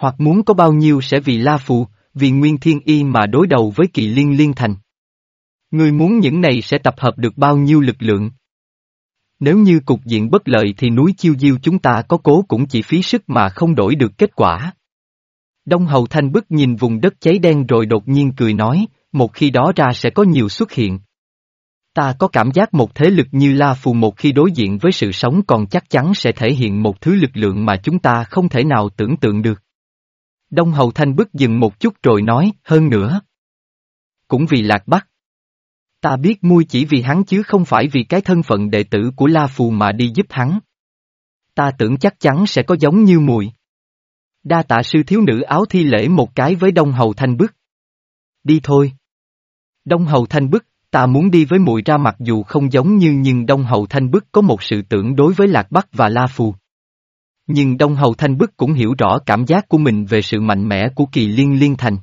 Hoặc muốn có bao nhiêu sẽ vì la phù, vì nguyên thiên y mà đối đầu với kỳ liên liên thành. người muốn những này sẽ tập hợp được bao nhiêu lực lượng? Nếu như cục diện bất lợi thì núi chiêu diêu chúng ta có cố cũng chỉ phí sức mà không đổi được kết quả. Đông Hầu Thanh bức nhìn vùng đất cháy đen rồi đột nhiên cười nói, một khi đó ra sẽ có nhiều xuất hiện. Ta có cảm giác một thế lực như La Phù một khi đối diện với sự sống còn chắc chắn sẽ thể hiện một thứ lực lượng mà chúng ta không thể nào tưởng tượng được. Đông Hầu Thanh bức dừng một chút rồi nói, hơn nữa. Cũng vì Lạc Bắc. Ta biết mui chỉ vì hắn chứ không phải vì cái thân phận đệ tử của La Phù mà đi giúp hắn. Ta tưởng chắc chắn sẽ có giống như mùi. Đa tạ sư thiếu nữ áo thi lễ một cái với Đông Hầu Thanh Bức. Đi thôi. Đông Hầu Thanh Bức, ta muốn đi với muội ra mặc dù không giống như nhưng Đông Hầu Thanh Bức có một sự tưởng đối với Lạc Bắc và La Phù. Nhưng Đông Hầu Thanh Bức cũng hiểu rõ cảm giác của mình về sự mạnh mẽ của kỳ liên liên thành.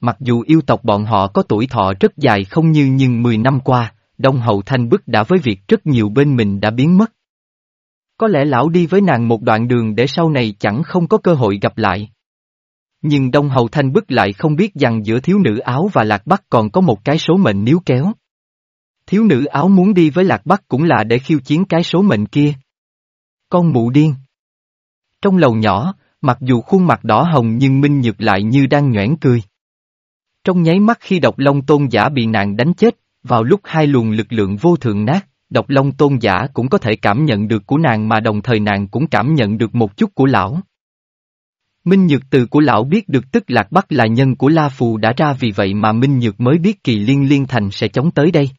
Mặc dù yêu tộc bọn họ có tuổi thọ rất dài không như nhưng 10 năm qua, Đông Hầu Thanh Bức đã với việc rất nhiều bên mình đã biến mất. Có lẽ lão đi với nàng một đoạn đường để sau này chẳng không có cơ hội gặp lại. Nhưng Đông Hầu Thanh Bức lại không biết rằng giữa thiếu nữ áo và Lạc Bắc còn có một cái số mệnh níu kéo. Thiếu nữ áo muốn đi với Lạc Bắc cũng là để khiêu chiến cái số mệnh kia. Con mụ điên. Trong lầu nhỏ, mặc dù khuôn mặt đỏ hồng nhưng Minh Nhược lại như đang nhoẻn cười. Trong nháy mắt khi độc long tôn giả bị nạn đánh chết, vào lúc hai luồng lực lượng vô thượng nát, độc long tôn giả cũng có thể cảm nhận được của nàng mà đồng thời nàng cũng cảm nhận được một chút của lão. Minh Nhược từ của lão biết được tức Lạc Bắc là nhân của La Phù đã ra vì vậy mà Minh Nhược mới biết kỳ liên liên thành sẽ chống tới đây.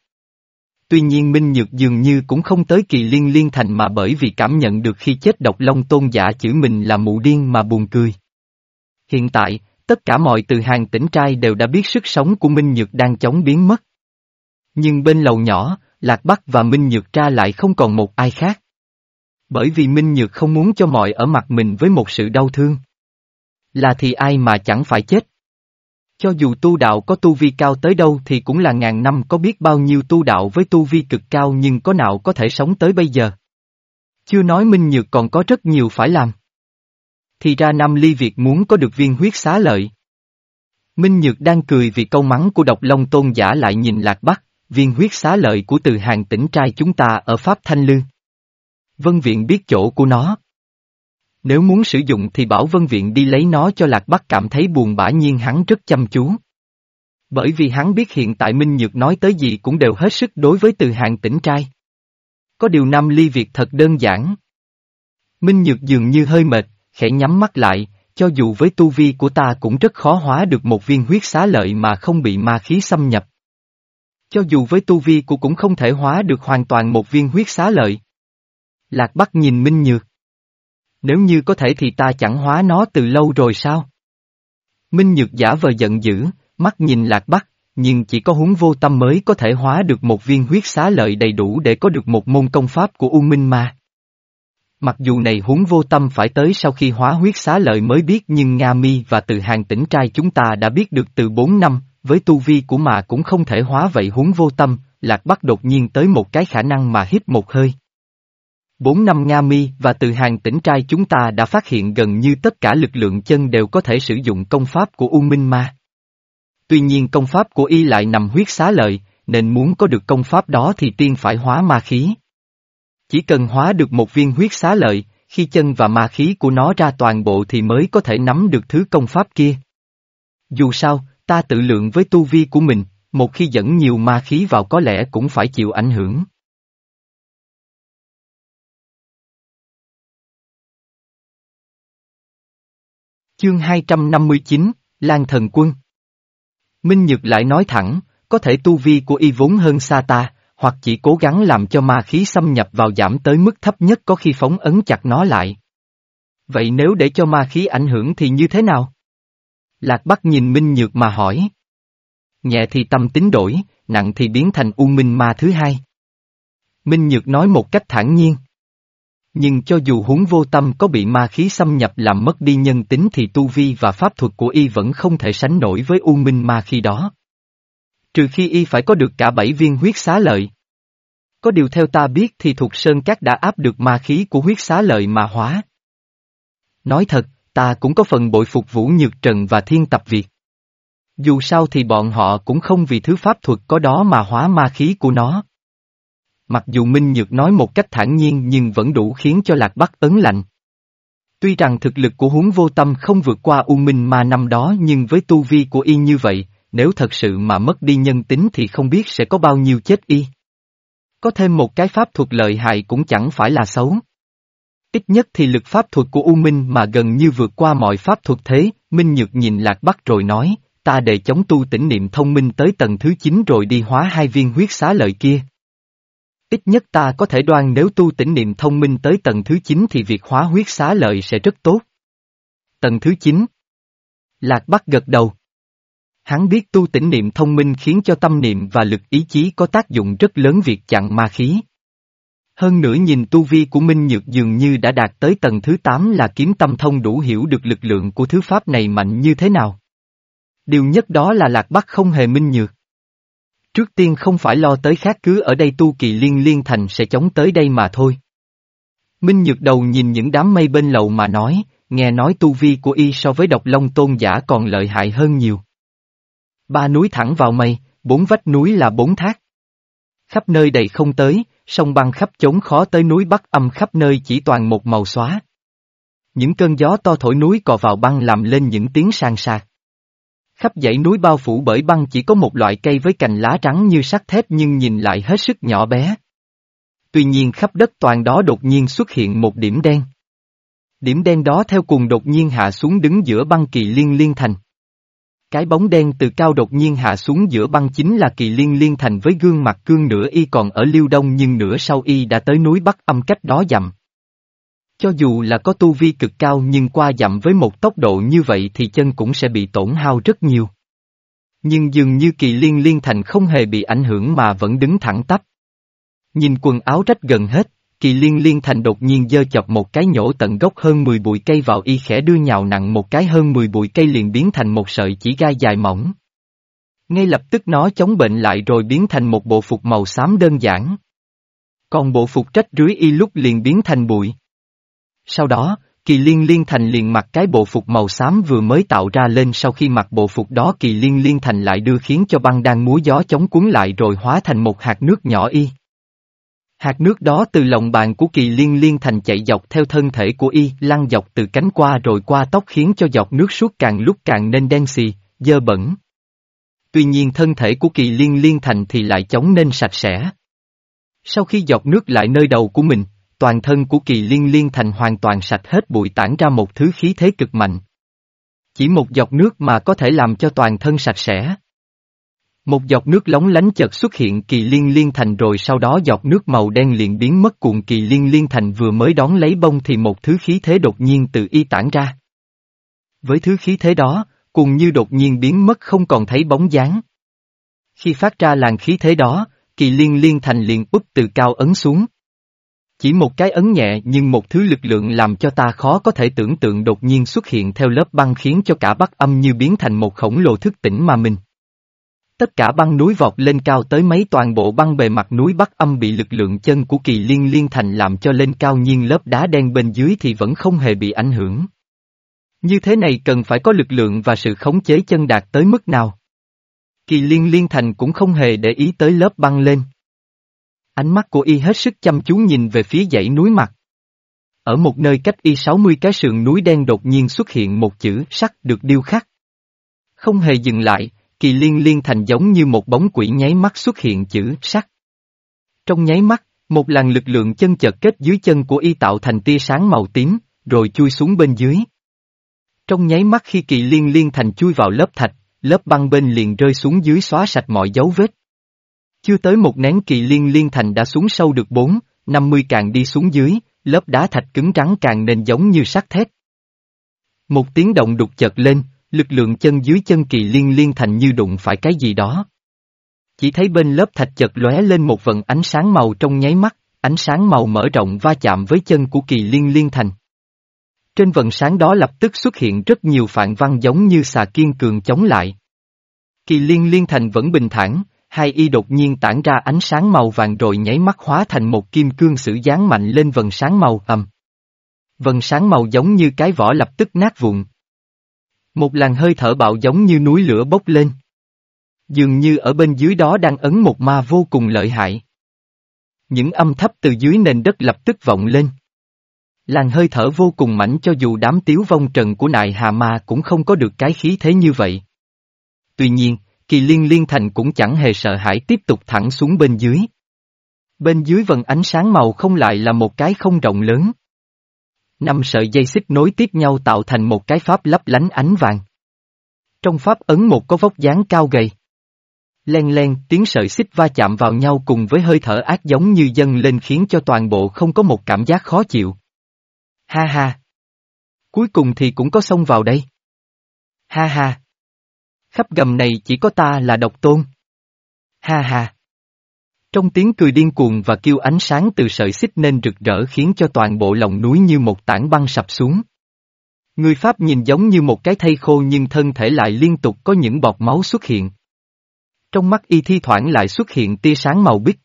Tuy nhiên Minh Nhược dường như cũng không tới kỳ liên liên thành mà bởi vì cảm nhận được khi chết độc long tôn giả chữ mình là mụ điên mà buồn cười. Hiện tại, tất cả mọi từ hàng tỉnh trai đều đã biết sức sống của Minh Nhược đang chống biến mất. Nhưng bên lầu nhỏ, Lạc Bắc và Minh Nhược ra lại không còn một ai khác. Bởi vì Minh Nhược không muốn cho mọi ở mặt mình với một sự đau thương. Là thì ai mà chẳng phải chết. Cho dù tu đạo có tu vi cao tới đâu thì cũng là ngàn năm có biết bao nhiêu tu đạo với tu vi cực cao nhưng có nào có thể sống tới bây giờ. Chưa nói Minh Nhược còn có rất nhiều phải làm. Thì ra Nam Ly Việt muốn có được viên huyết xá lợi. Minh Nhược đang cười vì câu mắng của độc long tôn giả lại nhìn lạc bắc, viên huyết xá lợi của từ hàng tỉnh trai chúng ta ở Pháp Thanh Lư. Vân Viện biết chỗ của nó. Nếu muốn sử dụng thì bảo Vân Viện đi lấy nó cho Lạc Bắc cảm thấy buồn bã nhiên hắn rất chăm chú. Bởi vì hắn biết hiện tại Minh Nhược nói tới gì cũng đều hết sức đối với từ hàng tỉnh trai. Có điều Nam Ly Việt thật đơn giản. Minh Nhược dường như hơi mệt, khẽ nhắm mắt lại, cho dù với tu vi của ta cũng rất khó hóa được một viên huyết xá lợi mà không bị ma khí xâm nhập. Cho dù với tu vi của cũng không thể hóa được hoàn toàn một viên huyết xá lợi. Lạc Bắc nhìn Minh Nhược. Nếu như có thể thì ta chẳng hóa nó từ lâu rồi sao? Minh Nhược giả vờ giận dữ, mắt nhìn Lạc Bắc, nhưng chỉ có huống vô tâm mới có thể hóa được một viên huyết xá lợi đầy đủ để có được một môn công pháp của U Minh Ma. Mặc dù này huống vô tâm phải tới sau khi hóa huyết xá lợi mới biết nhưng Nga Mi và từ hàng tỉnh trai chúng ta đã biết được từ 4 năm, với tu vi của mà cũng không thể hóa vậy huống vô tâm, Lạc Bắc đột nhiên tới một cái khả năng mà hít một hơi. Bốn năm Nga Mi và từ hàng tỉnh trai chúng ta đã phát hiện gần như tất cả lực lượng chân đều có thể sử dụng công pháp của U Minh Ma. Tuy nhiên công pháp của y lại nằm huyết xá lợi, nên muốn có được công pháp đó thì tiên phải hóa ma khí. Chỉ cần hóa được một viên huyết xá lợi, khi chân và ma khí của nó ra toàn bộ thì mới có thể nắm được thứ công pháp kia. Dù sao, ta tự lượng với tu vi của mình, một khi dẫn nhiều ma khí vào có lẽ cũng phải chịu ảnh hưởng. Chương 259, Lan Thần Quân Minh Nhược lại nói thẳng, có thể tu vi của y vốn hơn xa ta, hoặc chỉ cố gắng làm cho ma khí xâm nhập vào giảm tới mức thấp nhất có khi phóng ấn chặt nó lại. Vậy nếu để cho ma khí ảnh hưởng thì như thế nào? Lạc Bắc nhìn Minh Nhược mà hỏi. Nhẹ thì tâm tính đổi, nặng thì biến thành u minh ma thứ hai. Minh Nhược nói một cách thản nhiên. Nhưng cho dù huống vô tâm có bị ma khí xâm nhập làm mất đi nhân tính thì tu vi và pháp thuật của y vẫn không thể sánh nổi với u minh ma khi đó. Trừ khi y phải có được cả bảy viên huyết xá lợi. Có điều theo ta biết thì thuộc Sơn Cát đã áp được ma khí của huyết xá lợi mà hóa. Nói thật, ta cũng có phần bội phục Vũ Nhược Trần và Thiên Tập Việt. Dù sao thì bọn họ cũng không vì thứ pháp thuật có đó mà hóa ma khí của nó. Mặc dù Minh Nhược nói một cách thản nhiên nhưng vẫn đủ khiến cho Lạc Bắc ấn lạnh. Tuy rằng thực lực của huống vô tâm không vượt qua U Minh ma năm đó nhưng với tu vi của y như vậy, nếu thật sự mà mất đi nhân tính thì không biết sẽ có bao nhiêu chết y. Có thêm một cái pháp thuật lợi hại cũng chẳng phải là xấu. Ít nhất thì lực pháp thuật của U Minh mà gần như vượt qua mọi pháp thuật thế, Minh Nhược nhìn Lạc Bắc rồi nói, ta để chống tu tỉnh niệm thông minh tới tầng thứ 9 rồi đi hóa hai viên huyết xá lợi kia. Ít nhất ta có thể đoan nếu tu tỉnh niệm thông minh tới tầng thứ 9 thì việc hóa huyết xá lợi sẽ rất tốt. tầng thứ 9. Lạc Bắc gật đầu. Hắn biết tu tỉnh niệm thông minh khiến cho tâm niệm và lực ý chí có tác dụng rất lớn việc chặn ma khí. Hơn nữa nhìn tu vi của Minh Nhược dường như đã đạt tới tầng thứ 8 là kiếm tâm thông đủ hiểu được lực lượng của thứ pháp này mạnh như thế nào. Điều nhất đó là Lạc Bắc không hề Minh Nhược. Trước tiên không phải lo tới khác cứ ở đây tu kỳ liên liên thành sẽ chống tới đây mà thôi. Minh Nhược đầu nhìn những đám mây bên lầu mà nói, nghe nói tu vi của y so với độc long tôn giả còn lợi hại hơn nhiều. Ba núi thẳng vào mây, bốn vách núi là bốn thác. Khắp nơi đầy không tới, sông băng khắp chốn khó tới núi Bắc âm khắp nơi chỉ toàn một màu xóa. Những cơn gió to thổi núi cò vào băng làm lên những tiếng sang sạc. Khắp dãy núi bao phủ bởi băng chỉ có một loại cây với cành lá trắng như sắt thép nhưng nhìn lại hết sức nhỏ bé. Tuy nhiên khắp đất toàn đó đột nhiên xuất hiện một điểm đen. Điểm đen đó theo cùng đột nhiên hạ xuống đứng giữa băng kỳ liên liên thành. Cái bóng đen từ cao đột nhiên hạ xuống giữa băng chính là kỳ liên liên thành với gương mặt cương nửa y còn ở liêu đông nhưng nửa sau y đã tới núi Bắc âm cách đó dặm. Cho dù là có tu vi cực cao nhưng qua dặm với một tốc độ như vậy thì chân cũng sẽ bị tổn hao rất nhiều. Nhưng dường như kỳ liên liên thành không hề bị ảnh hưởng mà vẫn đứng thẳng tắp. Nhìn quần áo rách gần hết, kỳ liên liên thành đột nhiên dơ chọc một cái nhổ tận gốc hơn 10 bụi cây vào y khẽ đưa nhào nặng một cái hơn 10 bụi cây liền biến thành một sợi chỉ gai dài mỏng. Ngay lập tức nó chống bệnh lại rồi biến thành một bộ phục màu xám đơn giản. Còn bộ phục trách rưới y lúc liền biến thành bụi. Sau đó, kỳ liên liên thành liền mặc cái bộ phục màu xám vừa mới tạo ra lên sau khi mặc bộ phục đó kỳ liên liên thành lại đưa khiến cho băng đang múa gió chống cuốn lại rồi hóa thành một hạt nước nhỏ y. Hạt nước đó từ lòng bàn của kỳ liên liên thành chạy dọc theo thân thể của y, lăn dọc từ cánh qua rồi qua tóc khiến cho giọt nước suốt càng lúc càng nên đen xì, dơ bẩn. Tuy nhiên thân thể của kỳ liên liên thành thì lại chống nên sạch sẽ. Sau khi giọt nước lại nơi đầu của mình, toàn thân của kỳ liên liên thành hoàn toàn sạch hết bụi tản ra một thứ khí thế cực mạnh. Chỉ một giọt nước mà có thể làm cho toàn thân sạch sẽ. Một giọt nước lóng lánh chợt xuất hiện kỳ liên liên thành rồi sau đó giọt nước màu đen liền biến mất cuộn kỳ liên liên thành vừa mới đón lấy bông thì một thứ khí thế đột nhiên từ y tản ra. Với thứ khí thế đó, cùng như đột nhiên biến mất không còn thấy bóng dáng. Khi phát ra làn khí thế đó, kỳ liên liên thành liền úp từ cao ấn xuống. Chỉ một cái ấn nhẹ, nhưng một thứ lực lượng làm cho ta khó có thể tưởng tượng đột nhiên xuất hiện theo lớp băng khiến cho cả bắc âm như biến thành một khổng lồ thức tỉnh mà mình. Tất cả băng núi vọt lên cao tới mấy toàn bộ băng bề mặt núi Bắc âm bị lực lượng chân của kỳ liên liên thành làm cho lên cao nhiên lớp đá đen bên dưới thì vẫn không hề bị ảnh hưởng. Như thế này cần phải có lực lượng và sự khống chế chân đạt tới mức nào. Kỳ liên liên thành cũng không hề để ý tới lớp băng lên. Ánh mắt của y hết sức chăm chú nhìn về phía dãy núi mặt. Ở một nơi cách y 60 cái sườn núi đen đột nhiên xuất hiện một chữ sắc được điêu khắc. Không hề dừng lại, kỳ liên liên thành giống như một bóng quỷ nháy mắt xuất hiện chữ sắc. Trong nháy mắt, một làn lực lượng chân chợt kết dưới chân của y tạo thành tia sáng màu tím, rồi chui xuống bên dưới. Trong nháy mắt khi kỳ liên liên thành chui vào lớp thạch, lớp băng bên liền rơi xuống dưới xóa sạch mọi dấu vết. Chưa tới một nén kỳ liên liên thành đã xuống sâu được bốn, năm mươi càng đi xuống dưới, lớp đá thạch cứng trắng càng nên giống như sắt thép. Một tiếng động đục chợt lên, lực lượng chân dưới chân kỳ liên liên thành như đụng phải cái gì đó. Chỉ thấy bên lớp thạch chợt lóe lên một vần ánh sáng màu trong nháy mắt, ánh sáng màu mở rộng va chạm với chân của kỳ liên liên thành. Trên vần sáng đó lập tức xuất hiện rất nhiều phạn văn giống như xà kiên cường chống lại. Kỳ liên liên thành vẫn bình thản, hai y đột nhiên tản ra ánh sáng màu vàng rồi nháy mắt hóa thành một kim cương sử dán mạnh lên vần sáng màu ầm. Vần sáng màu giống như cái vỏ lập tức nát vụn. Một làn hơi thở bạo giống như núi lửa bốc lên. Dường như ở bên dưới đó đang ấn một ma vô cùng lợi hại. Những âm thấp từ dưới nền đất lập tức vọng lên. Làn hơi thở vô cùng mảnh cho dù đám tiếu vong trần của nại hà ma cũng không có được cái khí thế như vậy. Tuy nhiên, kỳ liên liên thành cũng chẳng hề sợ hãi tiếp tục thẳng xuống bên dưới. Bên dưới vần ánh sáng màu không lại là một cái không rộng lớn. Năm sợi dây xích nối tiếp nhau tạo thành một cái pháp lấp lánh ánh vàng. Trong pháp ấn một có vóc dáng cao gầy. Len len, tiếng sợi xích va chạm vào nhau cùng với hơi thở ác giống như dâng lên khiến cho toàn bộ không có một cảm giác khó chịu. Ha ha! Cuối cùng thì cũng có xông vào đây. Ha ha. Khắp gầm này chỉ có ta là độc tôn. Ha ha. Trong tiếng cười điên cuồng và kêu ánh sáng từ sợi xích nên rực rỡ khiến cho toàn bộ lòng núi như một tảng băng sập xuống. Người Pháp nhìn giống như một cái thây khô nhưng thân thể lại liên tục có những bọt máu xuất hiện. Trong mắt y thi thoảng lại xuất hiện tia sáng màu bích.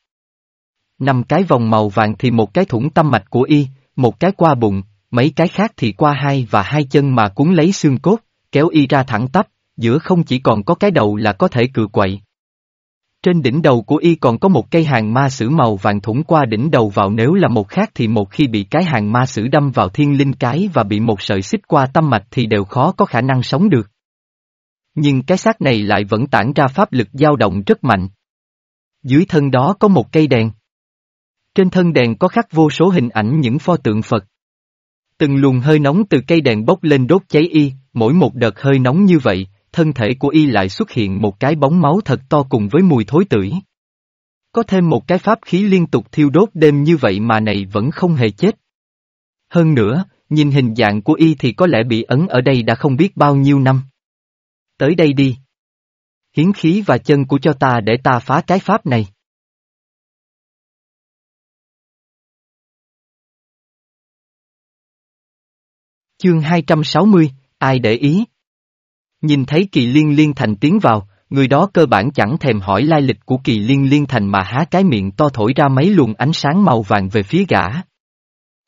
Năm cái vòng màu vàng thì một cái thủng tâm mạch của y, một cái qua bụng, mấy cái khác thì qua hai và hai chân mà cuốn lấy xương cốt, kéo y ra thẳng tắp, giữa không chỉ còn có cái đầu là có thể cự quậy. Trên đỉnh đầu của y còn có một cây hàng ma sử màu vàng thủng qua đỉnh đầu vào nếu là một khác thì một khi bị cái hàng ma sử đâm vào thiên linh cái và bị một sợi xích qua tâm mạch thì đều khó có khả năng sống được. Nhưng cái xác này lại vẫn tản ra pháp lực dao động rất mạnh. Dưới thân đó có một cây đèn. Trên thân đèn có khắc vô số hình ảnh những pho tượng Phật. Từng luồng hơi nóng từ cây đèn bốc lên đốt cháy y, mỗi một đợt hơi nóng như vậy, thân thể của y lại xuất hiện một cái bóng máu thật to cùng với mùi thối tưởi. Có thêm một cái pháp khí liên tục thiêu đốt đêm như vậy mà này vẫn không hề chết. Hơn nữa, nhìn hình dạng của y thì có lẽ bị ấn ở đây đã không biết bao nhiêu năm. Tới đây đi. Hiến khí và chân của cho ta để ta phá cái pháp này. Chương 260, ai để ý? Nhìn thấy kỳ liên liên thành tiến vào, người đó cơ bản chẳng thèm hỏi lai lịch của kỳ liên liên thành mà há cái miệng to thổi ra mấy luồng ánh sáng màu vàng về phía gã.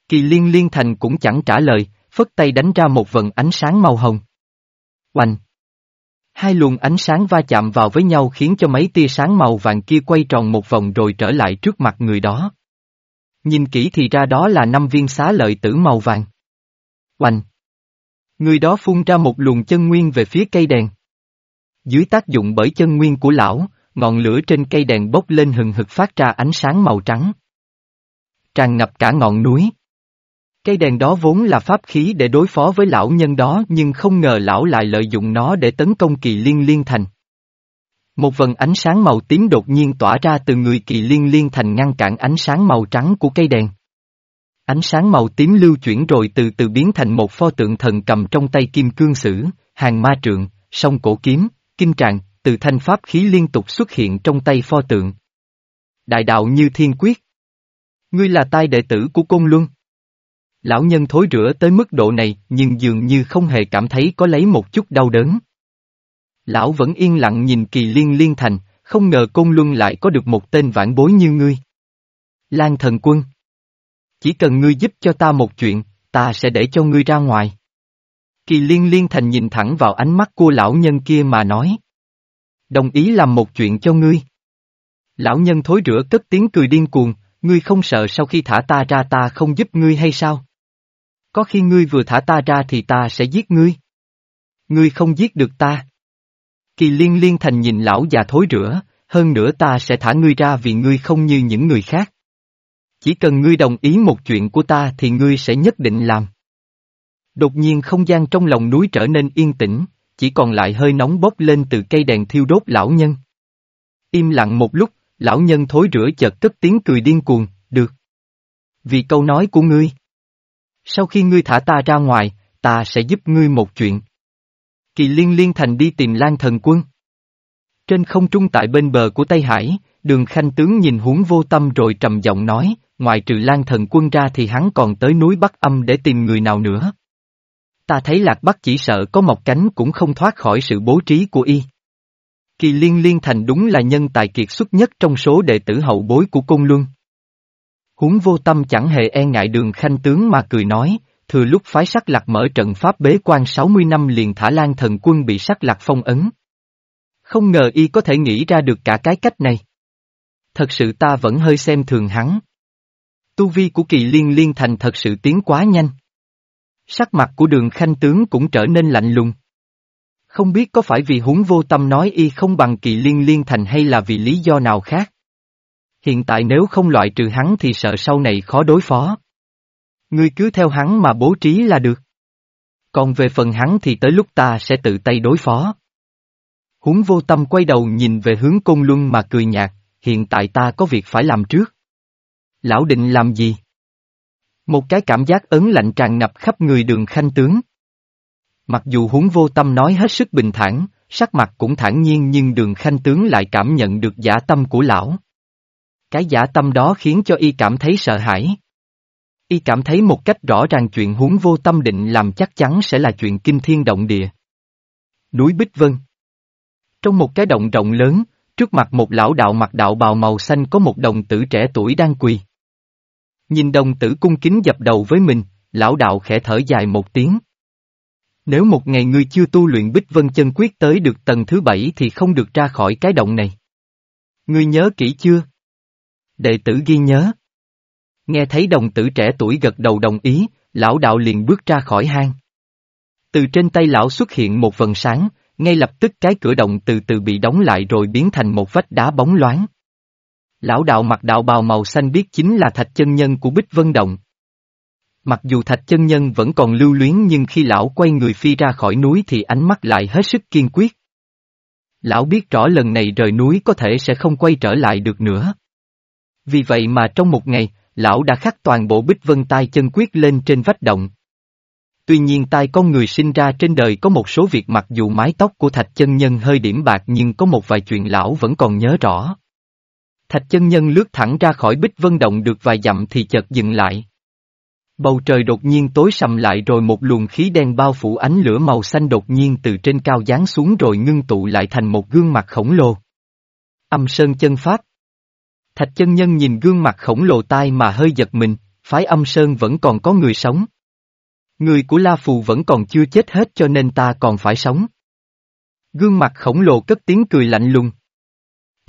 Kỳ liên liên thành cũng chẳng trả lời, phất tay đánh ra một vần ánh sáng màu hồng. Oanh! Hai luồng ánh sáng va chạm vào với nhau khiến cho mấy tia sáng màu vàng kia quay tròn một vòng rồi trở lại trước mặt người đó. Nhìn kỹ thì ra đó là năm viên xá lợi tử màu vàng. Oanh! Người đó phun ra một luồng chân nguyên về phía cây đèn. Dưới tác dụng bởi chân nguyên của lão, ngọn lửa trên cây đèn bốc lên hừng hực phát ra ánh sáng màu trắng. Tràn ngập cả ngọn núi. Cây đèn đó vốn là pháp khí để đối phó với lão nhân đó nhưng không ngờ lão lại lợi dụng nó để tấn công kỳ liên liên thành. Một vần ánh sáng màu tím đột nhiên tỏa ra từ người kỳ liên liên thành ngăn cản ánh sáng màu trắng của cây đèn. Ánh sáng màu tím lưu chuyển rồi từ từ biến thành một pho tượng thần cầm trong tay kim cương sử, hàng ma trượng, song cổ kiếm, kinh tràng, từ thanh pháp khí liên tục xuất hiện trong tay pho tượng. Đại đạo như thiên quyết. Ngươi là tai đệ tử của Côn Luân. Lão nhân thối rửa tới mức độ này nhưng dường như không hề cảm thấy có lấy một chút đau đớn. Lão vẫn yên lặng nhìn kỳ liên liên thành, không ngờ Côn Luân lại có được một tên vãn bối như ngươi. Lan thần quân. Chỉ cần ngươi giúp cho ta một chuyện, ta sẽ để cho ngươi ra ngoài. Kỳ liên liên thành nhìn thẳng vào ánh mắt của lão nhân kia mà nói. Đồng ý làm một chuyện cho ngươi. Lão nhân thối rửa cất tiếng cười điên cuồng, ngươi không sợ sau khi thả ta ra ta không giúp ngươi hay sao? Có khi ngươi vừa thả ta ra thì ta sẽ giết ngươi. Ngươi không giết được ta. Kỳ liên liên thành nhìn lão già thối rửa, hơn nữa ta sẽ thả ngươi ra vì ngươi không như những người khác. Chỉ cần ngươi đồng ý một chuyện của ta thì ngươi sẽ nhất định làm. Đột nhiên không gian trong lòng núi trở nên yên tĩnh, chỉ còn lại hơi nóng bốc lên từ cây đèn thiêu đốt lão nhân. Im lặng một lúc, lão nhân thối rửa chợt cất tiếng cười điên cuồng, được. Vì câu nói của ngươi. Sau khi ngươi thả ta ra ngoài, ta sẽ giúp ngươi một chuyện. Kỳ liên liên thành đi tìm Lan thần quân. Trên không trung tại bên bờ của Tây Hải, đường khanh tướng nhìn huống vô tâm rồi trầm giọng nói, ngoài trừ Lan thần quân ra thì hắn còn tới núi Bắc Âm để tìm người nào nữa. Ta thấy Lạc Bắc chỉ sợ có một cánh cũng không thoát khỏi sự bố trí của y. Kỳ liên liên thành đúng là nhân tài kiệt xuất nhất trong số đệ tử hậu bối của Côn Luân. Huống vô tâm chẳng hề e ngại đường khanh tướng mà cười nói, thừa lúc phái sắc lạc mở trận pháp bế quan 60 năm liền thả lan thần quân bị sắc lạc phong ấn. Không ngờ y có thể nghĩ ra được cả cái cách này. Thật sự ta vẫn hơi xem thường hắn. Tu vi của kỳ liên liên thành thật sự tiến quá nhanh. Sắc mặt của đường khanh tướng cũng trở nên lạnh lùng. Không biết có phải vì huống vô tâm nói y không bằng kỳ liên liên thành hay là vì lý do nào khác. Hiện tại nếu không loại trừ hắn thì sợ sau này khó đối phó. Ngươi cứ theo hắn mà bố trí là được. Còn về phần hắn thì tới lúc ta sẽ tự tay đối phó. Huống vô tâm quay đầu nhìn về hướng côn luân mà cười nhạt, hiện tại ta có việc phải làm trước. Lão định làm gì? Một cái cảm giác ấn lạnh tràn ngập khắp người đường khanh tướng. Mặc dù huống vô tâm nói hết sức bình thản, sắc mặt cũng thản nhiên nhưng đường khanh tướng lại cảm nhận được giả tâm của lão. Cái giả tâm đó khiến cho y cảm thấy sợ hãi. Y cảm thấy một cách rõ ràng chuyện huống vô tâm định làm chắc chắn sẽ là chuyện kinh thiên động địa. Núi Bích Vân Trong một cái động rộng lớn, trước mặt một lão đạo mặc đạo bào màu xanh có một đồng tử trẻ tuổi đang quỳ. Nhìn đồng tử cung kính dập đầu với mình, lão đạo khẽ thở dài một tiếng. Nếu một ngày ngươi chưa tu luyện Bích Vân chân quyết tới được tầng thứ bảy thì không được ra khỏi cái động này. Ngươi nhớ kỹ chưa? Đệ tử ghi nhớ. Nghe thấy đồng tử trẻ tuổi gật đầu đồng ý, lão đạo liền bước ra khỏi hang. Từ trên tay lão xuất hiện một vần sáng, ngay lập tức cái cửa động từ từ bị đóng lại rồi biến thành một vách đá bóng loáng. Lão đạo mặc đạo bào màu xanh biết chính là thạch chân nhân của Bích Vân Động. Mặc dù thạch chân nhân vẫn còn lưu luyến nhưng khi lão quay người phi ra khỏi núi thì ánh mắt lại hết sức kiên quyết. Lão biết rõ lần này rời núi có thể sẽ không quay trở lại được nữa. Vì vậy mà trong một ngày, lão đã khắc toàn bộ bích vân tai chân quyết lên trên vách động. Tuy nhiên tai con người sinh ra trên đời có một số việc mặc dù mái tóc của thạch chân nhân hơi điểm bạc nhưng có một vài chuyện lão vẫn còn nhớ rõ. Thạch chân nhân lướt thẳng ra khỏi bích vân động được vài dặm thì chợt dừng lại. Bầu trời đột nhiên tối sầm lại rồi một luồng khí đen bao phủ ánh lửa màu xanh đột nhiên từ trên cao giáng xuống rồi ngưng tụ lại thành một gương mặt khổng lồ. Âm sơn chân pháp. Thạch chân nhân nhìn gương mặt khổng lồ tai mà hơi giật mình, phái âm sơn vẫn còn có người sống. Người của La Phù vẫn còn chưa chết hết cho nên ta còn phải sống. Gương mặt khổng lồ cất tiếng cười lạnh lùng.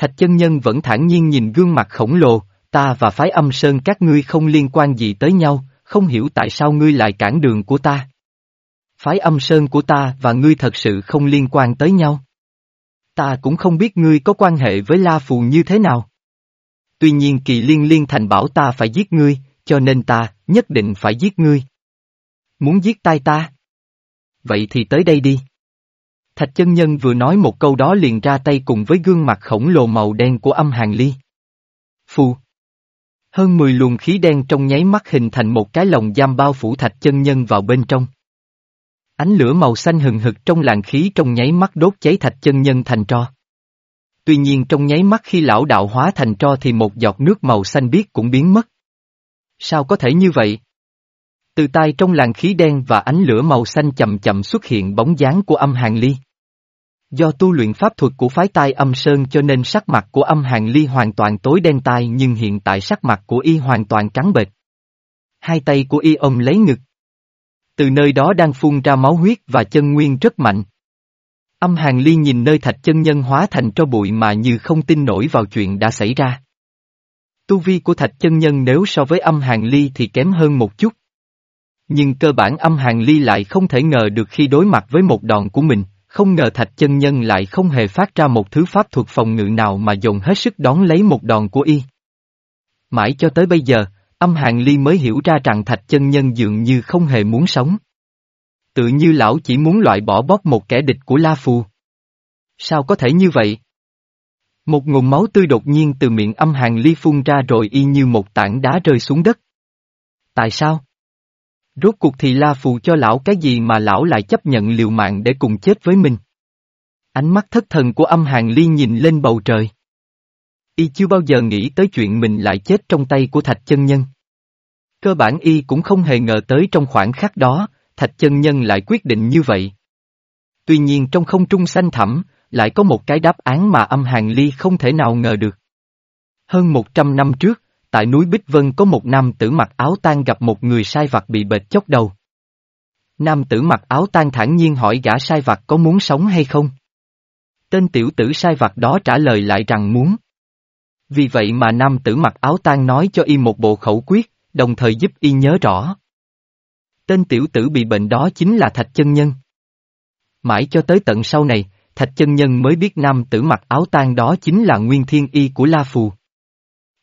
Thạch chân nhân vẫn thản nhiên nhìn gương mặt khổng lồ, ta và phái âm sơn các ngươi không liên quan gì tới nhau, không hiểu tại sao ngươi lại cản đường của ta. Phái âm sơn của ta và ngươi thật sự không liên quan tới nhau. Ta cũng không biết ngươi có quan hệ với La Phù như thế nào. Tuy nhiên kỳ liên liên thành bảo ta phải giết ngươi, cho nên ta, nhất định phải giết ngươi. Muốn giết tai ta? Vậy thì tới đây đi. Thạch chân nhân vừa nói một câu đó liền ra tay cùng với gương mặt khổng lồ màu đen của âm hàng ly. Phù. Hơn 10 luồng khí đen trong nháy mắt hình thành một cái lồng giam bao phủ thạch chân nhân vào bên trong. Ánh lửa màu xanh hừng hực trong làn khí trong nháy mắt đốt cháy thạch chân nhân thành tro. Tuy nhiên trong nháy mắt khi lão đạo hóa thành tro thì một giọt nước màu xanh biếc cũng biến mất. Sao có thể như vậy? Từ tai trong làn khí đen và ánh lửa màu xanh chậm chậm xuất hiện bóng dáng của âm hàng ly. Do tu luyện pháp thuật của phái tai âm sơn cho nên sắc mặt của âm hàng ly hoàn toàn tối đen tai nhưng hiện tại sắc mặt của y hoàn toàn trắng bệch. Hai tay của y ôm lấy ngực. Từ nơi đó đang phun ra máu huyết và chân nguyên rất mạnh. Âm hàng ly nhìn nơi thạch chân nhân hóa thành cho bụi mà như không tin nổi vào chuyện đã xảy ra. Tu vi của thạch chân nhân nếu so với âm hàng ly thì kém hơn một chút. Nhưng cơ bản âm hàng ly lại không thể ngờ được khi đối mặt với một đòn của mình, không ngờ thạch chân nhân lại không hề phát ra một thứ pháp thuật phòng ngự nào mà dồn hết sức đón lấy một đòn của y. Mãi cho tới bây giờ, âm hàng ly mới hiểu ra rằng thạch chân nhân dường như không hề muốn sống. Tự như lão chỉ muốn loại bỏ bóp một kẻ địch của La Phù. Sao có thể như vậy? Một nguồn máu tươi đột nhiên từ miệng âm hàng ly phun ra rồi y như một tảng đá rơi xuống đất. Tại sao? Rốt cuộc thì La Phù cho lão cái gì mà lão lại chấp nhận liều mạng để cùng chết với mình? Ánh mắt thất thần của âm hàng ly nhìn lên bầu trời. Y chưa bao giờ nghĩ tới chuyện mình lại chết trong tay của thạch chân nhân. Cơ bản Y cũng không hề ngờ tới trong khoảng khắc đó, thạch chân nhân lại quyết định như vậy. Tuy nhiên trong không trung xanh thẳm, lại có một cái đáp án mà âm hàng ly không thể nào ngờ được. Hơn một trăm năm trước, tại núi Bích Vân có một nam tử mặc áo tan gặp một người sai vặt bị bệt chốc đầu. Nam tử mặc áo tan thản nhiên hỏi gã sai vặt có muốn sống hay không? Tên tiểu tử sai vặt đó trả lời lại rằng muốn. Vì vậy mà nam tử mặc áo tan nói cho y một bộ khẩu quyết, đồng thời giúp y nhớ rõ. Tên tiểu tử bị bệnh đó chính là Thạch Chân Nhân. Mãi cho tới tận sau này, Thạch Chân Nhân mới biết nam tử mặc áo tan đó chính là nguyên thiên y của La Phù.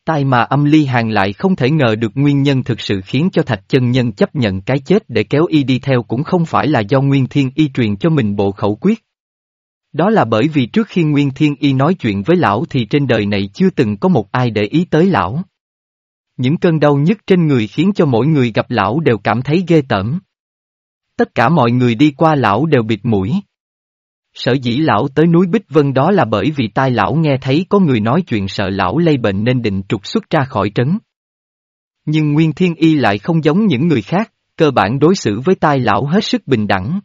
Tai mà âm ly hàng lại không thể ngờ được nguyên nhân thực sự khiến cho thạch chân nhân chấp nhận cái chết để kéo y đi theo cũng không phải là do Nguyên Thiên Y truyền cho mình bộ khẩu quyết. Đó là bởi vì trước khi Nguyên Thiên Y nói chuyện với lão thì trên đời này chưa từng có một ai để ý tới lão. Những cơn đau nhức trên người khiến cho mỗi người gặp lão đều cảm thấy ghê tởm. Tất cả mọi người đi qua lão đều bịt mũi. Sở dĩ lão tới núi Bích Vân đó là bởi vì tai lão nghe thấy có người nói chuyện sợ lão lây bệnh nên định trục xuất ra khỏi trấn. Nhưng Nguyên Thiên Y lại không giống những người khác, cơ bản đối xử với tai lão hết sức bình đẳng.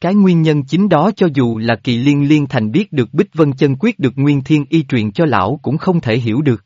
Cái nguyên nhân chính đó cho dù là kỳ liên liên thành biết được Bích Vân chân quyết được Nguyên Thiên Y truyền cho lão cũng không thể hiểu được.